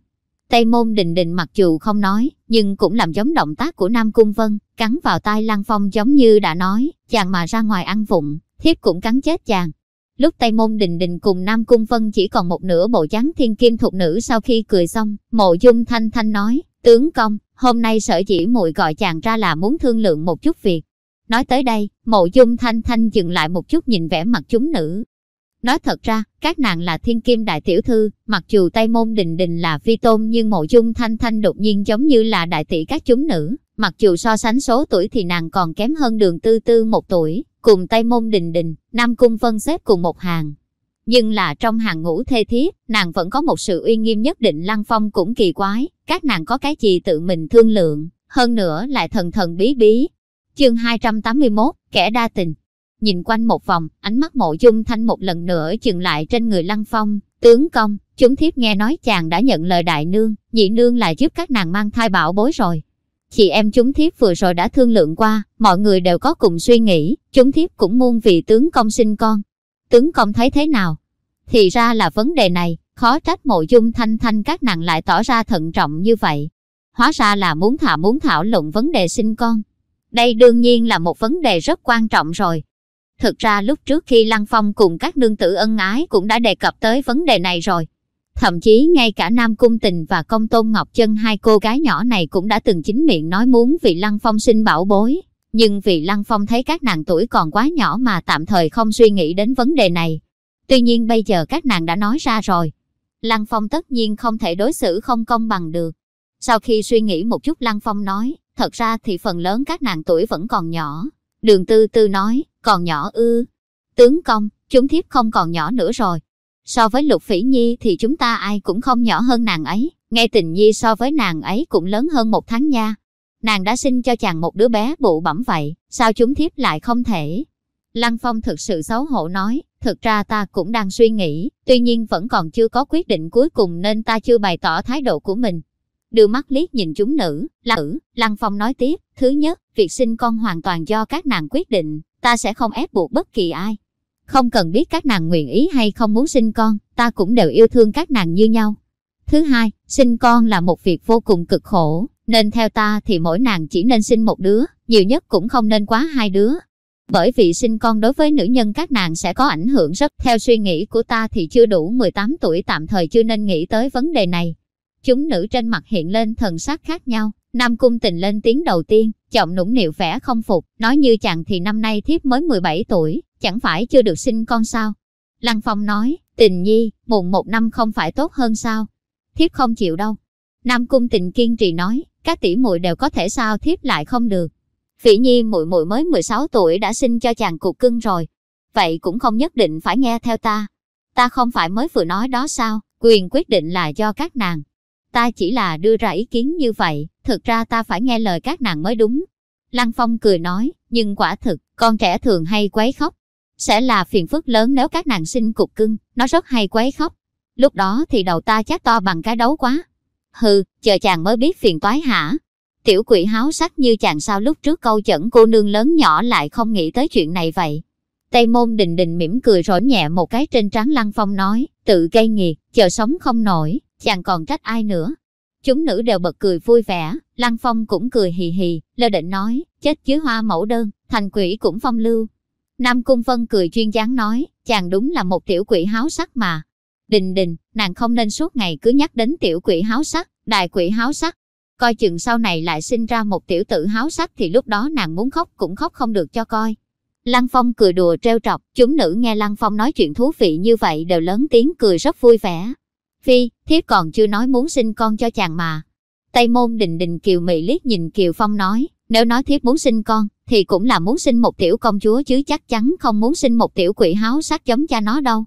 Tây môn đình đình mặc dù không nói, nhưng cũng làm giống động tác của Nam Cung Vân, cắn vào tai Lăng Phong giống như đã nói, chàng mà ra ngoài ăn vụng, thiếp cũng cắn chết chàng. Lúc Tây Môn Đình Đình cùng Nam Cung Vân chỉ còn một nửa bộ dáng thiên kim thuộc nữ sau khi cười xong, mộ dung thanh thanh nói, tướng công, hôm nay sở chỉ muội gọi chàng ra là muốn thương lượng một chút việc. Nói tới đây, mộ dung thanh thanh dừng lại một chút nhìn vẻ mặt chúng nữ. Nói thật ra, các nàng là thiên kim đại tiểu thư, mặc dù Tây Môn Đình Đình là vi tôn nhưng mộ dung thanh thanh đột nhiên giống như là đại tỷ các chúng nữ. Mặc dù so sánh số tuổi thì nàng còn kém hơn đường tư tư một tuổi, cùng Tây Môn Đình Đình, Nam Cung Vân xếp cùng một hàng. Nhưng là trong hàng ngũ thê thiết nàng vẫn có một sự uy nghiêm nhất định Lăng Phong cũng kỳ quái, các nàng có cái gì tự mình thương lượng, hơn nữa lại thần thần bí bí. Chương 281, kẻ đa tình. Nhìn quanh một vòng, ánh mắt mộ dung thanh một lần nữa dừng lại trên người Lăng Phong, tướng công, chúng thiếp nghe nói chàng đã nhận lời đại nương, nhị nương là giúp các nàng mang thai bảo bối rồi, Chị em chúng thiếp vừa rồi đã thương lượng qua, mọi người đều có cùng suy nghĩ, chúng thiếp cũng muôn vì tướng công sinh con. Tướng công thấy thế nào? Thì ra là vấn đề này, khó trách mộ dung thanh thanh các nàng lại tỏ ra thận trọng như vậy. Hóa ra là muốn thả muốn thảo luận vấn đề sinh con. Đây đương nhiên là một vấn đề rất quan trọng rồi. Thực ra lúc trước khi Lăng Phong cùng các nương tử ân ái cũng đã đề cập tới vấn đề này rồi. Thậm chí ngay cả Nam Cung Tình và Công Tôn Ngọc Chân hai cô gái nhỏ này cũng đã từng chính miệng nói muốn vì Lăng Phong sinh bảo bối. Nhưng vì Lăng Phong thấy các nàng tuổi còn quá nhỏ mà tạm thời không suy nghĩ đến vấn đề này. Tuy nhiên bây giờ các nàng đã nói ra rồi. Lăng Phong tất nhiên không thể đối xử không công bằng được. Sau khi suy nghĩ một chút Lăng Phong nói, thật ra thì phần lớn các nàng tuổi vẫn còn nhỏ. Đường Tư Tư nói, còn nhỏ ư. Tướng công, chúng thiếp không còn nhỏ nữa rồi, So với Lục Phỉ Nhi thì chúng ta ai cũng không nhỏ hơn nàng ấy, nghe tình nhi so với nàng ấy cũng lớn hơn một tháng nha. Nàng đã sinh cho chàng một đứa bé bụ bẩm vậy, sao chúng thiếp lại không thể? Lăng Phong thực sự xấu hổ nói, thực ra ta cũng đang suy nghĩ, tuy nhiên vẫn còn chưa có quyết định cuối cùng nên ta chưa bày tỏ thái độ của mình. đưa mắt liếc nhìn chúng nữ, là nữ, Lăng Phong nói tiếp, thứ nhất, việc sinh con hoàn toàn do các nàng quyết định, ta sẽ không ép buộc bất kỳ ai. Không cần biết các nàng nguyện ý hay không muốn sinh con, ta cũng đều yêu thương các nàng như nhau. Thứ hai, sinh con là một việc vô cùng cực khổ, nên theo ta thì mỗi nàng chỉ nên sinh một đứa, nhiều nhất cũng không nên quá hai đứa. Bởi vì sinh con đối với nữ nhân các nàng sẽ có ảnh hưởng rất, theo suy nghĩ của ta thì chưa đủ 18 tuổi tạm thời chưa nên nghĩ tới vấn đề này. Chúng nữ trên mặt hiện lên thần sắc khác nhau, Nam Cung Tình lên tiếng đầu tiên, giọng nũng nịu vẻ không phục, nói như chàng thì năm nay thiếp mới 17 tuổi, chẳng phải chưa được sinh con sao. Lăng Phong nói, tình nhi, muộn một năm không phải tốt hơn sao? Thiếp không chịu đâu. Nam Cung Tình kiên trì nói, các tỷ muội đều có thể sao thiếp lại không được. Phỉ Nhi muội muội mới 16 tuổi đã sinh cho chàng cục cưng rồi. Vậy cũng không nhất định phải nghe theo ta. Ta không phải mới vừa nói đó sao, quyền quyết định là do các nàng. Ta chỉ là đưa ra ý kiến như vậy, thực ra ta phải nghe lời các nàng mới đúng. Lăng Phong cười nói, nhưng quả thực, con trẻ thường hay quấy khóc. Sẽ là phiền phức lớn nếu các nàng sinh cục cưng, nó rất hay quấy khóc. Lúc đó thì đầu ta chắc to bằng cái đấu quá. Hừ, chờ chàng mới biết phiền toái hả? Tiểu quỷ háo sắc như chàng sao lúc trước câu chẩn cô nương lớn nhỏ lại không nghĩ tới chuyện này vậy. Tây môn đình đình mỉm cười rỗi nhẹ một cái trên trán lăng phong nói, tự gây nghiệt, chờ sống không nổi, chàng còn trách ai nữa. Chúng nữ đều bật cười vui vẻ, lăng phong cũng cười hì hì, lơ định nói, chết dưới hoa mẫu đơn, thành quỷ cũng phong lưu. Nam Cung Vân cười chuyên dáng nói, chàng đúng là một tiểu quỷ háo sắc mà. Đình đình, nàng không nên suốt ngày cứ nhắc đến tiểu quỷ háo sắc, đại quỷ háo sắc. Coi chừng sau này lại sinh ra một tiểu tử háo sắc thì lúc đó nàng muốn khóc cũng khóc không được cho coi. Lăng Phong cười đùa trêu trọc, chúng nữ nghe Lăng Phong nói chuyện thú vị như vậy đều lớn tiếng cười rất vui vẻ. Phi, thiếp còn chưa nói muốn sinh con cho chàng mà. Tây môn đình đình Kiều Mị liếc nhìn Kiều Phong nói, nếu nói thiếp muốn sinh con, thì cũng là muốn sinh một tiểu công chúa chứ chắc chắn không muốn sinh một tiểu quỷ háo sắc giống cha nó đâu.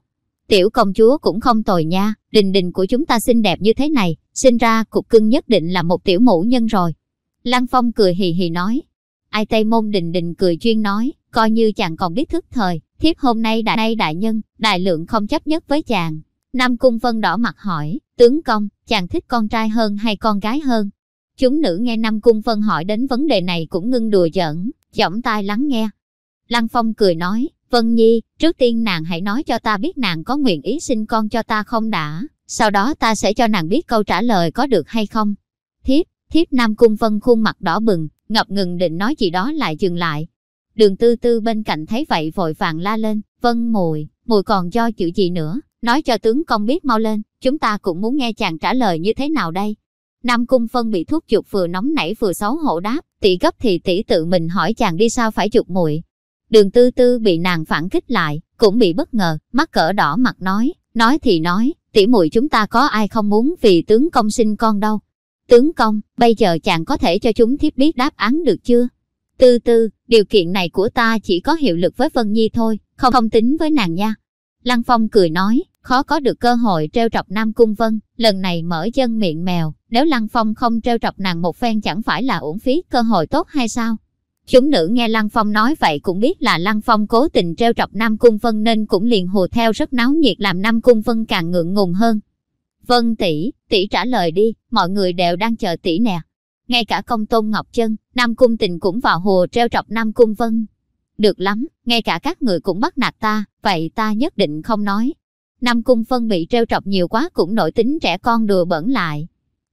Tiểu công chúa cũng không tồi nha, đình đình của chúng ta xinh đẹp như thế này, sinh ra cục cưng nhất định là một tiểu mũ nhân rồi. Lăng Phong cười hì hì nói. Ai Tây Môn Đình Đình cười chuyên nói, coi như chàng còn biết thức thời, thiếp hôm nay đại nay đại nhân, đại lượng không chấp nhất với chàng. Nam Cung Vân đỏ mặt hỏi, tướng công, chàng thích con trai hơn hay con gái hơn? Chúng nữ nghe Nam Cung Vân hỏi đến vấn đề này cũng ngưng đùa giỡn, giọng tai lắng nghe. Lăng Phong cười nói, Vân Nhi, trước tiên nàng hãy nói cho ta biết nàng có nguyện ý sinh con cho ta không đã, sau đó ta sẽ cho nàng biết câu trả lời có được hay không. Thiếp, thiếp Nam Cung Vân khuôn mặt đỏ bừng, ngập ngừng định nói gì đó lại dừng lại. Đường tư tư bên cạnh thấy vậy vội vàng la lên, Vân mùi, mùi còn do chữ gì nữa, nói cho tướng công biết mau lên, chúng ta cũng muốn nghe chàng trả lời như thế nào đây. Nam Cung Phân bị thuốc chuột vừa nóng nảy vừa xấu hổ đáp, tỷ gấp thì tỷ tự mình hỏi chàng đi sao phải chuột muội. Đường tư tư bị nàng phản kích lại, cũng bị bất ngờ, mắt cỡ đỏ mặt nói, nói thì nói, tỷ muội chúng ta có ai không muốn vì tướng công sinh con đâu. Tướng công, bây giờ chàng có thể cho chúng thiếp biết đáp án được chưa? Tư tư, điều kiện này của ta chỉ có hiệu lực với Vân Nhi thôi, không không tính với nàng nha. Lăng Phong cười nói, khó có được cơ hội treo trọc Nam Cung Vân, lần này mở chân miệng mèo, nếu Lăng Phong không treo trọc nàng một phen chẳng phải là uổng phí cơ hội tốt hay sao? Chúng nữ nghe Lăng Phong nói vậy cũng biết là Lăng Phong cố tình treo trọc Nam Cung Vân nên cũng liền hùa theo rất náo nhiệt làm Nam Cung Vân càng ngượng ngùng hơn. Vân tỷ, tỷ trả lời đi, mọi người đều đang chờ tỷ nè. Ngay cả công tôn Ngọc chân Nam Cung Tình cũng vào hùa treo trọc Nam Cung Vân. Được lắm, ngay cả các người cũng bắt nạt ta, vậy ta nhất định không nói. Nam Cung Vân bị treo trọc nhiều quá cũng nổi tính trẻ con đùa bẩn lại.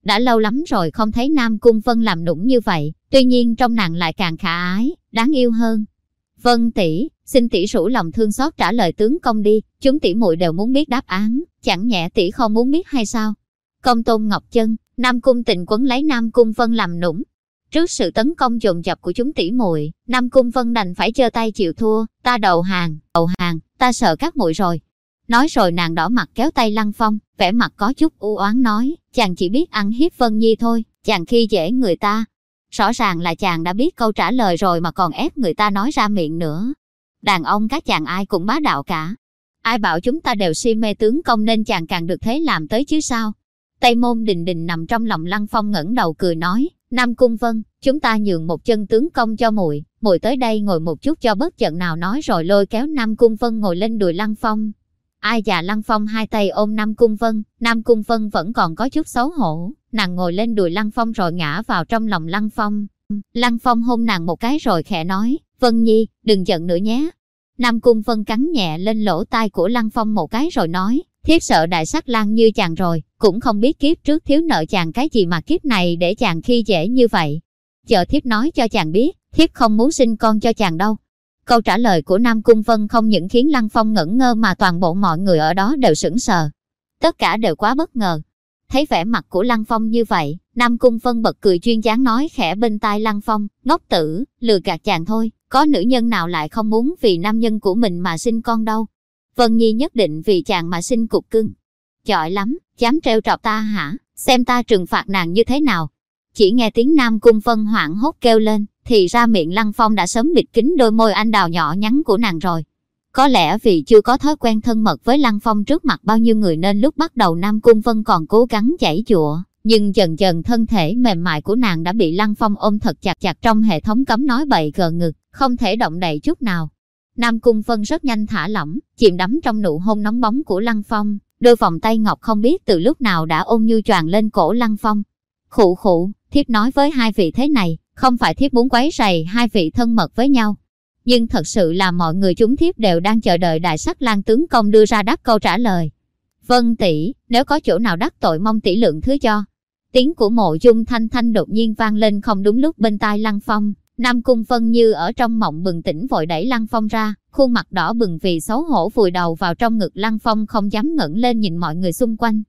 Đã lâu lắm rồi không thấy Nam Cung Vân làm nũng như vậy, tuy nhiên trong nàng lại càng khả ái, đáng yêu hơn. Vân tỷ, xin tỷ rủ lòng thương xót trả lời tướng công đi, chúng tỷ muội đều muốn biết đáp án, chẳng nhẽ tỷ không muốn biết hay sao? Công tôn Ngọc Chân, Nam Cung Tịnh quấn lấy Nam Cung Vân làm nũng. Trước sự tấn công dồn dập của chúng tỷ muội, Nam Cung Vân đành phải giơ tay chịu thua, ta đầu hàng, đầu hàng, ta sợ các muội rồi. Nói rồi nàng đỏ mặt kéo tay Lăng Phong, vẻ mặt có chút u oán nói, chàng chỉ biết ăn hiếp Vân Nhi thôi, chàng khi dễ người ta. Rõ ràng là chàng đã biết câu trả lời rồi mà còn ép người ta nói ra miệng nữa. Đàn ông các chàng ai cũng bá đạo cả. Ai bảo chúng ta đều si mê tướng công nên chàng càng được thế làm tới chứ sao. Tây môn đình đình nằm trong lòng Lăng Phong ngẩng đầu cười nói, Nam Cung Vân, chúng ta nhường một chân tướng công cho muội, muội tới đây ngồi một chút cho bớt giận nào nói rồi lôi kéo Nam Cung Vân ngồi lên đùi Lăng Phong. Ai già Lăng Phong hai tay ôm Nam Cung Vân, Nam Cung Vân vẫn còn có chút xấu hổ, Nàng ngồi lên đùi Lăng Phong rồi ngã vào trong lòng Lăng Phong. Lăng Phong hôn nàng một cái rồi khẽ nói, Vân Nhi, đừng giận nữa nhé. Nam Cung Vân cắn nhẹ lên lỗ tai của Lăng Phong một cái rồi nói, thiếp sợ đại sắc lang như chàng rồi, cũng không biết kiếp trước thiếu nợ chàng cái gì mà kiếp này để chàng khi dễ như vậy. Chờ thiếp nói cho chàng biết, thiếp không muốn sinh con cho chàng đâu. Câu trả lời của Nam Cung Vân không những khiến Lăng Phong ngẩn ngơ mà toàn bộ mọi người ở đó đều sững sờ. Tất cả đều quá bất ngờ. Thấy vẻ mặt của Lăng Phong như vậy, Nam Cung Vân bật cười chuyên chán nói khẽ bên tai Lăng Phong, ngốc tử, lừa gạt chàng thôi, có nữ nhân nào lại không muốn vì nam nhân của mình mà sinh con đâu. Vân Nhi nhất định vì chàng mà sinh cục cưng. Giỏi lắm, dám treo trọc ta hả, xem ta trừng phạt nàng như thế nào. Chỉ nghe tiếng Nam Cung Vân hoảng hốt kêu lên, thì ra miệng Lăng Phong đã sớm bịt kín đôi môi anh đào nhỏ nhắn của nàng rồi. Có lẽ vì chưa có thói quen thân mật với Lăng Phong trước mặt bao nhiêu người nên lúc bắt đầu Nam Cung Vân còn cố gắng chảy chụa, nhưng dần dần thân thể mềm mại của nàng đã bị Lăng Phong ôm thật chặt chặt trong hệ thống cấm nói bậy gờ ngực, không thể động đậy chút nào. Nam Cung Vân rất nhanh thả lỏng, chìm đắm trong nụ hôn nóng bóng của Lăng Phong, đôi vòng tay ngọc không biết từ lúc nào đã ôm như choàng lên cổ Lăng Phong. Khụ khụ, thiếp nói với hai vị thế này, không phải thiếp muốn quấy rầy hai vị thân mật với nhau. Nhưng thật sự là mọi người chúng thiếp đều đang chờ đợi đại sắc lang tướng công đưa ra đáp câu trả lời. Vâng tỷ, nếu có chỗ nào đắc tội mong tỷ lượng thứ cho. Tiếng của mộ dung thanh thanh đột nhiên vang lên không đúng lúc bên tai lăng phong. Nam Cung Vân như ở trong mộng bừng tỉnh vội đẩy Lăng Phong ra, khuôn mặt đỏ bừng vì xấu hổ vùi đầu vào trong ngực Lăng Phong không dám ngẩng lên nhìn mọi người xung quanh.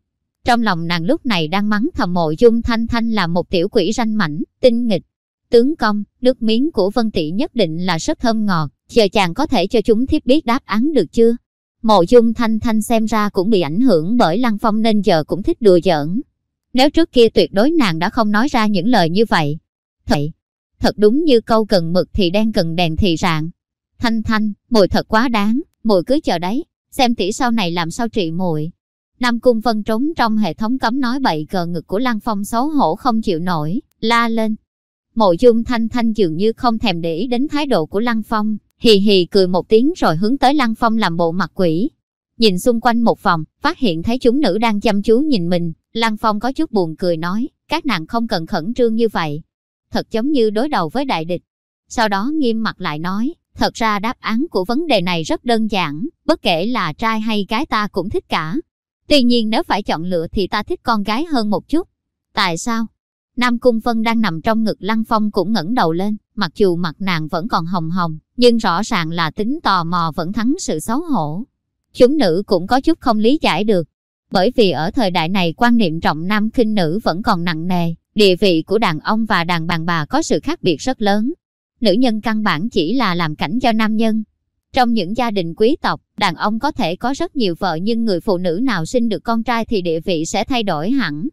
Trong lòng nàng lúc này đang mắng thầm mộ dung thanh thanh là một tiểu quỷ ranh mảnh, tinh nghịch. Tướng công, nước miếng của Vân Tỷ nhất định là rất thơm ngọt, chờ chàng có thể cho chúng thiếp biết đáp án được chưa? Mộ dung thanh thanh xem ra cũng bị ảnh hưởng bởi Lăng Phong nên giờ cũng thích đùa giỡn. Nếu trước kia tuyệt đối nàng đã không nói ra những lời như vậy. Thầy, thật đúng như câu cần mực thì đen cần đèn thì rạng. Thanh thanh, mùi thật quá đáng, mùi cứ chờ đấy, xem tỷ sau này làm sao trị muội. Nam Cung Vân trốn trong hệ thống cấm nói bậy cờ ngực của Lăng Phong xấu hổ không chịu nổi, la lên. Mộ dung thanh thanh dường như không thèm để ý đến thái độ của Lăng Phong, hì hì cười một tiếng rồi hướng tới Lăng Phong làm bộ mặt quỷ. Nhìn xung quanh một vòng, phát hiện thấy chúng nữ đang chăm chú nhìn mình, Lăng Phong có chút buồn cười nói, các nàng không cần khẩn trương như vậy. Thật giống như đối đầu với đại địch. Sau đó nghiêm mặt lại nói, thật ra đáp án của vấn đề này rất đơn giản, bất kể là trai hay gái ta cũng thích cả. Tuy nhiên nếu phải chọn lựa thì ta thích con gái hơn một chút. Tại sao? Nam Cung Vân đang nằm trong ngực Lăng Phong cũng ngẩng đầu lên, mặc dù mặt nàng vẫn còn hồng hồng, nhưng rõ ràng là tính tò mò vẫn thắng sự xấu hổ. Chúng nữ cũng có chút không lý giải được, bởi vì ở thời đại này quan niệm trọng nam khinh nữ vẫn còn nặng nề, địa vị của đàn ông và đàn bà bà có sự khác biệt rất lớn. Nữ nhân căn bản chỉ là làm cảnh cho nam nhân. Trong những gia đình quý tộc, đàn ông có thể có rất nhiều vợ nhưng người phụ nữ nào sinh được con trai thì địa vị sẽ thay đổi hẳn.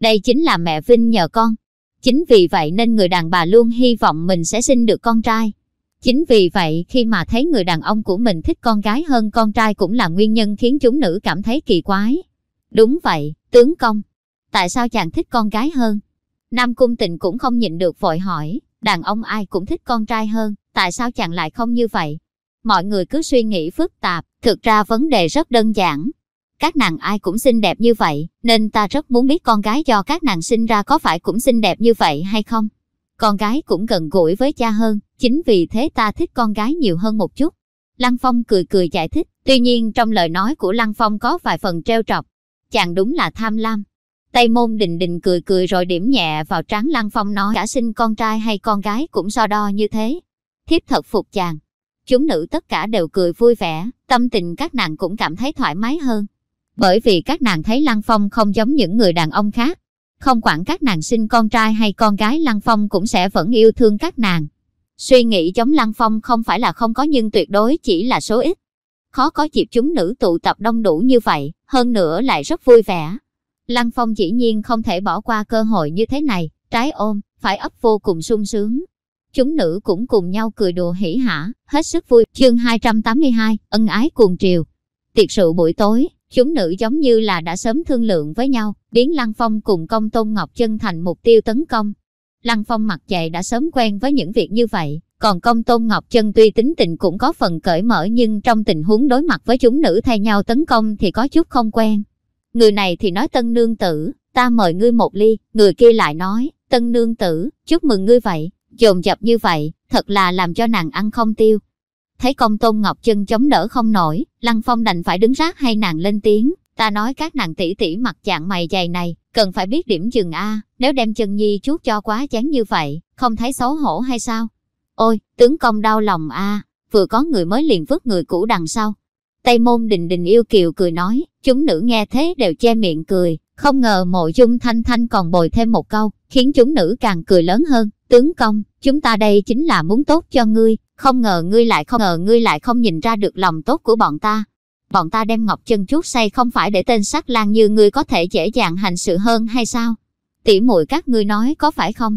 Đây chính là mẹ Vinh nhờ con. Chính vì vậy nên người đàn bà luôn hy vọng mình sẽ sinh được con trai. Chính vì vậy khi mà thấy người đàn ông của mình thích con gái hơn con trai cũng là nguyên nhân khiến chúng nữ cảm thấy kỳ quái. Đúng vậy, tướng công. Tại sao chàng thích con gái hơn? Nam Cung Tịnh cũng không nhịn được vội hỏi, đàn ông ai cũng thích con trai hơn, tại sao chàng lại không như vậy? Mọi người cứ suy nghĩ phức tạp, thực ra vấn đề rất đơn giản, các nàng ai cũng xinh đẹp như vậy, nên ta rất muốn biết con gái do các nàng sinh ra có phải cũng xinh đẹp như vậy hay không. Con gái cũng gần gũi với cha hơn, chính vì thế ta thích con gái nhiều hơn một chút. Lăng Phong cười cười giải thích, tuy nhiên trong lời nói của Lăng Phong có vài phần treo trọc. Chàng đúng là tham lam. Tây môn đình đình cười cười rồi điểm nhẹ vào trán Lăng Phong nói cả sinh con trai hay con gái cũng so đo như thế. Thiếp thật phục chàng. Chúng nữ tất cả đều cười vui vẻ, tâm tình các nàng cũng cảm thấy thoải mái hơn. Bởi vì các nàng thấy Lăng Phong không giống những người đàn ông khác. Không quản các nàng sinh con trai hay con gái Lăng Phong cũng sẽ vẫn yêu thương các nàng. Suy nghĩ giống Lăng Phong không phải là không có nhưng tuyệt đối chỉ là số ít. Khó có dịp chúng nữ tụ tập đông đủ như vậy, hơn nữa lại rất vui vẻ. Lăng Phong dĩ nhiên không thể bỏ qua cơ hội như thế này, trái ôm, phải ấp vô cùng sung sướng. Chúng nữ cũng cùng nhau cười đùa hỉ hả, hết sức vui. Chương 282, ân ái cuồng triều. Tiệc rượu buổi tối, Chúng nữ giống như là đã sớm thương lượng với nhau, biến Lăng Phong cùng công Tôn Ngọc Chân thành mục tiêu tấn công. Lăng Phong mặc dày đã sớm quen với những việc như vậy, còn công Tôn Ngọc Chân tuy tính tình cũng có phần cởi mở nhưng trong tình huống đối mặt với chúng nữ thay nhau tấn công thì có chút không quen. Người này thì nói tân nương tử, ta mời ngươi một ly, người kia lại nói, tân nương tử, chúc mừng ngươi vậy, dồn dập như vậy, thật là làm cho nàng ăn không tiêu. Thấy công tôn ngọc chân chống đỡ không nổi, lăng phong đành phải đứng rác hay nàng lên tiếng, ta nói các nàng tỷ tỷ mặt dạng mày dày này, cần phải biết điểm dừng a nếu đem chân nhi chuốt cho quá chán như vậy, không thấy xấu hổ hay sao? Ôi, tướng công đau lòng a vừa có người mới liền vứt người cũ đằng sau. Tây môn đình đình yêu kiều cười nói, chúng nữ nghe thế đều che miệng cười, không ngờ mộ dung thanh thanh còn bồi thêm một câu, khiến chúng nữ càng cười lớn hơn, tướng công, chúng ta đây chính là muốn tốt cho ngươi, không ngờ ngươi lại không ngờ ngươi lại không nhìn ra được lòng tốt của bọn ta. Bọn ta đem ngọc chân chút say không phải để tên sắc lang như ngươi có thể dễ dàng hành sự hơn hay sao? Tỷ muội các ngươi nói có phải không?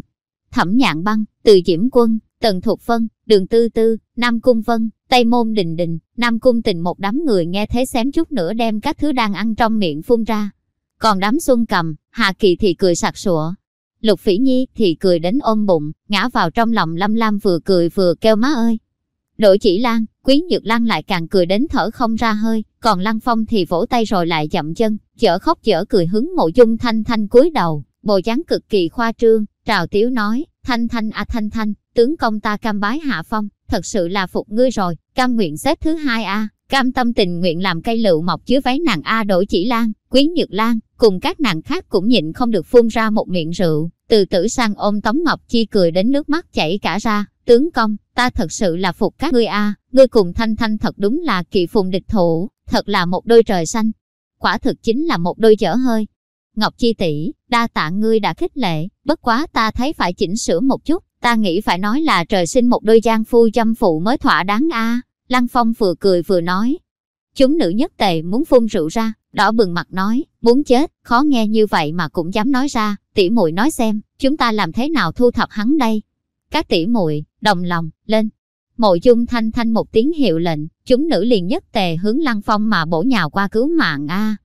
Thẩm nhạn băng, từ diễm quân, tần thục vân, đường tư tư, nam cung vân, tây môn đình đình, nam cung tình một đám người nghe thế xém chút nữa đem các thứ đang ăn trong miệng phun ra. Còn đám xuân cầm, hạ Kỳ thì cười sặc sụa. Lục Phỉ Nhi thì cười đến ôm bụng, ngã vào trong lòng Lâm Lam vừa cười vừa kêu má ơi. Đội chỉ Lan, Quý Nhược Lan lại càng cười đến thở không ra hơi, còn Lăng Phong thì vỗ tay rồi lại chậm chân, chở khóc chở cười hướng mộ dung thanh thanh cúi đầu, bộ dáng cực kỳ khoa trương, trào tiếu nói, thanh thanh a à thanh thanh, tướng công ta cam bái hạ phong, thật sự là phục ngươi rồi, cam nguyện xếp thứ hai a cam tâm tình nguyện làm cây lựu mọc chứa váy nàng a đổi chỉ lan, quý nhược lan, cùng các nàng khác cũng nhịn không được phun ra một miệng rượu, từ tử sang ôm Tống Ngọc Chi cười đến nước mắt chảy cả ra, tướng công, ta thật sự là phục các ngươi a ngươi cùng Thanh Thanh thật đúng là kỳ phùng địch thủ, thật là một đôi trời xanh. Quả thực chính là một đôi chở hơi. Ngọc Chi tỷ đa tạ ngươi đã khích lệ, bất quá ta thấy phải chỉnh sửa một chút, ta nghĩ phải nói là trời sinh một đôi gian phu chăm phụ mới thỏa đáng a Lăng Phong vừa cười vừa nói. Chúng nữ nhất tề muốn phun rượu ra, đỏ bừng mặt nói, muốn chết, khó nghe như vậy mà cũng dám nói ra, tỷ muội nói xem, chúng ta làm thế nào thu thập hắn đây? Các tỷ muội đồng lòng, lên. Mộ dung thanh thanh một tiếng hiệu lệnh, chúng nữ liền nhất tề hướng Lăng Phong mà bổ nhào qua cứu mạng a.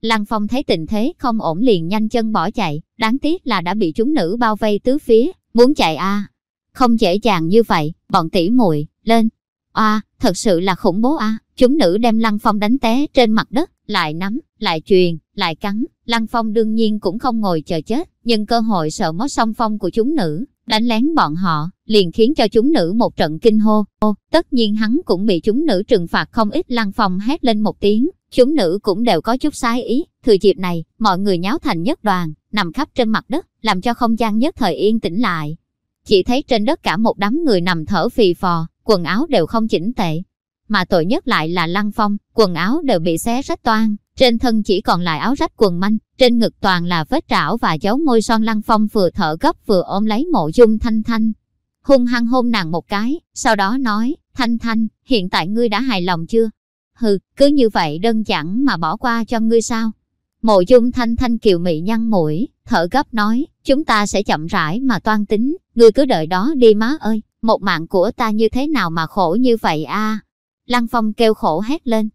Lăng Phong thấy tình thế không ổn liền nhanh chân bỏ chạy, đáng tiếc là đã bị chúng nữ bao vây tứ phía, muốn chạy a. Không dễ dàng như vậy, bọn tỷ muội lên. A, thật sự là khủng bố a. Chúng nữ đem Lăng Phong đánh té trên mặt đất, lại nắm, lại truyền, lại cắn. Lăng Phong đương nhiên cũng không ngồi chờ chết, nhưng cơ hội sợ mất song phong của chúng nữ, đánh lén bọn họ, liền khiến cho chúng nữ một trận kinh hô. Tất nhiên hắn cũng bị chúng nữ trừng phạt không ít Lăng Phong hét lên một tiếng, chúng nữ cũng đều có chút sai ý. Thừa dịp này, mọi người nháo thành nhất đoàn, nằm khắp trên mặt đất, làm cho không gian nhất thời yên tĩnh lại. Chỉ thấy trên đất cả một đám người nằm thở phì phò, quần áo đều không chỉnh tệ, mà tội nhất lại là Lăng Phong, quần áo đều bị xé rách toan, trên thân chỉ còn lại áo rách quần manh, trên ngực toàn là vết trảo và dấu môi son Lăng Phong vừa thở gấp vừa ôm lấy mộ dung thanh thanh. Hung hăng hôn nàng một cái, sau đó nói, thanh thanh, hiện tại ngươi đã hài lòng chưa? Hừ, cứ như vậy đơn giản mà bỏ qua cho ngươi sao? Mộ dung thanh thanh kiều mị nhăn mũi, thở gấp nói, chúng ta sẽ chậm rãi mà toan tính, ngươi cứ đợi đó đi má ơi, một mạng của ta như thế nào mà khổ như vậy a Lăng Phong kêu khổ hét lên.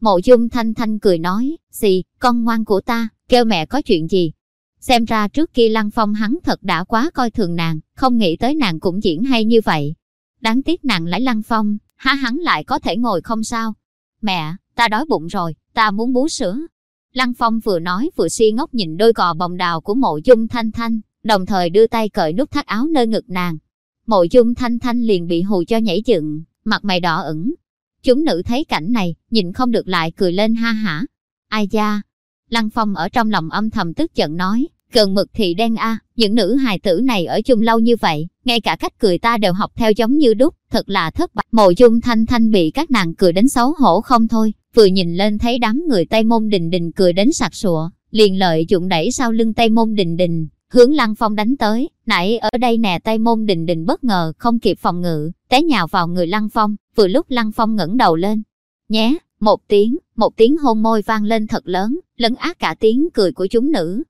Mộ dung thanh thanh cười nói, xì, con ngoan của ta, kêu mẹ có chuyện gì. Xem ra trước kia Lăng Phong hắn thật đã quá coi thường nàng, không nghĩ tới nàng cũng diễn hay như vậy. Đáng tiếc nàng lấy Lăng Phong, há hắn lại có thể ngồi không sao. Mẹ, ta đói bụng rồi, ta muốn bú sữa. Lăng Phong vừa nói vừa si ngốc nhìn đôi cò bồng đào của mộ dung thanh thanh, đồng thời đưa tay cởi nút thắt áo nơi ngực nàng. Mộ dung thanh thanh liền bị hù cho nhảy dựng, mặt mày đỏ ửng, Chúng nữ thấy cảnh này, nhìn không được lại cười lên ha hả. Ai da? Lăng Phong ở trong lòng âm thầm tức giận nói, gần mực thì đen a, những nữ hài tử này ở chung lâu như vậy, ngay cả cách cười ta đều học theo giống như đúc, thật là thất bại. Mộ dung thanh thanh bị các nàng cười đến xấu hổ không thôi, vừa nhìn lên thấy đám người Tây Môn Đình Đình cười đến sặc sụa, liền lợi dụng đẩy sau lưng Tây Môn Đình Đình, hướng Lăng Phong đánh tới, nãy ở đây nè Tây Môn Đình Đình bất ngờ không kịp phòng ngự, té nhào vào người Lăng Phong, vừa lúc Lăng Phong ngẩng đầu lên. Nhé, một tiếng, một tiếng hôn môi vang lên thật lớn, lấn át cả tiếng cười của chúng nữ.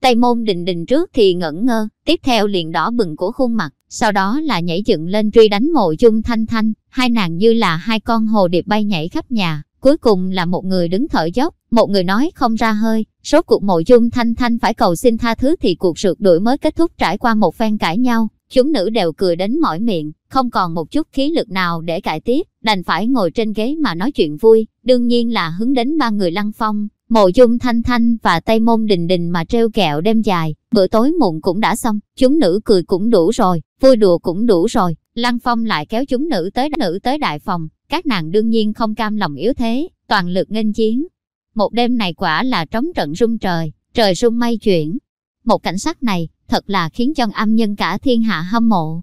Tây Môn Đình Đình trước thì ngẩn ngơ, tiếp theo liền đỏ bừng của khuôn mặt, sau đó là nhảy dựng lên truy đánh mộ dung thanh thanh, hai nàng như là hai con hồ điệp bay nhảy khắp nhà, cuối cùng là một người đứng thở dốc, một người nói không ra hơi, số cuộc mộ dung thanh thanh phải cầu xin tha thứ thì cuộc rượt đuổi mới kết thúc trải qua một phen cãi nhau. Chúng nữ đều cười đến mỏi miệng, không còn một chút khí lực nào để cãi tiếp, đành phải ngồi trên ghế mà nói chuyện vui, đương nhiên là hướng đến ba người lăng phong, Mộ dung thanh thanh và Tây Môn Đình Đình mà treo kẹo đêm dài, bữa tối muộn cũng đã xong, chúng nữ cười cũng đủ rồi, vui đùa cũng đủ rồi. Lăng Phong lại kéo chúng nữ tới nữ tới đại phòng, các nàng đương nhiên không cam lòng yếu thế, toàn lực nghênh chiến. Một đêm này quả là trống trận rung trời, trời rung mây chuyển. Một cảnh sắc này, thật là khiến cho âm nhân cả thiên hạ hâm mộ.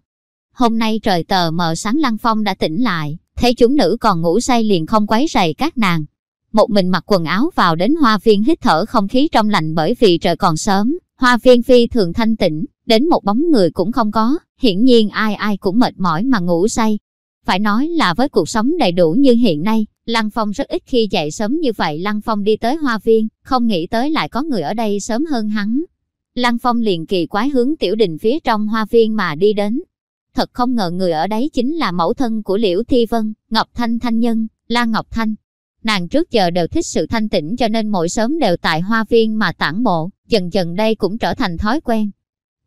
Hôm nay trời tờ mờ sáng Lăng Phong đã tỉnh lại, thấy chúng nữ còn ngủ say liền không quấy rầy các nàng. Một mình mặc quần áo vào đến hoa viên hít thở không khí trong lành bởi vì trời còn sớm, hoa viên phi thường thanh tĩnh, đến một bóng người cũng không có, hiển nhiên ai ai cũng mệt mỏi mà ngủ say. Phải nói là với cuộc sống đầy đủ như hiện nay, Lăng Phong rất ít khi dậy sớm như vậy Lăng Phong đi tới hoa viên, không nghĩ tới lại có người ở đây sớm hơn hắn. Lăng Phong liền kỳ quái hướng tiểu đình phía trong hoa viên mà đi đến. Thật không ngờ người ở đấy chính là mẫu thân của Liễu Thi Vân, Ngọc Thanh Thanh Nhân, La Ngọc Thanh. Nàng trước giờ đều thích sự thanh tĩnh cho nên mỗi sớm đều tại hoa viên mà tản bộ, dần dần đây cũng trở thành thói quen.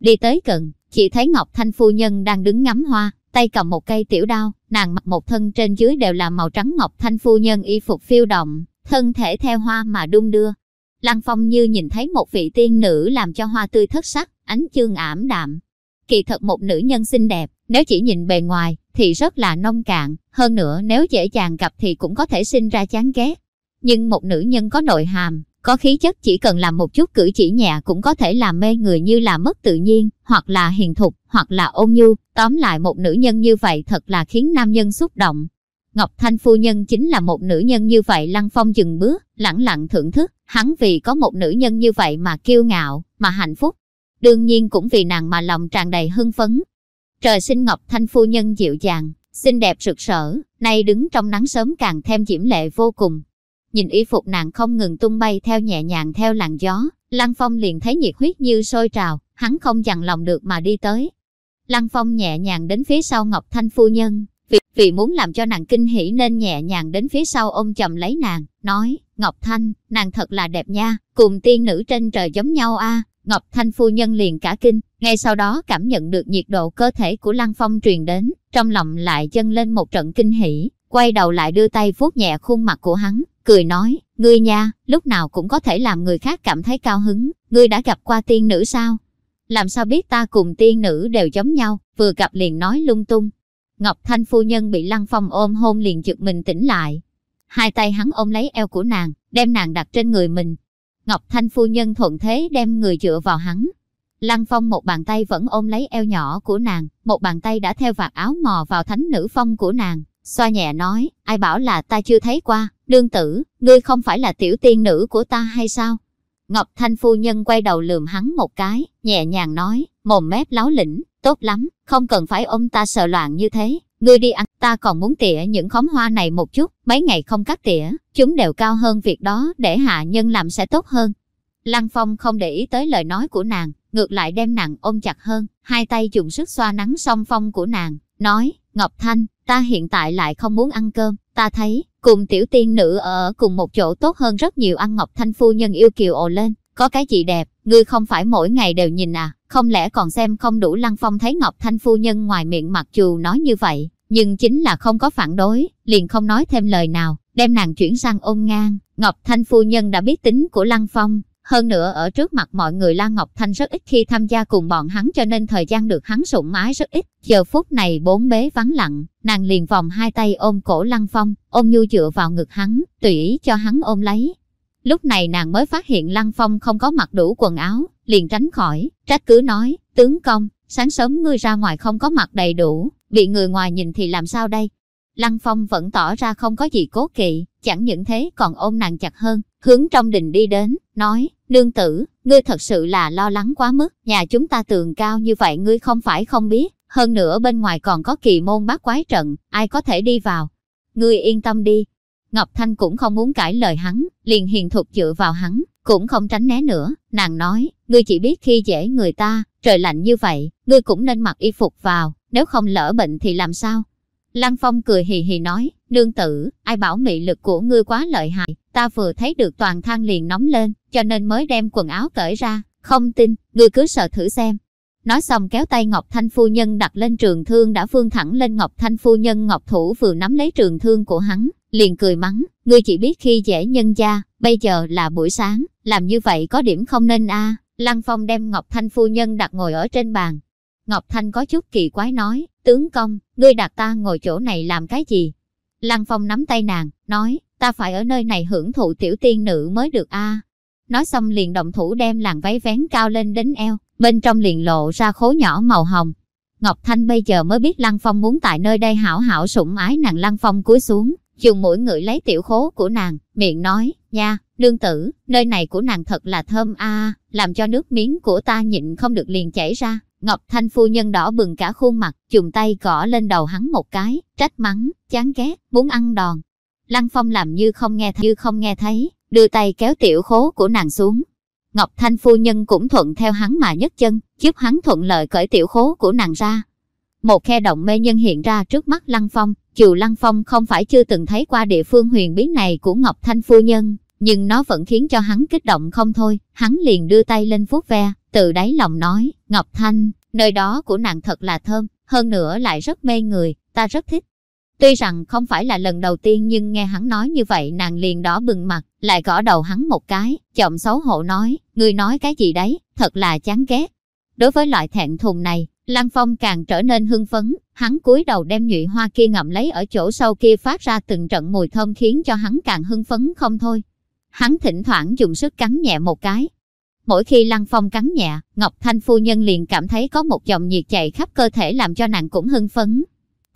Đi tới gần, chỉ thấy Ngọc Thanh Phu Nhân đang đứng ngắm hoa, tay cầm một cây tiểu đao, nàng mặc một thân trên dưới đều là màu trắng Ngọc Thanh Phu Nhân y phục phiêu động, thân thể theo hoa mà đung đưa. Lăng Phong như nhìn thấy một vị tiên nữ làm cho hoa tươi thất sắc, ánh chương ảm đạm. Kỳ thật một nữ nhân xinh đẹp, nếu chỉ nhìn bề ngoài, thì rất là nông cạn, hơn nữa nếu dễ dàng gặp thì cũng có thể sinh ra chán ghét. Nhưng một nữ nhân có nội hàm, có khí chất chỉ cần làm một chút cử chỉ nhẹ cũng có thể làm mê người như là mất tự nhiên, hoặc là hiền thục, hoặc là ôn nhu. Tóm lại một nữ nhân như vậy thật là khiến nam nhân xúc động. Ngọc Thanh phu nhân chính là một nữ nhân như vậy Lăng Phong dừng bước, lẳng lặng thưởng thức, hắn vì có một nữ nhân như vậy mà kiêu ngạo, mà hạnh phúc. Đương nhiên cũng vì nàng mà lòng tràn đầy hưng phấn. Trời sinh Ngọc Thanh phu nhân dịu dàng, xinh đẹp rực rỡ, nay đứng trong nắng sớm càng thêm diễm lệ vô cùng. Nhìn y phục nàng không ngừng tung bay theo nhẹ nhàng theo làn gió, Lăng Phong liền thấy nhiệt huyết như sôi trào, hắn không dằn lòng được mà đi tới. Lăng Phong nhẹ nhàng đến phía sau Ngọc Thanh phu nhân, vì, vì muốn làm cho nàng kinh hỉ nên nhẹ nhàng đến phía sau ôm chầm lấy nàng, nói, Ngọc Thanh, nàng thật là đẹp nha, cùng tiên nữ trên trời giống nhau a Ngọc Thanh phu nhân liền cả kinh, ngay sau đó cảm nhận được nhiệt độ cơ thể của Lăng Phong truyền đến, trong lòng lại dâng lên một trận kinh hỉ, quay đầu lại đưa tay vuốt nhẹ khuôn mặt của hắn, cười nói, ngươi nha, lúc nào cũng có thể làm người khác cảm thấy cao hứng, ngươi đã gặp qua tiên nữ sao? Làm sao biết ta cùng tiên nữ đều giống nhau, vừa gặp liền nói lung tung. Ngọc Thanh phu nhân bị Lăng Phong ôm hôn liền giật mình tỉnh lại. Hai tay hắn ôm lấy eo của nàng, đem nàng đặt trên người mình. Ngọc Thanh phu nhân thuận thế đem người dựa vào hắn. Lăng Phong một bàn tay vẫn ôm lấy eo nhỏ của nàng, một bàn tay đã theo vạt áo mò vào thánh nữ phong của nàng, xoa nhẹ nói, ai bảo là ta chưa thấy qua, đương tử, ngươi không phải là tiểu tiên nữ của ta hay sao? Ngọc Thanh phu nhân quay đầu lườm hắn một cái, nhẹ nhàng nói, mồm mép láo lĩnh, tốt lắm, không cần phải ôm ta sợ loạn như thế, ngươi đi ăn, ta còn muốn tỉa những khóm hoa này một chút, mấy ngày không cắt tỉa, chúng đều cao hơn việc đó để hạ nhân làm sẽ tốt hơn. Lăng Phong không để ý tới lời nói của nàng, ngược lại đem nàng ôm chặt hơn, hai tay dùng sức xoa nắng song phong của nàng, nói, Ngọc Thanh, ta hiện tại lại không muốn ăn cơm, ta thấy, cùng tiểu tiên nữ ở cùng một chỗ tốt hơn rất nhiều. Ăn Ngọc Thanh phu nhân yêu kiều ồ lên, có cái gì đẹp, ngươi không phải mỗi ngày đều nhìn à, không lẽ còn xem không đủ Lăng Phong thấy Ngọc Thanh phu nhân ngoài miệng mặc dù nói như vậy, nhưng chính là không có phản đối, liền không nói thêm lời nào, đem nàng chuyển sang ôn ngang, Ngọc Thanh phu nhân đã biết tính của Lăng Phong, hơn nữa ở trước mặt mọi người Lan Ngọc Thanh rất ít khi tham gia cùng bọn hắn cho nên thời gian được hắn sủng ái rất ít. Giờ phút này bốn bế vắng lặng, nàng liền vòng hai tay ôm cổ Lăng Phong, ôm nhu dựa vào ngực hắn, tùy ý cho hắn ôm lấy. Lúc này nàng mới phát hiện Lăng Phong không có mặc đủ quần áo, liền tránh khỏi, trách cứ nói, tướng công, sáng sớm ngươi ra ngoài không có mặc đầy đủ, bị người ngoài nhìn thì làm sao đây? Lăng Phong vẫn tỏ ra không có gì cố kỵ, chẳng những thế còn ôm nàng chặt hơn, hướng trong đình đi đến, nói, nương tử, ngươi thật sự là lo lắng quá mức, nhà chúng ta tường cao như vậy ngươi không phải không biết, hơn nữa bên ngoài còn có kỳ môn bát quái trận, ai có thể đi vào. Ngươi yên tâm đi. Ngọc Thanh cũng không muốn cãi lời hắn, liền hiền thục dựa vào hắn, cũng không tránh né nữa, nàng nói, ngươi chỉ biết khi dễ người ta, trời lạnh như vậy, ngươi cũng nên mặc y phục vào, nếu không lỡ bệnh thì làm sao? Lăng Phong cười hì hì nói, nương tử, ai bảo mị lực của ngươi quá lợi hại, ta vừa thấy được toàn thân liền nóng lên, cho nên mới đem quần áo cởi ra, không tin, ngươi cứ sợ thử xem. Nói xong kéo tay Ngọc Thanh Phu Nhân đặt lên trường thương đã phương thẳng lên Ngọc Thanh Phu Nhân Ngọc Thủ vừa nắm lấy trường thương của hắn, liền cười mắng, ngươi chỉ biết khi dễ nhân gia, Bây giờ là buổi sáng, làm như vậy có điểm không nên a. Lăng Phong đem Ngọc Thanh phu nhân đặt ngồi ở trên bàn. Ngọc Thanh có chút kỳ quái nói, tướng công, ngươi đặt ta ngồi chỗ này làm cái gì? Lăng Phong nắm tay nàng, nói, ta phải ở nơi này hưởng thụ tiểu tiên nữ mới được a. Nói xong liền động thủ đem làn váy vén cao lên đến eo, bên trong liền lộ ra khố nhỏ màu hồng. Ngọc Thanh bây giờ mới biết Lăng Phong muốn tại nơi đây hảo hảo sủng ái nàng Lăng Phong cúi xuống, dùng mũi ngửi lấy tiểu khố của nàng, miệng nói, nha, nương tử, nơi này của nàng thật là thơm a, làm cho nước miếng của ta nhịn không được liền chảy ra. Ngọc Thanh phu nhân đỏ bừng cả khuôn mặt, dùng tay gõ lên đầu hắn một cái, trách mắng, chán ghét, muốn ăn đòn. Lăng Phong làm như không nghe như không nghe thấy, đưa tay kéo tiểu khố của nàng xuống. Ngọc Thanh phu nhân cũng thuận theo hắn mà nhấc chân, giúp hắn thuận lợi cởi tiểu khố của nàng ra. Một khe động mê nhân hiện ra trước mắt Lăng Phong, dù Lăng Phong không phải chưa từng thấy qua địa phương huyền bí này của Ngọc Thanh phu nhân, nhưng nó vẫn khiến cho hắn kích động không thôi, hắn liền đưa tay lên vuốt ve, từ đáy lòng nói, Ngọc Thanh, nơi đó của nàng thật là thơm, hơn nữa lại rất mê người, ta rất thích. Tuy rằng không phải là lần đầu tiên nhưng nghe hắn nói như vậy nàng liền đỏ bừng mặt, lại gõ đầu hắn một cái, chậm xấu hổ nói, người nói cái gì đấy, thật là chán ghét. Đối với loại thẹn thùng này, Lăng Phong càng trở nên hưng phấn, hắn cúi đầu đem nhụy hoa kia ngậm lấy ở chỗ sâu kia phát ra từng trận mùi thơm khiến cho hắn càng hưng phấn không thôi. Hắn thỉnh thoảng dùng sức cắn nhẹ một cái. Mỗi khi Lăng Phong cắn nhẹ, Ngọc Thanh phu nhân liền cảm thấy có một dòng nhiệt chạy khắp cơ thể làm cho nàng cũng hưng phấn.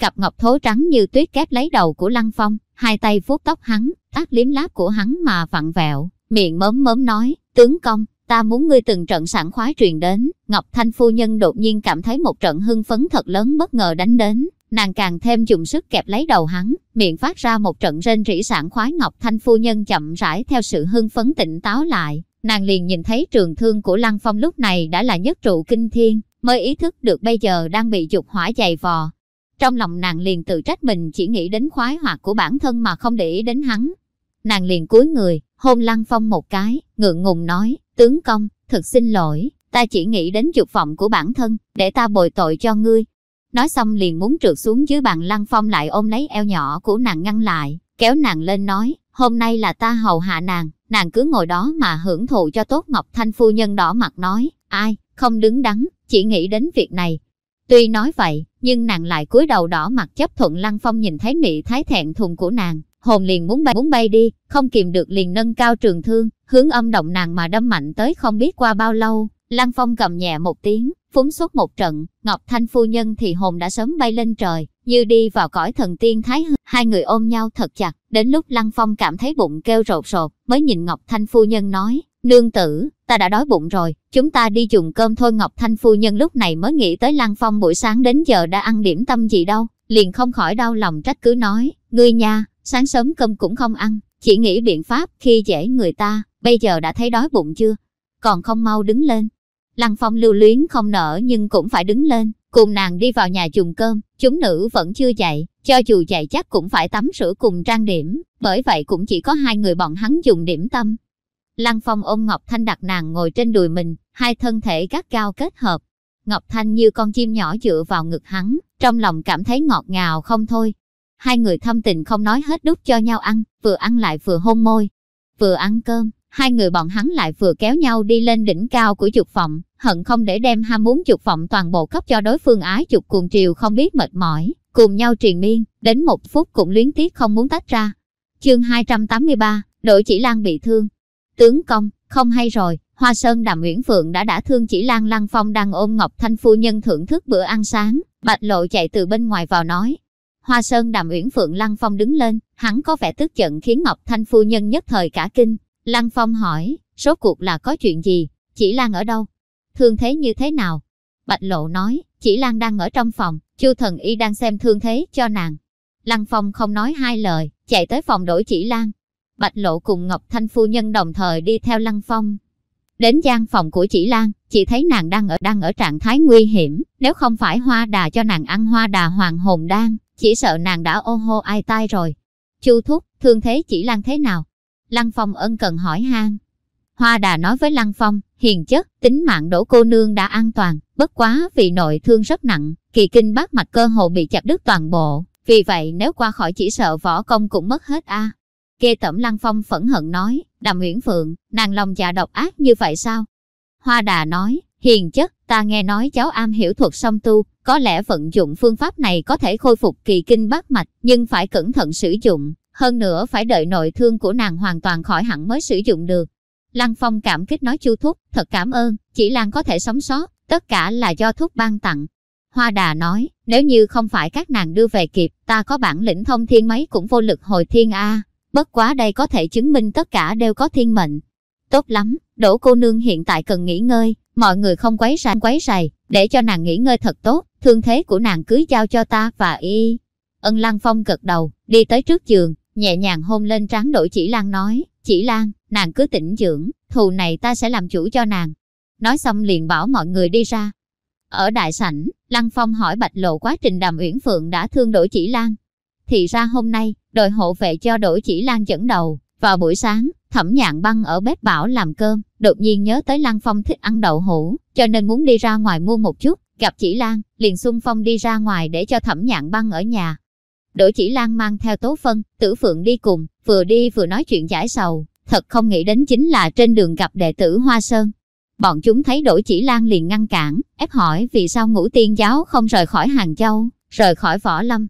Cặp ngọc thố trắng như tuyết kép lấy đầu của Lăng Phong, hai tay vuốt tóc hắn, tác liếm láp của hắn mà vặn vẹo, miệng mớm mớm nói, tướng công, ta muốn ngươi từng trận sảng khoái truyền đến. Ngọc Thanh phu nhân đột nhiên cảm thấy một trận hưng phấn thật lớn bất ngờ đánh đến, nàng càng thêm dùng sức kẹp lấy đầu hắn, miệng phát ra một trận rên rỉ sảng khoái Ngọc Thanh phu nhân chậm rãi theo sự hưng phấn tỉnh táo lại, nàng liền nhìn thấy trường thương của Lăng Phong lúc này đã là nhất trụ kinh thiên, mới ý thức được bây giờ đang bị dục hỏa dày vò. Trong lòng nàng liền tự trách mình chỉ nghĩ đến khoái hoạt của bản thân mà không để ý đến hắn. Nàng liền cúi người, hôn Lăng Phong một cái, ngượng ngùng nói, tướng công, thật xin lỗi, ta chỉ nghĩ đến dục vọng của bản thân, để ta bồi tội cho ngươi. Nói xong liền muốn trượt xuống dưới bàn Lăng Phong lại ôm lấy eo nhỏ của nàng ngăn lại, kéo nàng lên nói, hôm nay là ta hầu hạ nàng, nàng cứ ngồi đó mà hưởng thụ cho tốt Ngọc Thanh phu nhân đỏ mặt nói, ai, không đứng đắn, chỉ nghĩ đến việc này. Tuy nói vậy, nhưng nàng lại cúi đầu đỏ mặt chấp thuận Lăng Phong nhìn thấy mỹ thái thẹn thùng của nàng, hồn liền muốn bay muốn bay đi, không kìm được liền nâng cao trường thương, hướng âm động nàng mà đâm mạnh tới không biết qua bao lâu. Lăng Phong cầm nhẹ một tiếng, phúng xuất một trận, Ngọc Thanh phu nhân thì hồn đã sớm bay lên trời, như đi vào cõi thần tiên thái hư. Hai người ôm nhau thật chặt, đến lúc Lăng Phong cảm thấy bụng kêu rột rột, mới nhìn Ngọc Thanh phu nhân nói, nương tử, ta đã đói bụng rồi, chúng ta đi dùng cơm thôi Ngọc Thanh phu nhân lúc này mới nghĩ tới Lăng Phong buổi sáng đến giờ đã ăn điểm tâm gì đâu, liền không khỏi đau lòng trách cứ nói, ngươi nha, sáng sớm cơm cũng không ăn, chỉ nghĩ biện pháp khi dễ người ta, bây giờ đã thấy đói bụng chưa, còn không mau đứng lên. Lăng Phong lưu luyến không nở nhưng cũng phải đứng lên, cùng nàng đi vào nhà dùng cơm, chúng nữ vẫn chưa dậy, cho dù dậy chắc cũng phải tắm rửa cùng trang điểm, bởi vậy cũng chỉ có hai người bọn hắn dùng điểm tâm. Lăng Phong ôm Ngọc Thanh đặt nàng ngồi trên đùi mình, hai thân thể gắt cao kết hợp. Ngọc Thanh như con chim nhỏ dựa vào ngực hắn, trong lòng cảm thấy ngọt ngào không thôi. Hai người thâm tình không nói hết đút cho nhau ăn, vừa ăn lại vừa hôn môi. Vừa ăn cơm, hai người bọn hắn lại vừa kéo nhau đi lên đỉnh cao của dục vọng, hận không để đem ham muốn dục vọng toàn bộ cấp cho đối phương ái dục cuồng triều không biết mệt mỏi, cùng nhau triền miên, đến một phút cũng luyến tiếc không muốn tách ra. Chương 283, Đội Chỉ Lan bị thương. Tướng công, không hay rồi, Hoa Sơn Đàm Uyển Phượng đã đã thương chỉ Lan Lăng Phong đang ôm Ngọc Thanh phu nhân thưởng thức bữa ăn sáng, Bạch Lộ chạy từ bên ngoài vào nói. Hoa Sơn Đàm Uyển Phượng Lăng Phong đứng lên, hắn có vẻ tức giận khiến Ngọc Thanh phu nhân nhất thời cả kinh. Lăng Phong hỏi, số cuộc là có chuyện gì, chỉ Lan ở đâu? Thương thế như thế nào? Bạch Lộ nói, chỉ Lan đang ở trong phòng, Chu Thần Y đang xem thương thế cho nàng. Lăng Phong không nói hai lời, chạy tới phòng đổi chỉ Lan. Bạch Lộ cùng Ngọc Thanh phu nhân đồng thời đi theo Lăng Phong. Đến gian phòng của chỉ Lan, chỉ thấy nàng đang ở đang ở trạng thái nguy hiểm, nếu không phải hoa đà cho nàng ăn hoa đà hoàng hồn đan, chỉ sợ nàng đã ô hô ai tai rồi. Chu thúc, thương thế chỉ Lan thế nào? Lăng Phong ân cần hỏi han. Hoa đà nói với Lăng Phong, hiền chất, tính mạng đổ cô nương đã an toàn, bất quá vì nội thương rất nặng, kỳ kinh bát mạch cơ hồ bị chặt đứt toàn bộ, vì vậy nếu qua khỏi chỉ sợ võ công cũng mất hết a kê tẩm Lăng Phong phẫn hận nói, Đàm Uyển Phượng, nàng lòng dạ độc ác như vậy sao? Hoa Đà nói, hiền chất, ta nghe nói cháu am hiểu thuật song tu, có lẽ vận dụng phương pháp này có thể khôi phục kỳ kinh bát mạch, nhưng phải cẩn thận sử dụng, hơn nữa phải đợi nội thương của nàng hoàn toàn khỏi hẳn mới sử dụng được. Lăng Phong cảm kích nói chu thúc, thật cảm ơn, chỉ Lan có thể sống sót, tất cả là do thúc ban tặng. Hoa Đà nói, nếu như không phải các nàng đưa về kịp, ta có bản lĩnh thông thiên mấy cũng vô lực hồi thiên A. Bất quá đây có thể chứng minh tất cả đều có thiên mệnh. Tốt lắm, Đỗ cô nương hiện tại cần nghỉ ngơi, mọi người không quấy rầy quấy rầy, để cho nàng nghỉ ngơi thật tốt, thương thế của nàng cứ giao cho ta và y. Ân Lăng Phong gật đầu, đi tới trước giường, nhẹ nhàng hôn lên trán Đỗ Chỉ Lan nói, Chỉ Lan, nàng cứ tỉnh dưỡng, thù này ta sẽ làm chủ cho nàng. Nói xong liền bảo mọi người đi ra. Ở đại sảnh, Lăng Phong hỏi Bạch Lộ quá trình Đàm Uyển Phượng đã thương Đỗ Chỉ Lan. Thì ra hôm nay, đội hộ vệ cho đổi Chỉ Lan dẫn đầu, vào buổi sáng, Thẩm Nhạn Băng ở bếp bảo làm cơm, đột nhiên nhớ tới Lăng Phong thích ăn đậu hũ, cho nên muốn đi ra ngoài mua một chút, gặp Chỉ Lan, liền xung phong đi ra ngoài để cho Thẩm Nhạn Băng ở nhà. Đỗ Chỉ Lan mang theo Tố Phân, Tử Phượng đi cùng, vừa đi vừa nói chuyện giải sầu, thật không nghĩ đến chính là trên đường gặp đệ tử Hoa Sơn. Bọn chúng thấy Đỗ Chỉ Lan liền ngăn cản, ép hỏi vì sao ngũ tiên giáo không rời khỏi Hàng Châu, rời khỏi Võ Lâm.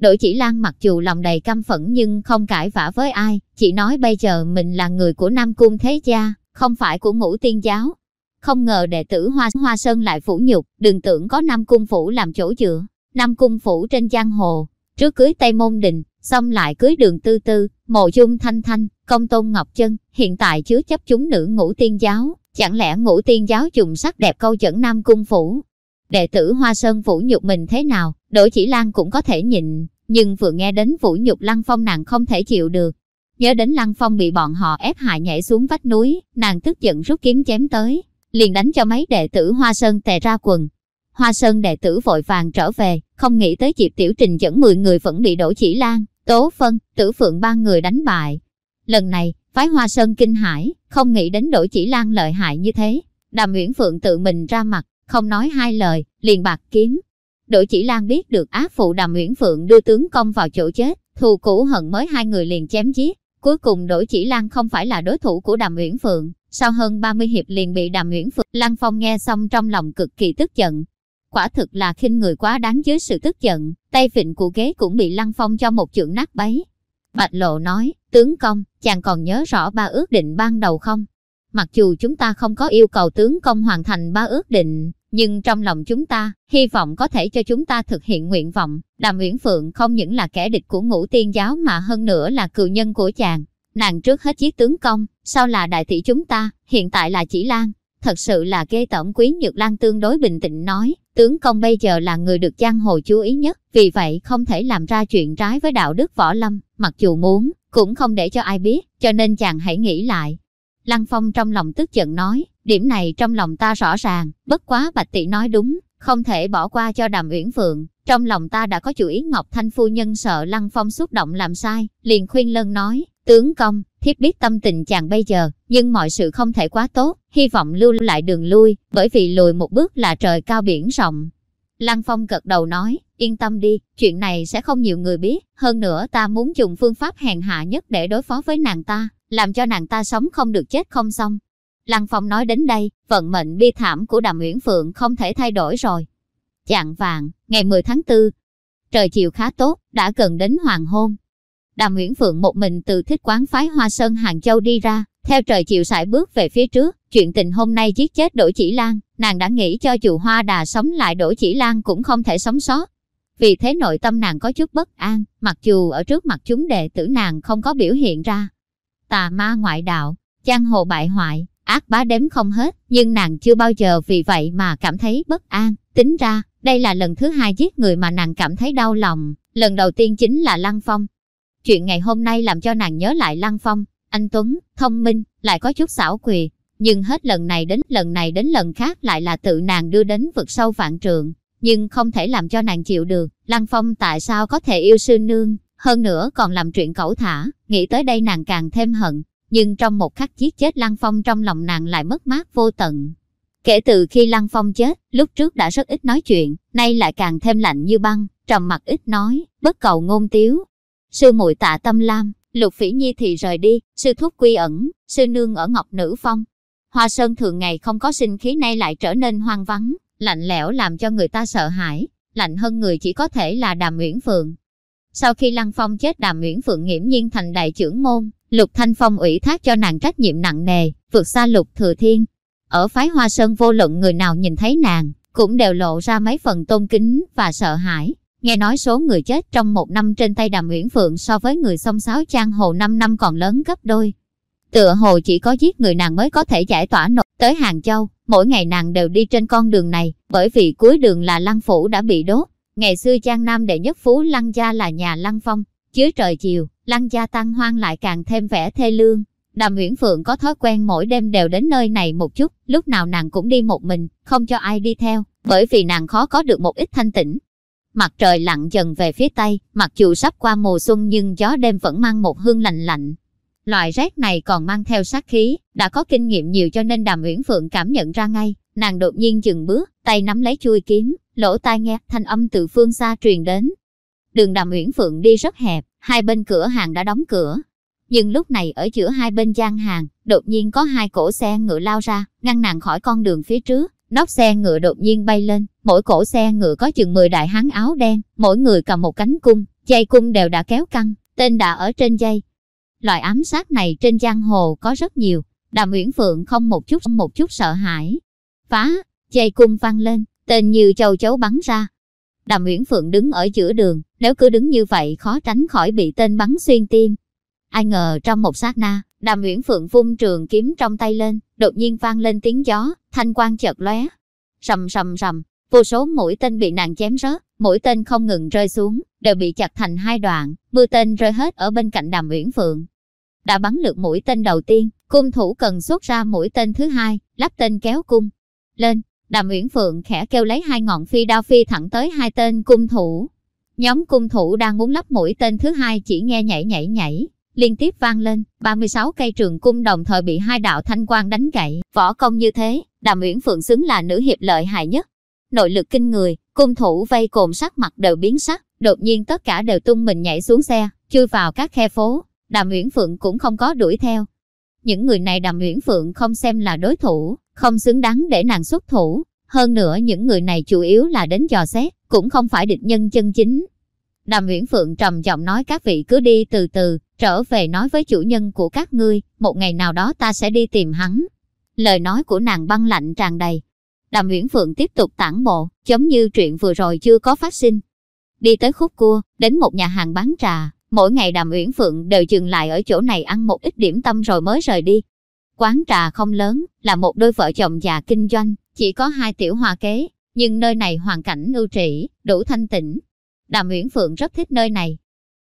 Đỗ Chỉ Lan mặc dù lòng đầy căm phẫn nhưng không cãi vã với ai, chỉ nói bây giờ mình là người của Nam Cung Thế Gia, không phải của ngũ tiên giáo. Không ngờ đệ tử Hoa Hoa Sơn lại phủ nhục, đừng tưởng có Nam Cung Phủ làm chỗ dựa. Nam Cung Phủ trên giang hồ, trước cưới Tây Môn Đình, xong lại cưới đường tư tư, mộ dung thanh thanh, công tôn ngọc chân, hiện tại chứa chấp chúng nữ ngũ tiên giáo, chẳng lẽ ngũ tiên giáo dùng sắc đẹp câu dẫn Nam Cung Phủ. Đệ tử Hoa Sơn phủ nhục mình thế nào, Đỗ Chỉ Lan cũng có thể nhịn, nhưng vừa nghe đến vũ nhục Lăng Phong nàng không thể chịu được. Nhớ đến Lăng Phong bị bọn họ ép hại nhảy xuống vách núi, nàng tức giận rút kiếm chém tới, liền đánh cho mấy đệ tử Hoa Sơn tè ra quần. Hoa Sơn đệ tử vội vàng trở về, không nghĩ tới Diệp Tiểu Trình dẫn 10 người vẫn bị Đỗ Chỉ Lan, Tố Phân, Tử Phượng ba người đánh bại. Lần này, phái Hoa Sơn kinh hãi, không nghĩ đến Đỗ Chỉ Lan lợi hại như thế. Đàm Uyển Phượng tự mình ra mặt, không nói hai lời, liền bạc kiếm. Đỗ Chỉ Lan biết được ác phụ Đàm Uyển Phượng đưa tướng công vào chỗ chết, thù cũ hận mới hai người liền chém giết. Cuối cùng Đỗ Chỉ Lan không phải là đối thủ của Đàm Uyển Phượng, sau hơn 30 hiệp liền bị Đàm Uyển Phượng. Lan Phong nghe xong trong lòng cực kỳ tức giận. Quả thực là khinh người quá đáng dưới sự tức giận, tay vịn của ghế cũng bị Lăng Phong cho một chưởng nát bấy. Bạch Lộ nói, tướng công, chàng còn nhớ rõ ba ước định ban đầu không? Mặc dù chúng ta không có yêu cầu tướng công hoàn thành ba ước định, nhưng trong lòng chúng ta, hy vọng có thể cho chúng ta thực hiện nguyện vọng. Đàm Uyển Phượng không những là kẻ địch của ngũ tiên giáo mà hơn nữa là cựu nhân của chàng. Nàng trước hết giết tướng công, sau là đại tỷ chúng ta, hiện tại là chỉ lan. Thật sự là ghê tởm quý nhược lan tương đối bình tĩnh nói, tướng công bây giờ là người được giang hồ chú ý nhất, vì vậy không thể làm ra chuyện trái với đạo đức võ lâm, mặc dù muốn, cũng không để cho ai biết, cho nên chàng hãy nghĩ lại. Lăng Phong trong lòng tức giận nói, điểm này trong lòng ta rõ ràng, bất quá Bạch Tỷ nói đúng, không thể bỏ qua cho Đàm Uyển Phượng. Trong lòng ta đã có chủ ý Ngọc Thanh Phu Nhân sợ Lăng Phong xúc động làm sai, liền khuyên lân nói, tướng công, thiếp biết tâm tình chàng bây giờ, nhưng mọi sự không thể quá tốt, hy vọng lưu lại đường lui, bởi vì lùi một bước là trời cao biển rộng. Lăng Phong gật đầu nói, yên tâm đi, chuyện này sẽ không nhiều người biết, hơn nữa ta muốn dùng phương pháp hèn hạ nhất để đối phó với nàng ta, làm cho nàng ta sống không được chết không xong. Lăng Phong nói đến đây, vận mệnh bi thảm của Đàm Uyển Phượng không thể thay đổi rồi. Chạng vàng, ngày 10 tháng 4, trời chiều khá tốt, đã gần đến hoàng hôn. Đàm Uyển Phượng một mình từ thích quán phái Hoa Sơn Hàng Châu đi ra, theo trời chiều sải bước về phía trước, chuyện tình hôm nay giết chết Đỗ Chỉ Lan, nàng đã nghĩ cho dù Hoa Đà sống lại Đỗ Chỉ Lan cũng không thể sống sót. Vì thế nội tâm nàng có chút bất an, mặc dù ở trước mặt chúng đệ tử nàng không có biểu hiện ra. Tà ma ngoại đạo, giang hồ bại hoại, ác bá đếm không hết, nhưng nàng chưa bao giờ vì vậy mà cảm thấy bất an. Tính ra, đây là lần thứ hai giết người mà nàng cảm thấy đau lòng, lần đầu tiên chính là Lăng Phong. Chuyện ngày hôm nay làm cho nàng nhớ lại Lăng Phong, anh Tuấn, thông minh, lại có chút xảo quyệt, nhưng hết lần này đến lần này đến lần khác lại là tự nàng đưa đến vực sâu vạn trượng, nhưng không thể làm cho nàng chịu được. Lăng Phong tại sao có thể yêu sư nương, hơn nữa còn làm chuyện cẩu thả, nghĩ tới đây nàng càng thêm hận, nhưng trong một khắc giết chết Lăng Phong trong lòng nàng lại mất mát vô tận. Kể từ khi Lăng Phong chết, lúc trước đã rất ít nói chuyện, nay lại càng thêm lạnh như băng, trầm mặt ít nói, bất cầu ngôn tiếu. Sư muội tạ tâm lam, Lục Phỉ Nhi thì rời đi, sư thúc quy ẩn, sư nương ở Ngọc Nữ Phong. Hoa Sơn thường ngày không có sinh khí nay lại trở nên hoang vắng, lạnh lẽo làm cho người ta sợ hãi, lạnh hơn người chỉ có thể là Đàm Uyển Phượng. Sau khi Lăng Phong chết Đàm nguyễn Phượng nghiễm nhiên thành đại trưởng môn, Lục Thanh Phong ủy thác cho nàng trách nhiệm nặng nề, vượt xa Lục Thừa Thiên. Ở phái Hoa Sơn vô luận người nào nhìn thấy nàng, cũng đều lộ ra mấy phần tôn kính và sợ hãi. Nghe nói số người chết trong một năm trên tay Đàm nguyễn Phượng so với người sông sáo trang hồ 5 năm còn lớn gấp đôi. Tựa hồ chỉ có giết người nàng mới có thể giải tỏa nộp tới Hàng Châu, mỗi ngày nàng đều đi trên con đường này, bởi vì cuối đường là Lăng Phủ đã bị đốt. Ngày xưa Trang Nam đệ nhất phú Lăng Gia là nhà Lăng Phong, dưới trời chiều, Lăng Gia tăng hoang lại càng thêm vẻ thê lương. Đàm Uyển Phượng có thói quen mỗi đêm đều đến nơi này một chút, lúc nào nàng cũng đi một mình, không cho ai đi theo, bởi vì nàng khó có được một ít thanh tĩnh. Mặt trời lặn dần về phía tây, mặc dù sắp qua mùa xuân nhưng gió đêm vẫn mang một hương lạnh lạnh. Loại rét này còn mang theo sát khí, đã có kinh nghiệm nhiều cho nên Đàm Uyển Phượng cảm nhận ra ngay, nàng đột nhiên dừng bước, tay nắm lấy chui kiếm, lỗ tai nghe thanh âm từ phương xa truyền đến. Đường Đàm Uyển Phượng đi rất hẹp, hai bên cửa hàng đã đóng cửa. Nhưng lúc này ở giữa hai bên gian hàng, đột nhiên có hai cổ xe ngựa lao ra, ngăn nàng khỏi con đường phía trước. Nóc xe ngựa đột nhiên bay lên, mỗi cổ xe ngựa có chừng 10 đại hán áo đen, mỗi người cầm một cánh cung, dây cung đều đã kéo căng, tên đã ở trên dây. Loại ám sát này trên giang hồ có rất nhiều, Đàm Uyển Phượng không một chút một chút sợ hãi. Phá, dây cung văng lên, tên như châu chấu bắn ra. Đàm Uyển Phượng đứng ở giữa đường, nếu cứ đứng như vậy khó tránh khỏi bị tên bắn xuyên tim. Ai ngờ trong một sát na, Đàm Uyển Phượng vung trường kiếm trong tay lên, đột nhiên vang lên tiếng gió, thanh quang chợt lóe. Rầm rầm rầm, vô số mũi tên bị nàng chém rớt, mũi tên không ngừng rơi xuống, đều bị chặt thành hai đoạn, mưa tên rơi hết ở bên cạnh Đàm Uyển Phượng. Đã bắn được mũi tên đầu tiên, cung thủ cần xuất ra mũi tên thứ hai, lắp tên kéo cung. Lên, Đàm Uyển Phượng khẽ kêu lấy hai ngọn phi đao phi thẳng tới hai tên cung thủ. Nhóm cung thủ đang muốn lắp mũi tên thứ hai chỉ nghe nhảy nhảy nhảy, liên tiếp vang lên, 36 cây trường cung đồng thời bị hai đạo thanh quang đánh gãy. Võ công như thế, Đàm Uyển Phượng xứng là nữ hiệp lợi hại nhất. Nội lực kinh người, cung thủ vây cồn sắc mặt đều biến sắc, đột nhiên tất cả đều tung mình nhảy xuống xe, chui vào các khe phố. Đàm Uyển Phượng cũng không có đuổi theo. Những người này Đàm Uyển Phượng không xem là đối thủ, không xứng đáng để nàng xuất thủ. Hơn nữa những người này chủ yếu là đến dò xét, cũng không phải địch nhân chân chính. Đàm Uyển Phượng trầm giọng nói các vị cứ đi từ từ, trở về nói với chủ nhân của các ngươi, một ngày nào đó ta sẽ đi tìm hắn. Lời nói của nàng băng lạnh tràn đầy. Đàm Uyển Phượng tiếp tục tản bộ, giống như chuyện vừa rồi chưa có phát sinh. Đi tới khúc cua, đến một nhà hàng bán trà, mỗi ngày Đàm Uyển Phượng đều dừng lại ở chỗ này ăn một ít điểm tâm rồi mới rời đi. Quán trà không lớn, là một đôi vợ chồng già kinh doanh, chỉ có hai tiểu hòa kế, nhưng nơi này hoàn cảnh ưu trĩ, đủ thanh tĩnh. Đàm Uyển Phượng rất thích nơi này.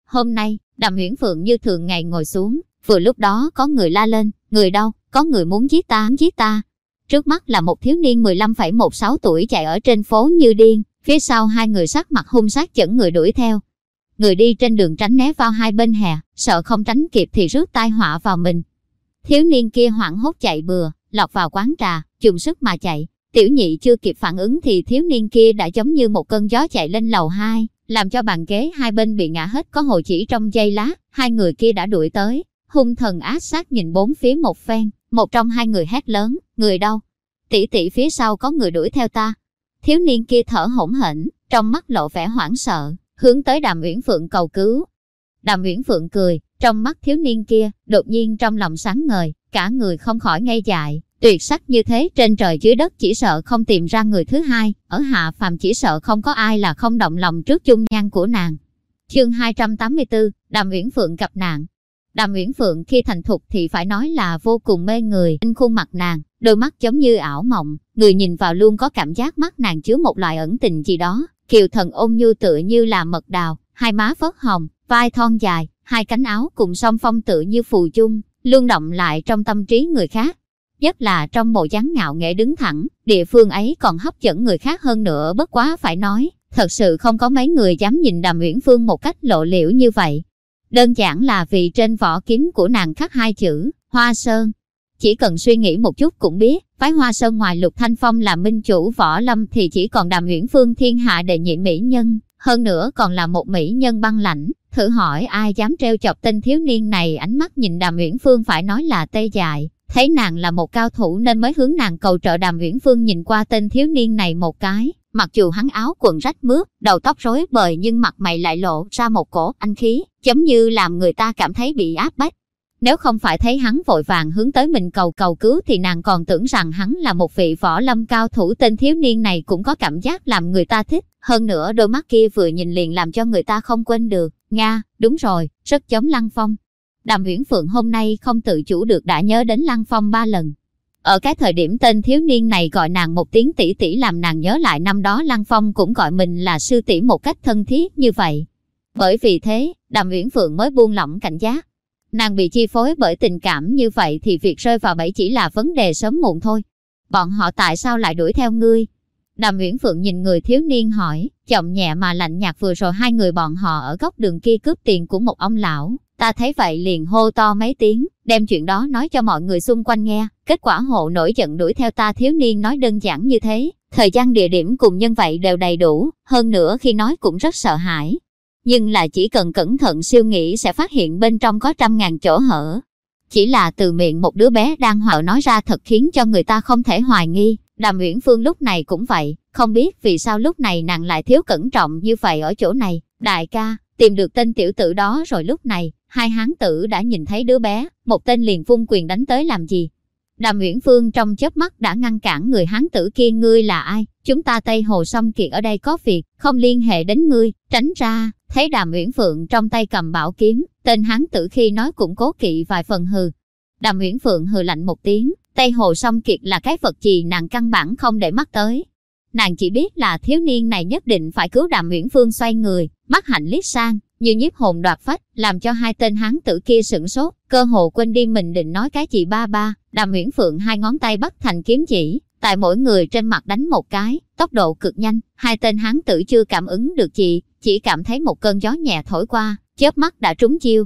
Hôm nay, Đàm Uyển Phượng như thường ngày ngồi xuống, vừa lúc đó có người la lên, người đâu, có người muốn giết ta, giết ta. Trước mắt là một thiếu niên 15,16 tuổi chạy ở trên phố như điên, phía sau hai người sắc mặt hung sát chẩn người đuổi theo. Người đi trên đường tránh né vào hai bên hè, sợ không tránh kịp thì rước tai họa vào mình. Thiếu niên kia hoảng hốt chạy bừa, lọt vào quán trà, dùng sức mà chạy. Tiểu nhị chưa kịp phản ứng thì thiếu niên kia đã giống như một cơn gió chạy lên lầu 2, làm cho bàn ghế hai bên bị ngã hết có hồi chỉ trong giây lát, hai người kia đã đuổi tới. Hung thần ác sát nhìn bốn phía một phen, một trong hai người hét lớn, người đâu? Tỷ tỷ phía sau có người đuổi theo ta. Thiếu niên kia thở hổn hển, trong mắt lộ vẻ hoảng sợ, hướng tới Đàm Uyển Phượng cầu cứu. Đàm Uyển Phượng cười, trong mắt thiếu niên kia, đột nhiên trong lòng sáng ngời, cả người không khỏi ngây dại, tuyệt sắc như thế trên trời dưới đất chỉ sợ không tìm ra người thứ hai, ở hạ phàm chỉ sợ không có ai là không động lòng trước chung nhan của nàng. Chương 284, Đàm Uyển Phượng gặp nạn. Đàm Uyển Phượng khi thành thục thì phải nói là vô cùng mê người, trên khuôn mặt nàng, đôi mắt giống như ảo mộng, người nhìn vào luôn có cảm giác mắt nàng chứa một loại ẩn tình gì đó, kiều thần ôn nhu tựa như là mật đào, hai má phớt hồng, vai thon dài, hai cánh áo cùng song phong tự như phù chung, luôn động lại trong tâm trí người khác. Nhất là trong bộ dáng ngạo nghệ đứng thẳng, địa phương ấy còn hấp dẫn người khác hơn nữa bất quá phải nói, thật sự không có mấy người dám nhìn Đàm Uyển Phương một cách lộ liễu như vậy. Đơn giản là vì trên vỏ kiếm của nàng khắc hai chữ, Hoa Sơn. Chỉ cần suy nghĩ một chút cũng biết, phái Hoa Sơn ngoài Lục Thanh Phong là minh chủ võ lâm thì chỉ còn Đàm Uyển Phương thiên hạ đệ nhị mỹ nhân, hơn nữa còn là một mỹ nhân băng lãnh, thử hỏi ai dám treo chọc tên thiếu niên này ánh mắt nhìn đàm uyển phương phải nói là tê dại. Thấy nàng là một cao thủ nên mới hướng nàng cầu trợ đàm uyển phương nhìn qua tên thiếu niên này một cái. Mặc dù hắn áo quần rách mướt, đầu tóc rối bời nhưng mặt mày lại lộ ra một cổ anh khí giống như làm người ta cảm thấy bị áp bách nếu không phải thấy hắn vội vàng hướng tới mình cầu cầu cứu thì nàng còn tưởng rằng hắn là một vị võ lâm cao thủ tên thiếu niên này cũng có cảm giác làm người ta thích. Hơn nữa đôi mắt kia vừa nhìn liền làm cho người ta không quên được. Nga, đúng rồi, rất giống Lăng Phong. Đàm Uyển Phượng hôm nay không tự chủ được đã nhớ đến Lăng Phong ba lần. Ở cái thời điểm tên thiếu niên này gọi nàng một tiếng tỷ tỷ làm nàng nhớ lại năm đó Lăng Phong cũng gọi mình là sư tỷ một cách thân thiết như vậy. Bởi vì thế, Đàm Uyển Phượng mới buông lỏng cảnh giác. Nàng bị chi phối bởi tình cảm như vậy thì việc rơi vào bẫy chỉ là vấn đề sớm muộn thôi. Bọn họ tại sao lại đuổi theo ngươi? Đàm Uyển Phượng nhìn người thiếu niên hỏi, chậm nhẹ mà lạnh nhạt vừa rồi hai người bọn họ ở góc đường kia cướp tiền của một ông lão. Ta thấy vậy liền hô to mấy tiếng, đem chuyện đó nói cho mọi người xung quanh nghe. Kết quả hộ nổi giận đuổi theo ta thiếu niên nói đơn giản như thế. Thời gian địa điểm cùng nhân vậy đều đầy đủ, hơn nữa khi nói cũng rất sợ hãi, nhưng là chỉ cần cẩn thận siêu nghĩ sẽ phát hiện bên trong có trăm ngàn chỗ hở. Chỉ là từ miệng một đứa bé đang họ nói ra thật khiến cho người ta không thể hoài nghi. Đàm Uyển Phương lúc này cũng vậy, không biết vì sao lúc này nàng lại thiếu cẩn trọng như vậy ở chỗ này. Đại ca, tìm được tên tiểu tử đó rồi lúc này, hai hán tử đã nhìn thấy đứa bé, một tên liền vung quyền đánh tới làm gì. Đàm Uyển Phương trong chớp mắt đã ngăn cản người hán tử kia ngươi là ai, chúng ta Tây Hồ Song Kiệt ở đây có việc, không liên hệ đến ngươi, tránh ra, Thấy đàm uyển phượng trong tay cầm bảo kiếm, tên hán tử khi nói cũng cố kỵ vài phần hừ. Đàm uyển phượng hừ lạnh một tiếng, Tây Hồ Song Kiệt là cái vật gì nàng căn bản không để mắt tới. Nàng chỉ biết là thiếu niên này nhất định phải cứu đàm uyển phương xoay người, mắt hạnh liếc sang, như nhiếp hồn đoạt phách, làm cho hai tên hán tử kia sửng sốt, cơ hồ quên đi mình định nói cái gì ba ba, đàm uyển phượng hai ngón tay bắt thành kiếm chỉ, tại mỗi người trên mặt đánh một cái, tốc độ cực nhanh, hai tên hán tử chưa cảm ứng được gì, chỉ cảm thấy một cơn gió nhẹ thổi qua, chớp mắt đã trúng chiêu.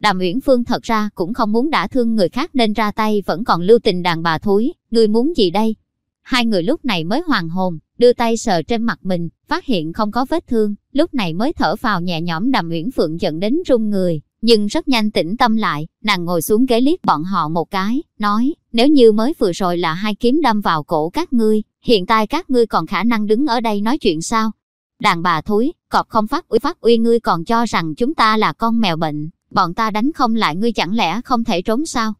Đàm Uyển Phương thật ra cũng không muốn đả thương người khác nên ra tay vẫn còn lưu tình đàn bà thúi, người muốn gì đây? Hai người lúc này mới hoàn hồn, đưa tay sờ trên mặt mình, phát hiện không có vết thương, lúc này mới thở vào nhẹ nhõm Đàm Uyển Phượng giận đến run người, nhưng rất nhanh tĩnh tâm lại, nàng ngồi xuống ghế liếc bọn họ một cái, nói, nếu như mới vừa rồi là hai kiếm đâm vào cổ các ngươi, hiện tại các ngươi còn khả năng đứng ở đây nói chuyện sao? Đàn bà thúi, cọp không phát uy phát uy ngươi còn cho rằng chúng ta là con mèo bệnh, bọn ta đánh không lại ngươi chẳng lẽ không thể trốn sao?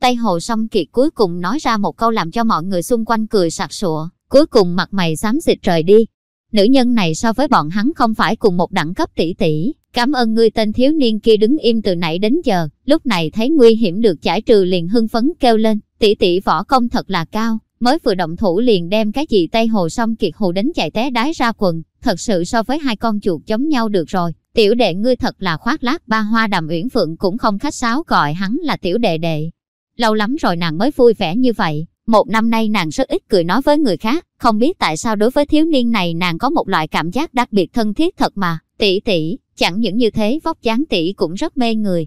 Tây Hồ Song Kiệt cuối cùng nói ra một câu làm cho mọi người xung quanh cười sặc sụa, cuối cùng mặt mày xám xịt trời đi. Nữ nhân này so với bọn hắn không phải cùng một đẳng cấp tỷ tỷ, cảm ơn ngươi tên thiếu niên kia đứng im từ nãy đến giờ, lúc này thấy nguy hiểm được giải trừ liền hưng phấn kêu lên, tỷ tỷ võ công thật là cao, mới vừa động thủ liền đem cái gì Tây Hồ Song Kiệt hù đến chạy té đái ra quần, thật sự so với hai con chuột giống nhau được rồi. Tiểu đệ ngươi thật là khoác lác ba hoa đàm uyển phượng cũng không khách sáo gọi hắn là tiểu đệ đệ. Lâu lắm rồi nàng mới vui vẻ như vậy, một năm nay nàng rất ít cười nói với người khác, không biết tại sao đối với thiếu niên này nàng có một loại cảm giác đặc biệt thân thiết thật mà, tỷ tỷ, chẳng những như thế vóc dáng tỷ cũng rất mê người.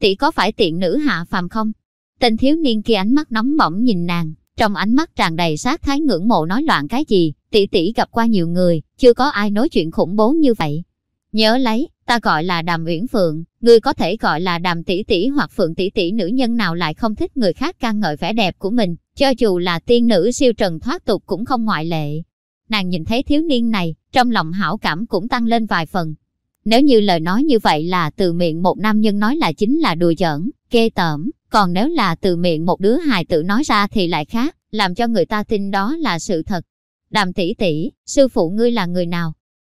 Tỷ có phải tiện nữ hạ phàm không? Tên thiếu niên kia ánh mắt nóng bỏng nhìn nàng, trong ánh mắt tràn đầy sát thái ngưỡng mộ nói loạn cái gì, tỷ tỷ gặp qua nhiều người, chưa có ai nói chuyện khủng bố như vậy. Nhớ lấy, ta gọi là Đàm Uyển Phượng, ngươi có thể gọi là Đàm tỷ tỷ hoặc Phượng tỷ tỷ nữ nhân nào lại không thích người khác ca ngợi vẻ đẹp của mình, cho dù là tiên nữ siêu trần thoát tục cũng không ngoại lệ. Nàng nhìn thấy thiếu niên này, trong lòng hảo cảm cũng tăng lên vài phần. Nếu như lời nói như vậy là từ miệng một nam nhân nói là chính là đùa giỡn, kê tởm, còn nếu là từ miệng một đứa hài tử nói ra thì lại khác, làm cho người ta tin đó là sự thật. Đàm tỷ tỷ, sư phụ ngươi là người nào?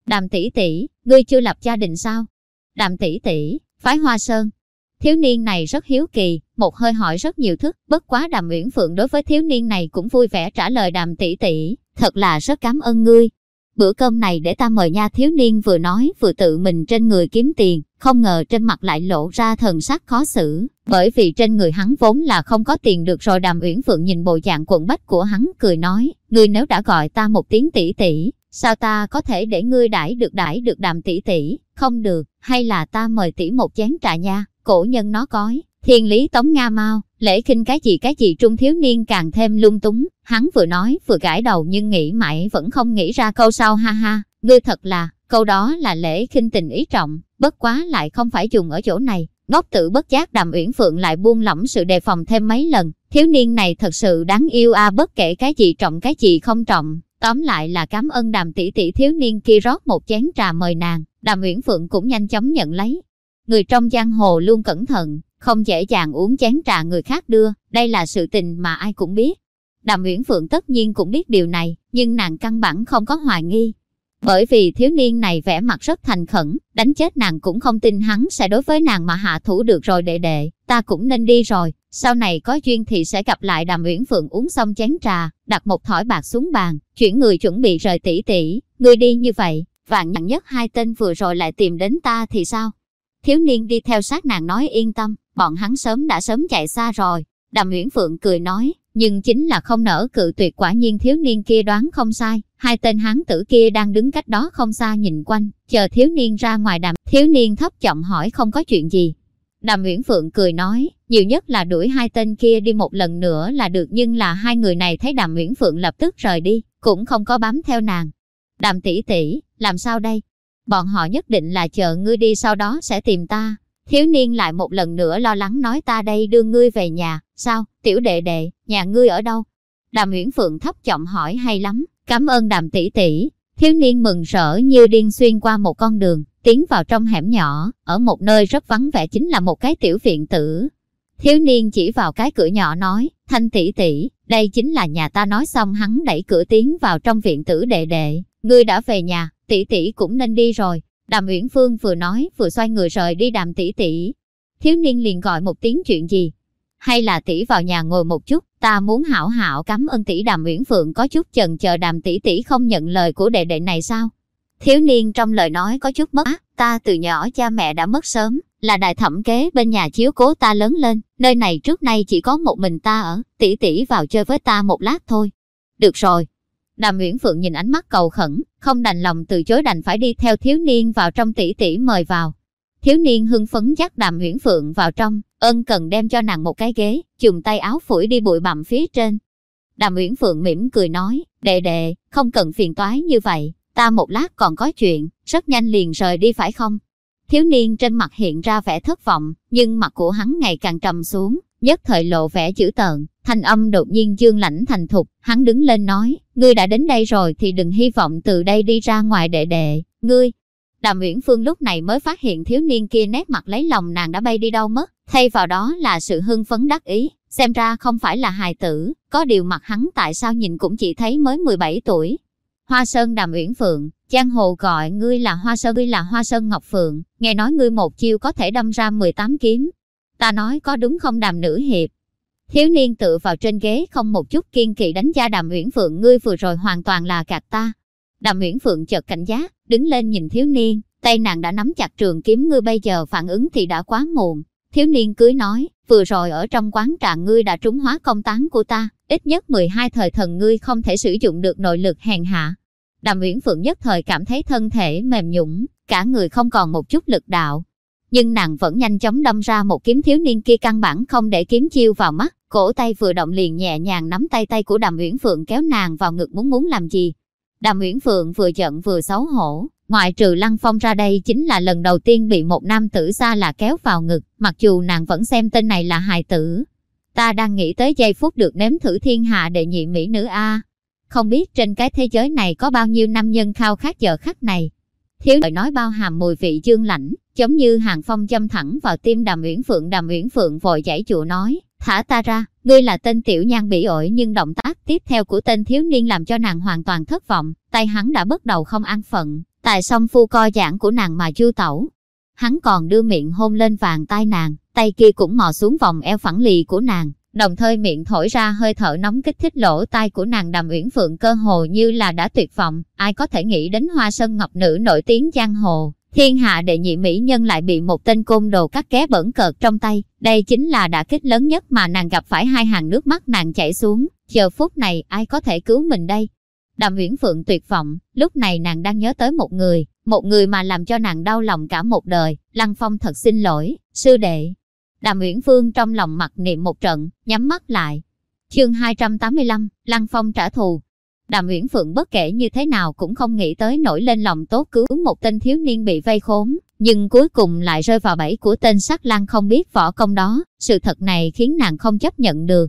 Đàm tỷ tỷ, ngươi chưa lập gia đình sao? Đàm tỷ tỷ, phái hoa sơn. Thiếu niên này rất hiếu kỳ, một hơi hỏi rất nhiều thức, bất quá đàm uyển phượng đối với thiếu niên này cũng vui vẻ trả lời đàm tỷ tỷ, thật là rất cảm ơn ngươi, bữa cơm này để ta mời nha thiếu niên vừa nói vừa tự mình trên người kiếm tiền, không ngờ trên mặt lại lộ ra thần sắc khó xử, bởi vì trên người hắn vốn là không có tiền được rồi đàm uyển phượng nhìn bộ dạng quận bách của hắn cười nói, ngươi nếu đã gọi ta một tiếng tỷ tỷ, sao ta có thể để ngươi đãi được đãi được đàm tỷ tỷ, không được, hay là ta mời tỷ một chén trà nha, cổ nhân nó cói, thiên lý tống nga mau, lễ khinh cái gì cái gì trung thiếu niên càng thêm lung túng, hắn vừa nói vừa gãi đầu nhưng nghĩ mãi vẫn không nghĩ ra câu sau ha ha, ngươi thật là, câu đó là lễ khinh tình ý trọng, bất quá lại không phải dùng ở chỗ này. Ngốc tử bất giác đàm uyển phượng lại buông lỏng sự đề phòng thêm mấy lần, thiếu niên này thật sự đáng yêu a bất kể cái gì trọng cái gì không trọng, tóm lại là cảm ơn đàm tỷ tỷ thiếu niên kia rót một chén trà mời nàng, đàm uyển phượng cũng nhanh chóng nhận lấy. Người trong giang hồ luôn cẩn thận, không dễ dàng uống chén trà người khác đưa, đây là sự tình mà ai cũng biết. Đàm Uyển Phượng tất nhiên cũng biết điều này, nhưng nàng căn bản không có hoài nghi. Bởi vì thiếu niên này vẻ mặt rất thành khẩn, đánh chết nàng cũng không tin hắn sẽ đối với nàng mà hạ thủ được rồi đệ đệ, ta cũng nên đi rồi, sau này có duyên thì sẽ gặp lại Đàm Uyển Phượng uống xong chén trà, đặt một thỏi bạc xuống bàn, chuyển người chuẩn bị rời tỷ tỷ, người đi như vậy, vạn nhận nhất hai tên vừa rồi lại tìm đến ta thì sao? Thiếu niên đi theo sát nàng nói yên tâm, bọn hắn sớm đã sớm chạy xa rồi. Đàm Uyển Phượng cười nói, nhưng chính là không nỡ cự tuyệt quả nhiên thiếu niên kia đoán không sai. Hai tên hán tử kia đang đứng cách đó không xa nhìn quanh, chờ thiếu niên ra ngoài đàm. Thiếu niên thấp giọng hỏi không có chuyện gì. Đàm Uyển Phượng cười nói, nhiều nhất là đuổi hai tên kia đi một lần nữa là được nhưng là hai người này thấy Đàm Uyển Phượng lập tức rời đi, cũng không có bám theo nàng. Đàm tỷ tỷ, làm sao đây? Bọn họ nhất định là chờ ngươi đi sau đó sẽ tìm ta. Thiếu niên lại một lần nữa lo lắng nói ta đây đưa ngươi về nhà, sao, tiểu đệ đệ, nhà ngươi ở đâu? Đàm Uyển Phượng thấp giọng hỏi hay lắm, cảm ơn đàm tỷ tỷ. Thiếu niên mừng rỡ như điên xuyên qua một con đường, tiến vào trong hẻm nhỏ, ở một nơi rất vắng vẻ chính là một cái tiểu viện tử. Thiếu niên chỉ vào cái cửa nhỏ nói, thanh tỷ tỷ, đây chính là nhà ta nói xong hắn đẩy cửa tiến vào trong viện tử đệ đệ, ngươi đã về nhà, tỷ tỷ cũng nên đi rồi, Đàm Uyển Phương vừa nói vừa xoay người rời đi đàm tỷ tỷ. Thiếu niên liền gọi một tiếng chuyện gì? Hay là tỷ vào nhà ngồi một chút, ta muốn hảo hảo cảm ơn tỷ đàm Uyển Phượng có chút chần chờ đàm tỷ tỷ không nhận lời của đệ đệ này sao? Thiếu niên trong lời nói có chút mất ác, ta từ nhỏ cha mẹ đã mất sớm, là đại thẩm kế bên nhà chiếu cố ta lớn lên, nơi này trước nay chỉ có một mình ta ở, tỷ tỷ vào chơi với ta một lát thôi. Được rồi, Đàm Uyển Phượng nhìn ánh mắt cầu khẩn, không đành lòng từ chối đành phải đi theo thiếu niên vào trong tỷ tỷ mời vào. Thiếu niên hưng phấn dắt Đàm Uyển Phượng vào trong, ân cần đem cho nàng một cái ghế, chùm tay áo phủi đi bụi bặm phía trên. Đàm Uyển Phượng mỉm cười nói, đệ đệ, không cần phiền toái như vậy, ta một lát còn có chuyện, rất nhanh liền rời đi phải không? Thiếu niên trên mặt hiện ra vẻ thất vọng, nhưng mặt của hắn ngày càng trầm xuống, nhất thời lộ vẻ dữ tợn, thanh âm đột nhiên dương lãnh thành thục, hắn đứng lên nói, ngươi đã đến đây rồi thì đừng hy vọng từ đây đi ra ngoài đệ đệ, ngươi. Đàm Uyển Phương lúc này mới phát hiện thiếu niên kia nét mặt lấy lòng nàng đã bay đi đâu mất, thay vào đó là sự hưng phấn đắc ý, xem ra không phải là hài tử, có điều mặt hắn tại sao nhìn cũng chỉ thấy mới 17 tuổi. Hoa Sơn Đàm Uyển Phượng, Giang hồ gọi ngươi là Hoa Sơn, ngươi là Hoa Sơn Ngọc Phượng, nghe nói ngươi một chiêu có thể đâm ra 18 kiếm, Ta nói có đúng không đàm nữ hiệp? Thiếu niên tự vào trên ghế không một chút kiên kỵ đánh giá đàm uyển phượng ngươi vừa rồi hoàn toàn là gạt ta. Đàm uyển phượng chợt cảnh giác, đứng lên nhìn thiếu niên, tay nàng đã nắm chặt trường kiếm ngươi bây giờ phản ứng thì đã quá muộn. Thiếu niên cưới nói, vừa rồi ở trong quán trà ngươi đã trúng hóa công tán của ta, ít nhất 12 thời thần ngươi không thể sử dụng được nội lực hèn hạ. Đàm Uyển Phượng nhất thời cảm thấy thân thể mềm nhũng, cả người không còn một chút lực đạo, nhưng nàng vẫn nhanh chóng đâm ra một kiếm thiếu niên kia căn bản không để kiếm chiêu vào mắt, cổ tay vừa động liền nhẹ nhàng nắm tay tay của Đàm Uyển Phượng kéo nàng vào ngực muốn muốn làm gì. Đàm Uyển Phượng vừa giận vừa xấu hổ, ngoại trừ Lăng Phong ra đây chính là lần đầu tiên bị một nam tử xa là kéo vào ngực, mặc dù nàng vẫn xem tên này là hài tử. Ta đang nghĩ tới giây phút được nếm thử thiên hạ đệ nhị mỹ nữ A. Không biết trên cái thế giới này có bao nhiêu nam nhân khao khát giờ khắc này. Thiếu lời nói bao hàm mùi vị dương lãnh, giống như hàng phong châm thẳng vào tim đàm uyển phượng. Đàm uyển phượng vội giải chủ nói thả ta ra ngươi là tên tiểu nhan bị ổi nhưng động tác tiếp theo của tên thiếu niên làm cho nàng hoàn toàn thất vọng tay hắn đã bắt đầu không an phận tại song phu co giãn của nàng mà chu tẩu. Hắn còn đưa miệng hôn lên vàng tai nàng tay kia cũng mò xuống vòng eo phẳng lì của nàng đồng thời miệng thổi ra hơi thở nóng kích thích lỗ tai của nàng đàm uyển phượng cơ hồ như là đã tuyệt vọng. Ai có thể nghĩ đến hoa sơn ngọc nữ nổi tiếng giang hồ? Thiên hạ đệ nhị mỹ nhân lại bị một tên côn đồ cắt ké bẩn cợt trong tay, đây chính là đả kích lớn nhất mà nàng gặp phải hai hàng nước mắt nàng chảy xuống, giờ phút này ai có thể cứu mình đây? Đàm Uyển Phượng tuyệt vọng, lúc này nàng đang nhớ tới một người, một người mà làm cho nàng đau lòng cả một đời, Lăng Phong thật xin lỗi, sư đệ. Đàm Uyển Phương trong lòng mặc niệm một trận, nhắm mắt lại. Chương 285, Lăng Phong trả thù, Đàm Uyển Phượng bất kể như thế nào cũng không nghĩ tới nổi lên lòng tốt cứu một tên thiếu niên bị vây khốn, nhưng cuối cùng lại rơi vào bẫy của tên sắc lang không biết võ công đó, sự thật này khiến nàng không chấp nhận được.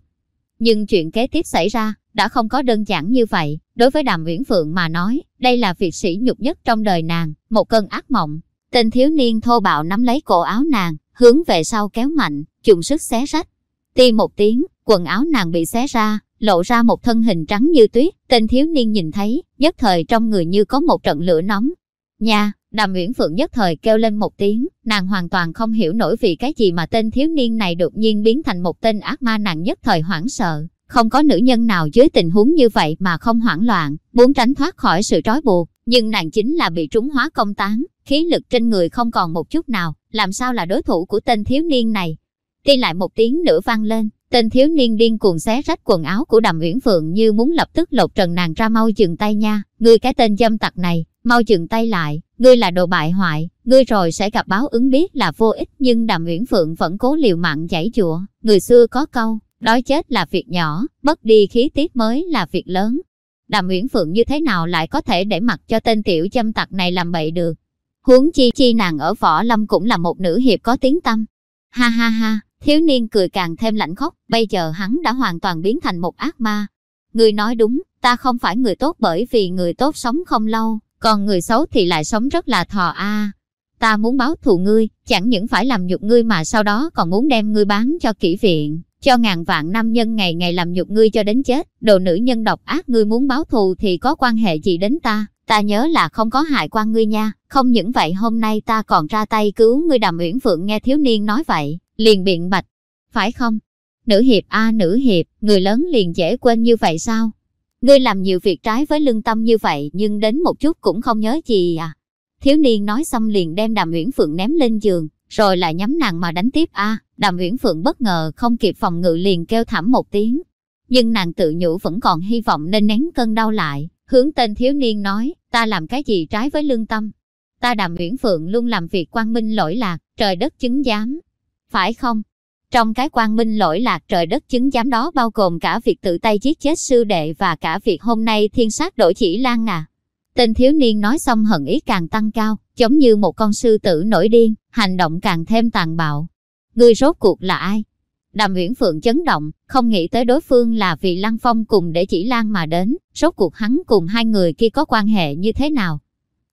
Nhưng chuyện kế tiếp xảy ra, đã không có đơn giản như vậy, đối với Đàm Uyển Phượng mà nói, đây là việc sỉ nhục nhất trong đời nàng, một cơn ác mộng. Tên thiếu niên thô bạo nắm lấy cổ áo nàng, hướng về sau kéo mạnh, dùng sức xé rách. Ti một tiếng, quần áo nàng bị xé ra, lộ ra một thân hình trắng như tuyết, tên thiếu niên nhìn thấy, nhất thời trong người như có một trận lửa nóng. Nha, Đàm Uyển Phượng nhất thời kêu lên một tiếng, nàng hoàn toàn không hiểu nổi vì cái gì mà tên thiếu niên này đột nhiên biến thành một tên ác ma nàng nhất thời hoảng sợ. Không có nữ nhân nào dưới tình huống như vậy mà không hoảng loạn, muốn tránh thoát khỏi sự trói buộc, nhưng nàng chính là bị trúng hóa công tán, khí lực trên người không còn một chút nào, làm sao là đối thủ của tên thiếu niên này. Ti lại một tiếng nữa vang lên, tên thiếu niên điên cuồng xé rách quần áo của Đàm Uyển Phượng như muốn lập tức lột trần nàng ra mau dừng tay nha, ngươi cái tên dâm tặc này, mau dừng tay lại, ngươi là đồ bại hoại, ngươi rồi sẽ gặp báo ứng biết là vô ích nhưng Đàm Uyển Phượng vẫn cố liều mạng giải chùa, người xưa có câu, đói chết là việc nhỏ, mất đi khí tiết mới là việc lớn. Đàm Uyển Phượng như thế nào lại có thể để mặc cho tên tiểu châm tặc này làm bậy được? Huống chi chi nàng ở võ lâm cũng là một nữ hiệp có tiếng tâm. Ha ha ha, thiếu niên cười càng thêm lạnh khóc, bây giờ hắn đã hoàn toàn biến thành một ác ma. Người nói đúng, ta không phải người tốt bởi vì người tốt sống không lâu, còn người xấu thì lại sống rất là thò a. Ta muốn báo thù ngươi, chẳng những phải làm nhục ngươi mà sau đó còn muốn đem ngươi bán cho kỹ viện, cho ngàn vạn nam nhân ngày ngày làm nhục ngươi cho đến chết, đồ nữ nhân độc ác ngươi muốn báo thù thì có quan hệ gì đến ta, ta nhớ là không có hại quan ngươi nha, không những vậy hôm nay ta còn ra tay cứu ngươi đàm uyển phượng nghe thiếu niên nói vậy, liền biện bạch, phải không? Nữ hiệp a nữ hiệp, người lớn liền dễ quên như vậy sao? Ngươi làm nhiều việc trái với lương tâm như vậy nhưng đến một chút cũng không nhớ gì à? Thiếu niên nói xong liền đem đàm uyển phượng ném lên giường, rồi lại nhắm nàng mà đánh tiếp a đàm uyển phượng bất ngờ không kịp phòng ngự liền kêu thảm một tiếng nhưng nàng tự nhủ vẫn còn hy vọng nên nén cơn đau lại hướng tên thiếu niên nói ta làm cái gì trái với lương tâm ta đàm uyển phượng luôn làm việc quang minh lỗi lạc trời đất chứng giám phải không trong cái quang minh lỗi lạc trời đất chứng giám đó bao gồm cả việc tự tay giết chết sư đệ và cả việc hôm nay thiên sát đổi chỉ lan à Tên thiếu niên nói xong hận ý càng tăng cao, giống như một con sư tử nổi điên, hành động càng thêm tàn bạo. Ngươi rốt cuộc là ai? Đàm Uyển Phượng chấn động, không nghĩ tới đối phương là vì Lăng Phong cùng để chỉ Lan mà đến, rốt cuộc hắn cùng hai người kia có quan hệ như thế nào?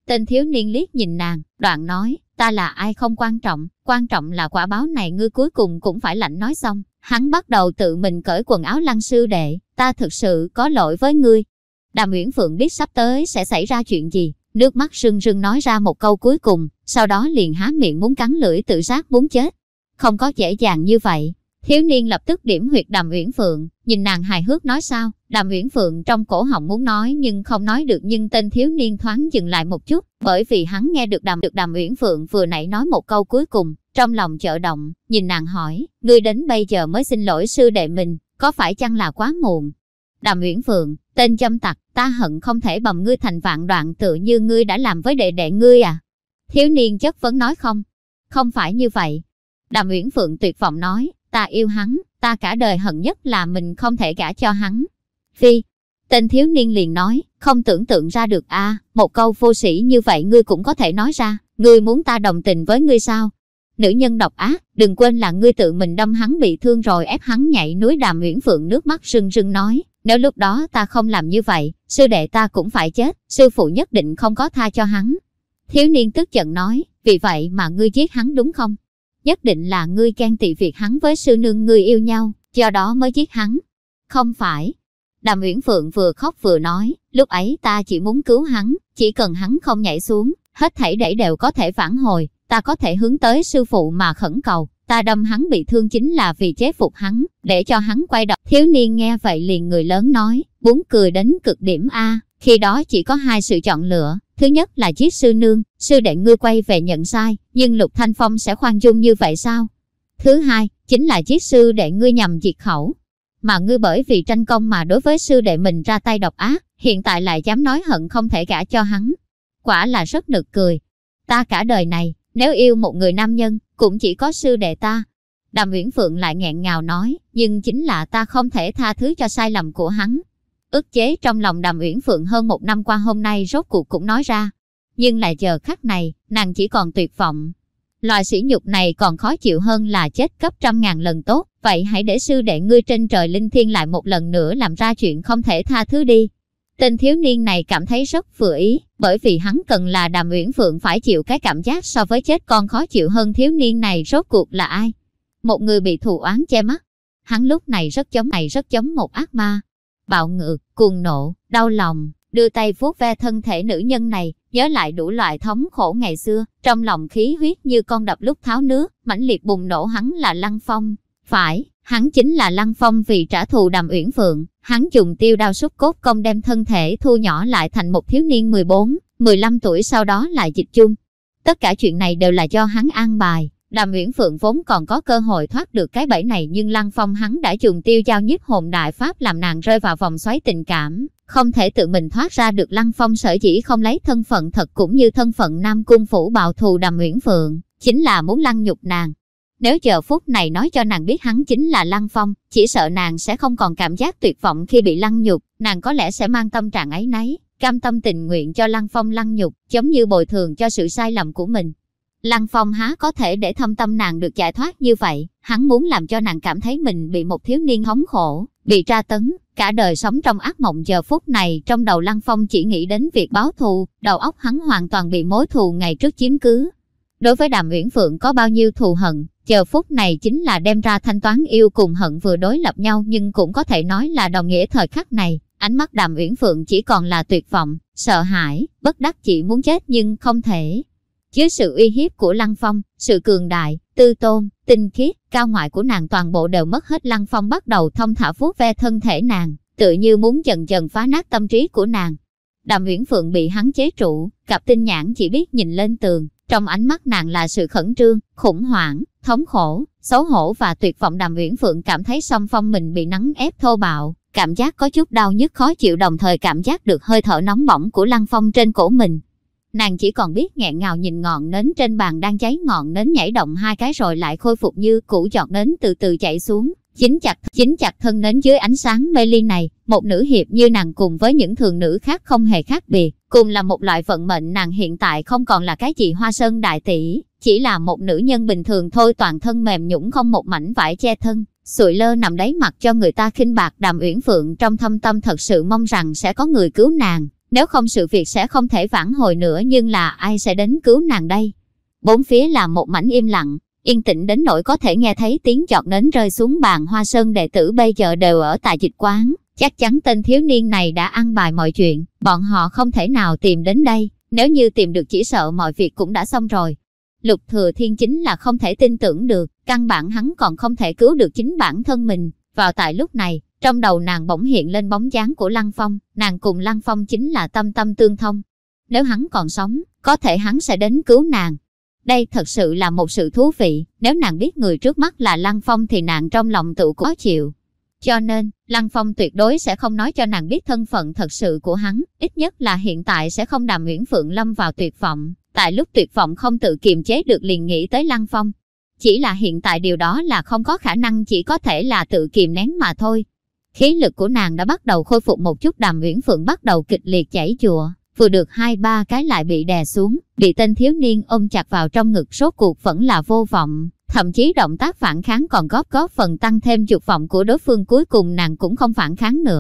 Tên thiếu niên liếc nhìn nàng, đoạn nói, ta là ai không quan trọng, quan trọng là quả báo này ngươi cuối cùng cũng phải lạnh nói xong. Hắn bắt đầu tự mình cởi quần áo lăng sư đệ, ta thực sự có lỗi với ngươi, Đàm Uyển Phượng biết sắp tới sẽ xảy ra chuyện gì, nước mắt rưng rưng nói ra một câu cuối cùng, sau đó liền há miệng muốn cắn lưỡi tự sát muốn chết. Không có dễ dàng như vậy. Thiếu niên lập tức điểm huyệt Đàm Uyển Phượng, nhìn nàng hài hước nói sao, Đàm Uyển Phượng trong cổ họng muốn nói nhưng không nói được nhưng tên thiếu niên thoáng dừng lại một chút, bởi vì hắn nghe được Đàm được Đàm Uyển Phượng vừa nãy nói một câu cuối cùng, trong lòng chợ động, nhìn nàng hỏi, ngươi đến bây giờ mới xin lỗi sư đệ mình, có phải chăng là quá muộn? Đàm Uyển Phượng, tên châm tặc, ta hận không thể bầm ngươi thành vạn đoạn tự như ngươi đã làm với đệ đệ ngươi à. Thiếu niên chất vấn nói không? Không phải như vậy. Đàm Uyển Phượng tuyệt vọng nói, ta yêu hắn, ta cả đời hận nhất là mình không thể gả cho hắn. Phi, tên thiếu niên liền nói, không tưởng tượng ra được a một câu vô sĩ như vậy ngươi cũng có thể nói ra, ngươi muốn ta đồng tình với ngươi sao? Nữ nhân độc ác, đừng quên là ngươi tự mình đâm hắn bị thương rồi ép hắn nhảy núi đàm Nguyễn Phượng nước mắt rưng rưng nói, nếu lúc đó ta không làm như vậy, sư đệ ta cũng phải chết, sư phụ nhất định không có tha cho hắn. Thiếu niên tức giận nói, vì vậy mà ngươi giết hắn đúng không? Nhất định là ngươi can tị việc hắn với sư nương ngươi yêu nhau, do đó mới giết hắn. Không phải. Đàm Uyển Phượng vừa khóc vừa nói, lúc ấy ta chỉ muốn cứu hắn, chỉ cần hắn không nhảy xuống, hết thảy để đều có thể phản hồi, ta có thể hướng tới sư phụ mà khẩn cầu, ta đâm hắn bị thương chính là vì chế phục hắn, để cho hắn quay đầu. Thiếu niên nghe vậy liền người lớn nói, muốn cười đến cực điểm A, khi đó chỉ có hai sự chọn lựa, thứ nhất là giết sư nương, sư đệ ngươi quay về nhận sai, nhưng Lục Thanh Phong sẽ khoan dung như vậy sao? Thứ hai, chính là giết sư đệ ngươi nhằm diệt khẩu. Mà ngươi bởi vì tranh công mà đối với sư đệ mình ra tay độc ác, hiện tại lại dám nói hận không thể gả cho hắn. Quả là rất nực cười. Ta cả đời này, nếu yêu một người nam nhân, cũng chỉ có sư đệ ta. Đàm Uyển Phượng lại nghẹn ngào nói, nhưng chính là ta không thể tha thứ cho sai lầm của hắn. Ức chế trong lòng Đàm Uyển Phượng hơn một năm qua hôm nay rốt cuộc cũng nói ra. Nhưng là giờ khắc này, nàng chỉ còn tuyệt vọng. Loại sỉ nhục này còn khó chịu hơn là chết cấp trăm ngàn lần tốt, vậy hãy để sư đệ ngươi trên trời linh thiên lại một lần nữa làm ra chuyện không thể tha thứ đi. Tên thiếu niên này cảm thấy rất vừa ý, bởi vì hắn cần là đàm uyển phượng phải chịu cái cảm giác so với chết con khó chịu hơn thiếu niên này rốt cuộc là ai. Một người bị thù oán che mắt. Hắn lúc này rất giống này rất giống một ác ma. Bạo ngược, cuồng nộ, đau lòng, đưa tay vuốt ve thân thể nữ nhân này, nhớ lại đủ loại thống khổ ngày xưa, trong lòng khí huyết như con đập lúc tháo nước, mãnh liệt bùng nổ hắn là Lăng Phong. Phải, hắn chính là Lăng Phong vì trả thù đàm uyển phượng, hắn dùng tiêu đao sút cốt công đem thân thể thu nhỏ lại thành một thiếu niên 14, 15 tuổi sau đó lại dịch chung. Tất cả chuyện này đều là do hắn an bài, Đàm Uyển Phượng vốn còn có cơ hội thoát được cái bẫy này nhưng Lăng Phong hắn đã dùng tiêu giao nhất hồn đại pháp làm nàng rơi vào vòng xoáy tình cảm, không thể tự mình thoát ra được Lăng Phong sở dĩ không lấy thân phận thật cũng như thân phận Nam Cung Phủ bào thù Đàm Uyển Phượng, chính là muốn lăng nhục nàng. Nếu giờ phút này nói cho nàng biết hắn chính là Lăng Phong, chỉ sợ nàng sẽ không còn cảm giác tuyệt vọng khi bị lăng nhục, nàng có lẽ sẽ mang tâm trạng ấy nấy, cam tâm tình nguyện cho Lăng Phong lăng nhục, giống như bồi thường cho sự sai lầm của mình. Lăng Phong há có thể để thâm tâm nàng được giải thoát như vậy, hắn muốn làm cho nàng cảm thấy mình bị một thiếu niên hóng khổ, bị tra tấn, cả đời sống trong ác mộng giờ phút này trong đầu Lăng Phong chỉ nghĩ đến việc báo thù, đầu óc hắn hoàn toàn bị mối thù ngày trước chiếm cứ. Đối với Đàm Uyển Phượng có bao nhiêu thù hận, giờ phút này chính là đem ra thanh toán yêu cùng hận vừa đối lập nhau nhưng cũng có thể nói là đồng nghĩa thời khắc này. Ánh mắt Đàm Uyển Phượng chỉ còn là tuyệt vọng, sợ hãi, bất đắc chỉ muốn chết nhưng không thể. Dưới sự uy hiếp của Lăng Phong, sự cường đại, tư tôn, tinh khiết, cao ngoại của nàng toàn bộ đều mất hết Lăng Phong bắt đầu thông thả vuốt ve thân thể nàng, tự như muốn dần dần phá nát tâm trí của nàng. Đàm Uyển Phượng bị hắn chế trụ, cặp tinh nhãn chỉ biết nhìn lên tường, trong ánh mắt nàng là sự khẩn trương, khủng hoảng, thống khổ, xấu hổ và tuyệt vọng Đàm Uyển Phượng cảm thấy song phong mình bị nắng ép thô bạo, cảm giác có chút đau nhức khó chịu đồng thời cảm giác được hơi thở nóng bỏng của Lăng Phong trên cổ mình. Nàng chỉ còn biết nghẹn ngào nhìn ngọn nến trên bàn đang cháy ngọn nến nhảy động hai cái rồi lại khôi phục như cũ giọt nến từ từ chảy xuống. Chính chặt, chính chặt thân nến dưới ánh sáng mê ly này, một nữ hiệp như nàng cùng với những thường nữ khác không hề khác biệt, cùng là một loại vận mệnh nàng hiện tại không còn là cái gì hoa sơn đại tỷ, chỉ là một nữ nhân bình thường thôi toàn thân mềm nhũng không một mảnh vải che thân, sụi lơ nằm đáy mặt cho người ta khinh bạc đàm uyển phượng trong thâm tâm thật sự mong rằng sẽ có người cứu nàng, nếu không sự việc sẽ không thể vãn hồi nữa nhưng là ai sẽ đến cứu nàng đây? Bốn phía là một mảnh im lặng, yên tĩnh đến nỗi có thể nghe thấy tiếng giọt nến rơi xuống bàn hoa sơn đệ tử bây giờ đều ở tại dịch quán. Chắc chắn tên thiếu niên này đã ăn bài mọi chuyện, bọn họ không thể nào tìm đến đây, nếu như tìm được chỉ sợ mọi việc cũng đã xong rồi. Lục thừa thiên chính là không thể tin tưởng được, căn bản hắn còn không thể cứu được chính bản thân mình. Vào tại lúc này, trong đầu nàng bỗng hiện lên bóng dáng của Lăng Phong, nàng cùng Lăng Phong chính là tâm tâm tương thông. Nếu hắn còn sống, có thể hắn sẽ đến cứu nàng. Đây thật sự là một sự thú vị, nếu nàng biết người trước mắt là Lăng Phong thì nàng trong lòng tự có chịu. Cho nên, Lăng Phong tuyệt đối sẽ không nói cho nàng biết thân phận thật sự của hắn, ít nhất là hiện tại sẽ không đàm Nguyễn Phượng Lâm vào tuyệt vọng. Tại lúc tuyệt vọng không tự kiềm chế được liền nghĩ tới Lăng Phong. Chỉ là hiện tại điều đó là không có khả năng chỉ có thể là tự kiềm nén mà thôi. Khí lực của nàng đã bắt đầu khôi phục một chút đàm uyển phượng bắt đầu kịch liệt chảy chùa, vừa được hai ba cái lại bị đè xuống, bị tên thiếu niên ôm chặt vào trong ngực số cuộc vẫn là vô vọng. Thậm chí động tác phản kháng còn góp góp phần tăng thêm dục vọng của đối phương cuối cùng nàng cũng không phản kháng nữa.